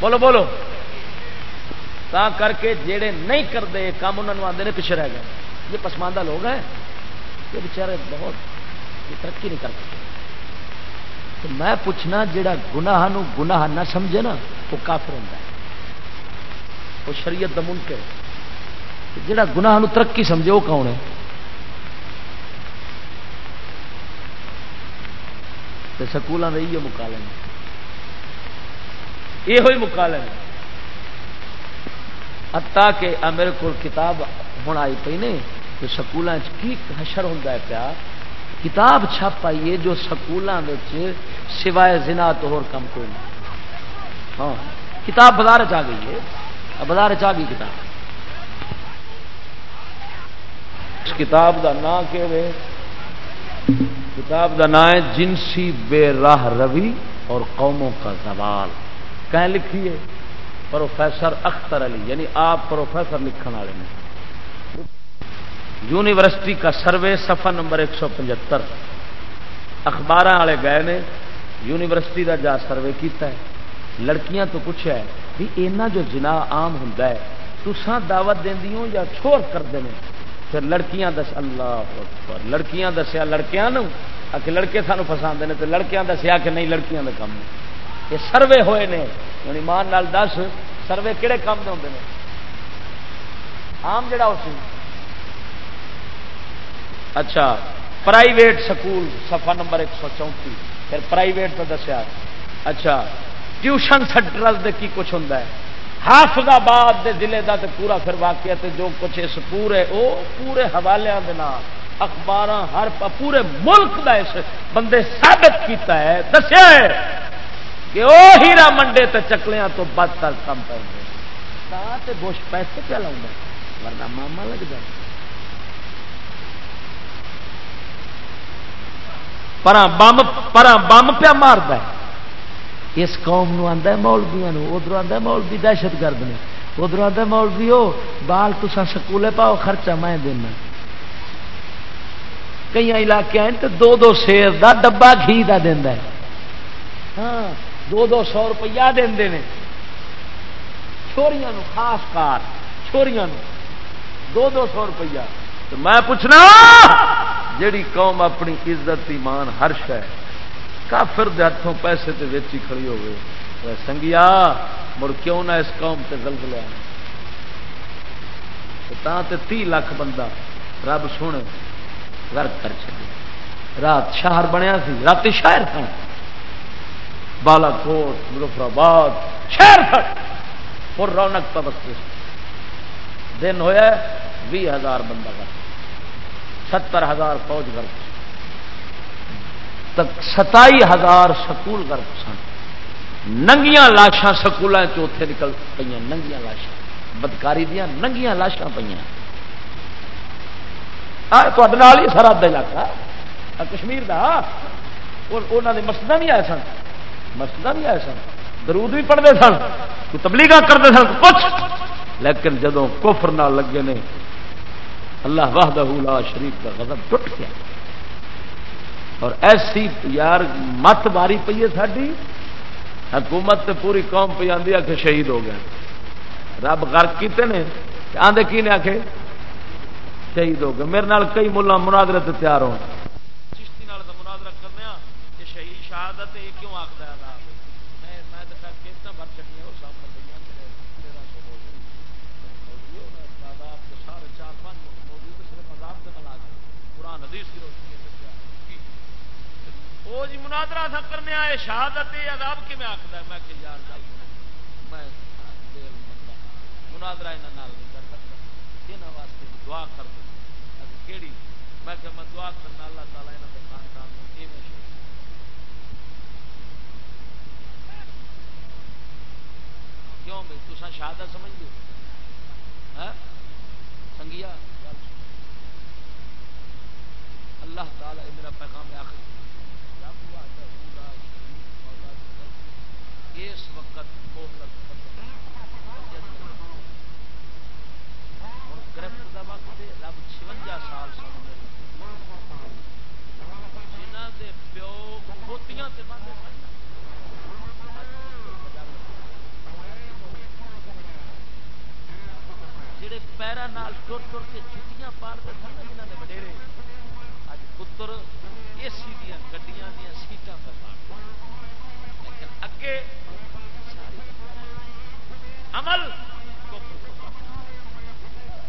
بولو بولو۔ تا کر کے جڑے نہیں کرتے کام انہوں نے آتے ہیں پیچھے رہ گئے۔ یہ پسماندہ لوگ ہیں۔ یہ بچارے بہت یہ ترقی نہیں کرتے تو میں پوچھنا جڑا گناہ نو گناہ نہ سمجھے نا، وہ کافر ہوتا ہے۔ وہ شریعت کا منکر۔ جڑا گناہ نو ترقی سمجھے، وہ کون ہے؟ تو سکولوں کے یہ مکالے یہ ہوئی مکالے اتا کہ میرے کو کتاب ہوں آئی پی نے کہ سکولوں کی حشر ہوں پیا؟ کتاب چھپ آئی ہے جو سکولوں سوائے زنا تو ہو کم کوئی نہیں۔ ہاں کتاب بازار چ گئی ہے۔ بازار چ گئی کتاب۔ اس کتاب کا نام کہ کتاب کا نام ہے جنسی بے راہ روی اور قوموں کا زوال۔ کہیں لکھی ہے؟ پروفیسر اختر علی یعنی آپ پروفیسر لکھن والے نے یونیورسٹی کا سروے سفر نمبر ایک سو پچہتر۔ اخبار والے گئے نے، یونیورسٹی کا جا سروے کیتا ہے۔ لڑکیاں تو پوچھا ہے، بھی اینا جو جنا آم ہوں تسان دعوت دیں یا چھوڑ کرتے ہیں؟ پھر لڑکیاں دس اللہ لڑکیاں دسیا، لڑکیاں آ کے لڑکے سانو پسند نے تو لڑکیاں دسیا کہ نہیں، لڑکیاں کا کام یہ سروے ہوئے نے۔ ہوں ایمان نال دس، سروے کہڑے کام کے ہوتے ہیں آم جڑا اس اچھا پرائیویٹ سکول سفا نمبر ایک سو چونتی پھر پرائیویٹ تو دسیا۔ اچھا ٹیوشن سینٹر کی کچھ ہوں حافظ آباد کے ضلع کا پورا پھر واقعہ تے جو کچھ اس پورے، او پورے حوالے اخبار ہر پورے ملک کا اس بندے ثابت کیتا ہے، دسیا ہے کہ وہ ہیرا منڈے تے چکلیاں تو بد تر کم پہ بوش پیسے پہ لاؤں ورنہ ماما لگ جائے۔ پر بم پر بم پیا مارد اس قوم نو آدھا مولبیا ادھر آدھا مولبی دہشت گرد نے ادھر آدھا مولبی ہو بال تسا سکولے پاؤ، خرچہ میں دینا۔ کئی علاقے ہیں تو دو دو سیر دا ڈبا گھی کا دینا ہاں دو دو سو روپیہ دے چھوڑیاں خاص کار چھوڑیاں دو دو سو روپیہ۔ تو میں پوچھنا، جیڑی قوم اپنی عزت ایمان ہر شہ کافر دے ہاتھوں پیسے تے ویچی کھڑی ہوئے سنگیا، مڑ کیوں نہ اس قوم تے گلت لیا تے تی لاکھ بندہ رب سونے غرق کر چکے رات شہر بنیا سی، رات شہر تھا۔ بالا کوٹ مظفر آباد شہر اور رونق پبستے دن ہوا بھی ہزار بندہ کا ستر ہزار فوج گرد تک ستائی ہزار سکول گرد سن۔ ننگیاں لاشاں سکولوں چوتھے نکل پہ ننگیاں لاشاں۔ بدکاری دیا ننگیاں لاشاں پہ ہی سرحد علاقہ۔ کشمیر کا انہوں نے مسجد بھی آئے سن۔ مسجد بھی آئے سن۔ درود بھی پڑھتے سن۔ تبلیغ کرتے سن۔ کچھ لیکن جدو کفر نہ لگے نے، اللہ واہد شریف کا غضب ٹوٹ گیا۔ اور ایسی یار مت ماری پی ہے ساری حکومت تے پوری قوم پہ آدھی آ کے شہید ہو گئے۔ رب غرق کیتے نے آدھے کی نے آ کے شہید ہو گئے۔ میرے نال کئی ملا مناظرت تیار ہو مناظرہ جی تھا کرنے آئے، شہادت عذاب کی میں آخر میں کہ یار گل میں مناظرہ یہاں نہیں کر سکتا۔ یہاں واسطے دعا کر دوں کہڑی میں کہ میں دعا کرنا اللہ تعالیٰ یہاں کے خاندان میں یہ میں کیوں بھائی تصا شہادت سمجھ لو ہاں؟ سنگیا اللہ تعالیٰ میرا پیغام آخر اس وقت محلت گرفت کا وقت رب چونجا سال سامنے جنہ کے پیو کھوتیاں باندھے جڑے پیرا نال ٹر ٹر کے جتیاں پارتے سن جنہ نے وڈیرے اج پتر اے سی دیا گڈیاں دیا سیٹاں پہ پار اگے عمل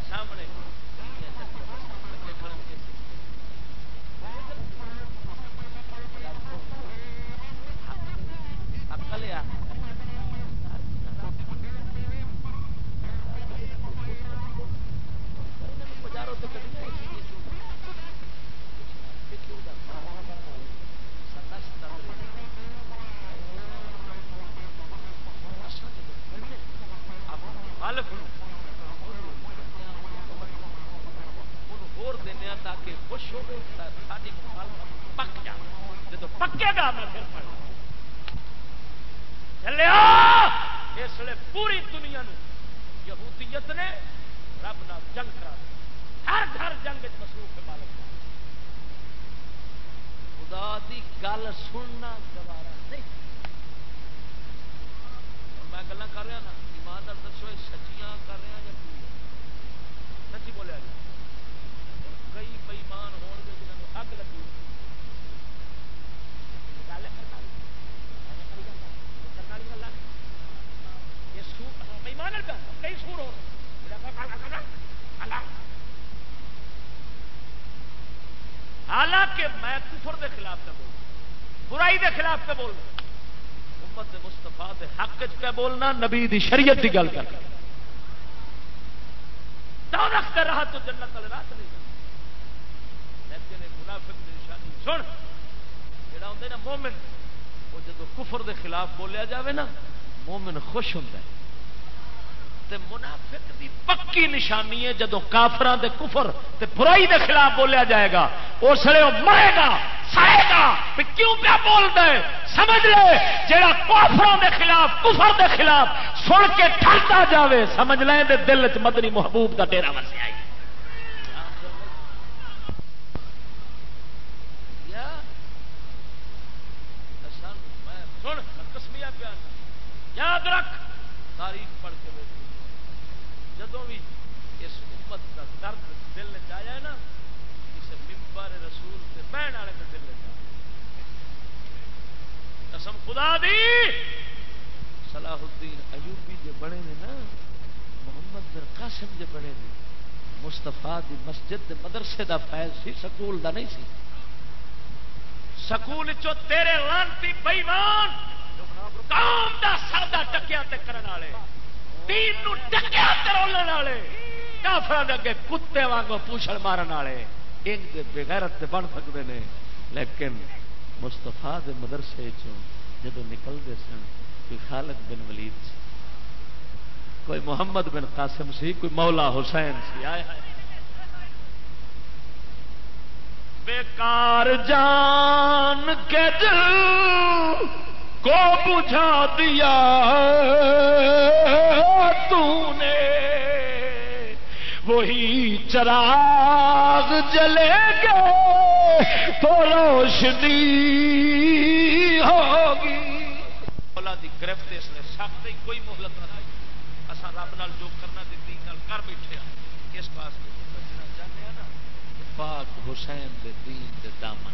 سامنے بازاروں سے جا میں پھر پڑھ چلے اس لیے پوری دنیا نو یہودیت نے رب نال جنگ کرا ہر گھر جنگ مصروف ہے مالک۔ خدا دی گل سننا گوارا نہیں۔ میں گلا کر رہا نا، ایماندار دسو سچیاں کر رہا یا سچی بولیا جی کئی بئیمان ہو گے جنہوں اگ لگی کئی سور ہو حالانکہ میں کفر دے خلاف پہ بول برائی دے خلاف پہ بول امت مستفا دے حق چ پہ بولنا، نبی دی شریعت دی گل کر رکھتے رہا تو جنت والے رات نہیں لیکن منافق دی نشانی، سن، جڑا ہوں نا مومن، وہ جب کفر دے خلاف بولیا جاوے نا، مومن خوش ہوتا ہے۔ تے منافق دی پکی نشانی ہے جدو کافران دے کفر تے برائی دے خلاف بولیا جائے گا۔ اس لیے وہ مرے گا، سائے گا کیوں پیا بول دے سمجھ لے جہاں کافروں دے خلاف، کفر دے خلاف سن کے ٹھلتا جاوے، سمجھ لیں دے دل چ مدنی محبوب کا ڈیرا وسیا یاد رکھ، تاریخ پڑھ جدو بھی اس امت کا درد دل چیا نا کسی ممبر رسول سے بہن والے کا دل قسم خدا دی! صلاح الدین ایوبی جو بنے نے نا، محمد بن قاسم جو بنے نے مستفا دی مسجد دی مدرسے دا فیض سی، سکول دا نہیں سی۔ سکول چو تیرے لانتی بئیمان قوم دا سادہ ٹکیا تے کرن والے۔ دین نو ٹکیا تے والے۔ کافراں دے اگے کتے وانگو پوچھل مارن والے۔ ان دے بغیرت بن سکدے نے۔ لیکن مستفا دے مدرسے چوں جدو نکلتے سن، کوئی خالد بن ولید سی، کوئی محمد بن قاسم سی، کوئی مولا حسین سی۔ آئے بیکار جان کے دل کو بجھا دیا تو نے وہی چراغ جلے گے تو روشنی ہوگی۔ مولا دی گرفت اس نے سخت ہی، کوئی مہلت نہ تھی۔ اصا رب نال جو کرنا دین نال کر بیٹھے ہاں۔ اس پاس بچنا چاہتے ہیں نا، پاک حسین دے دین دے دامن۔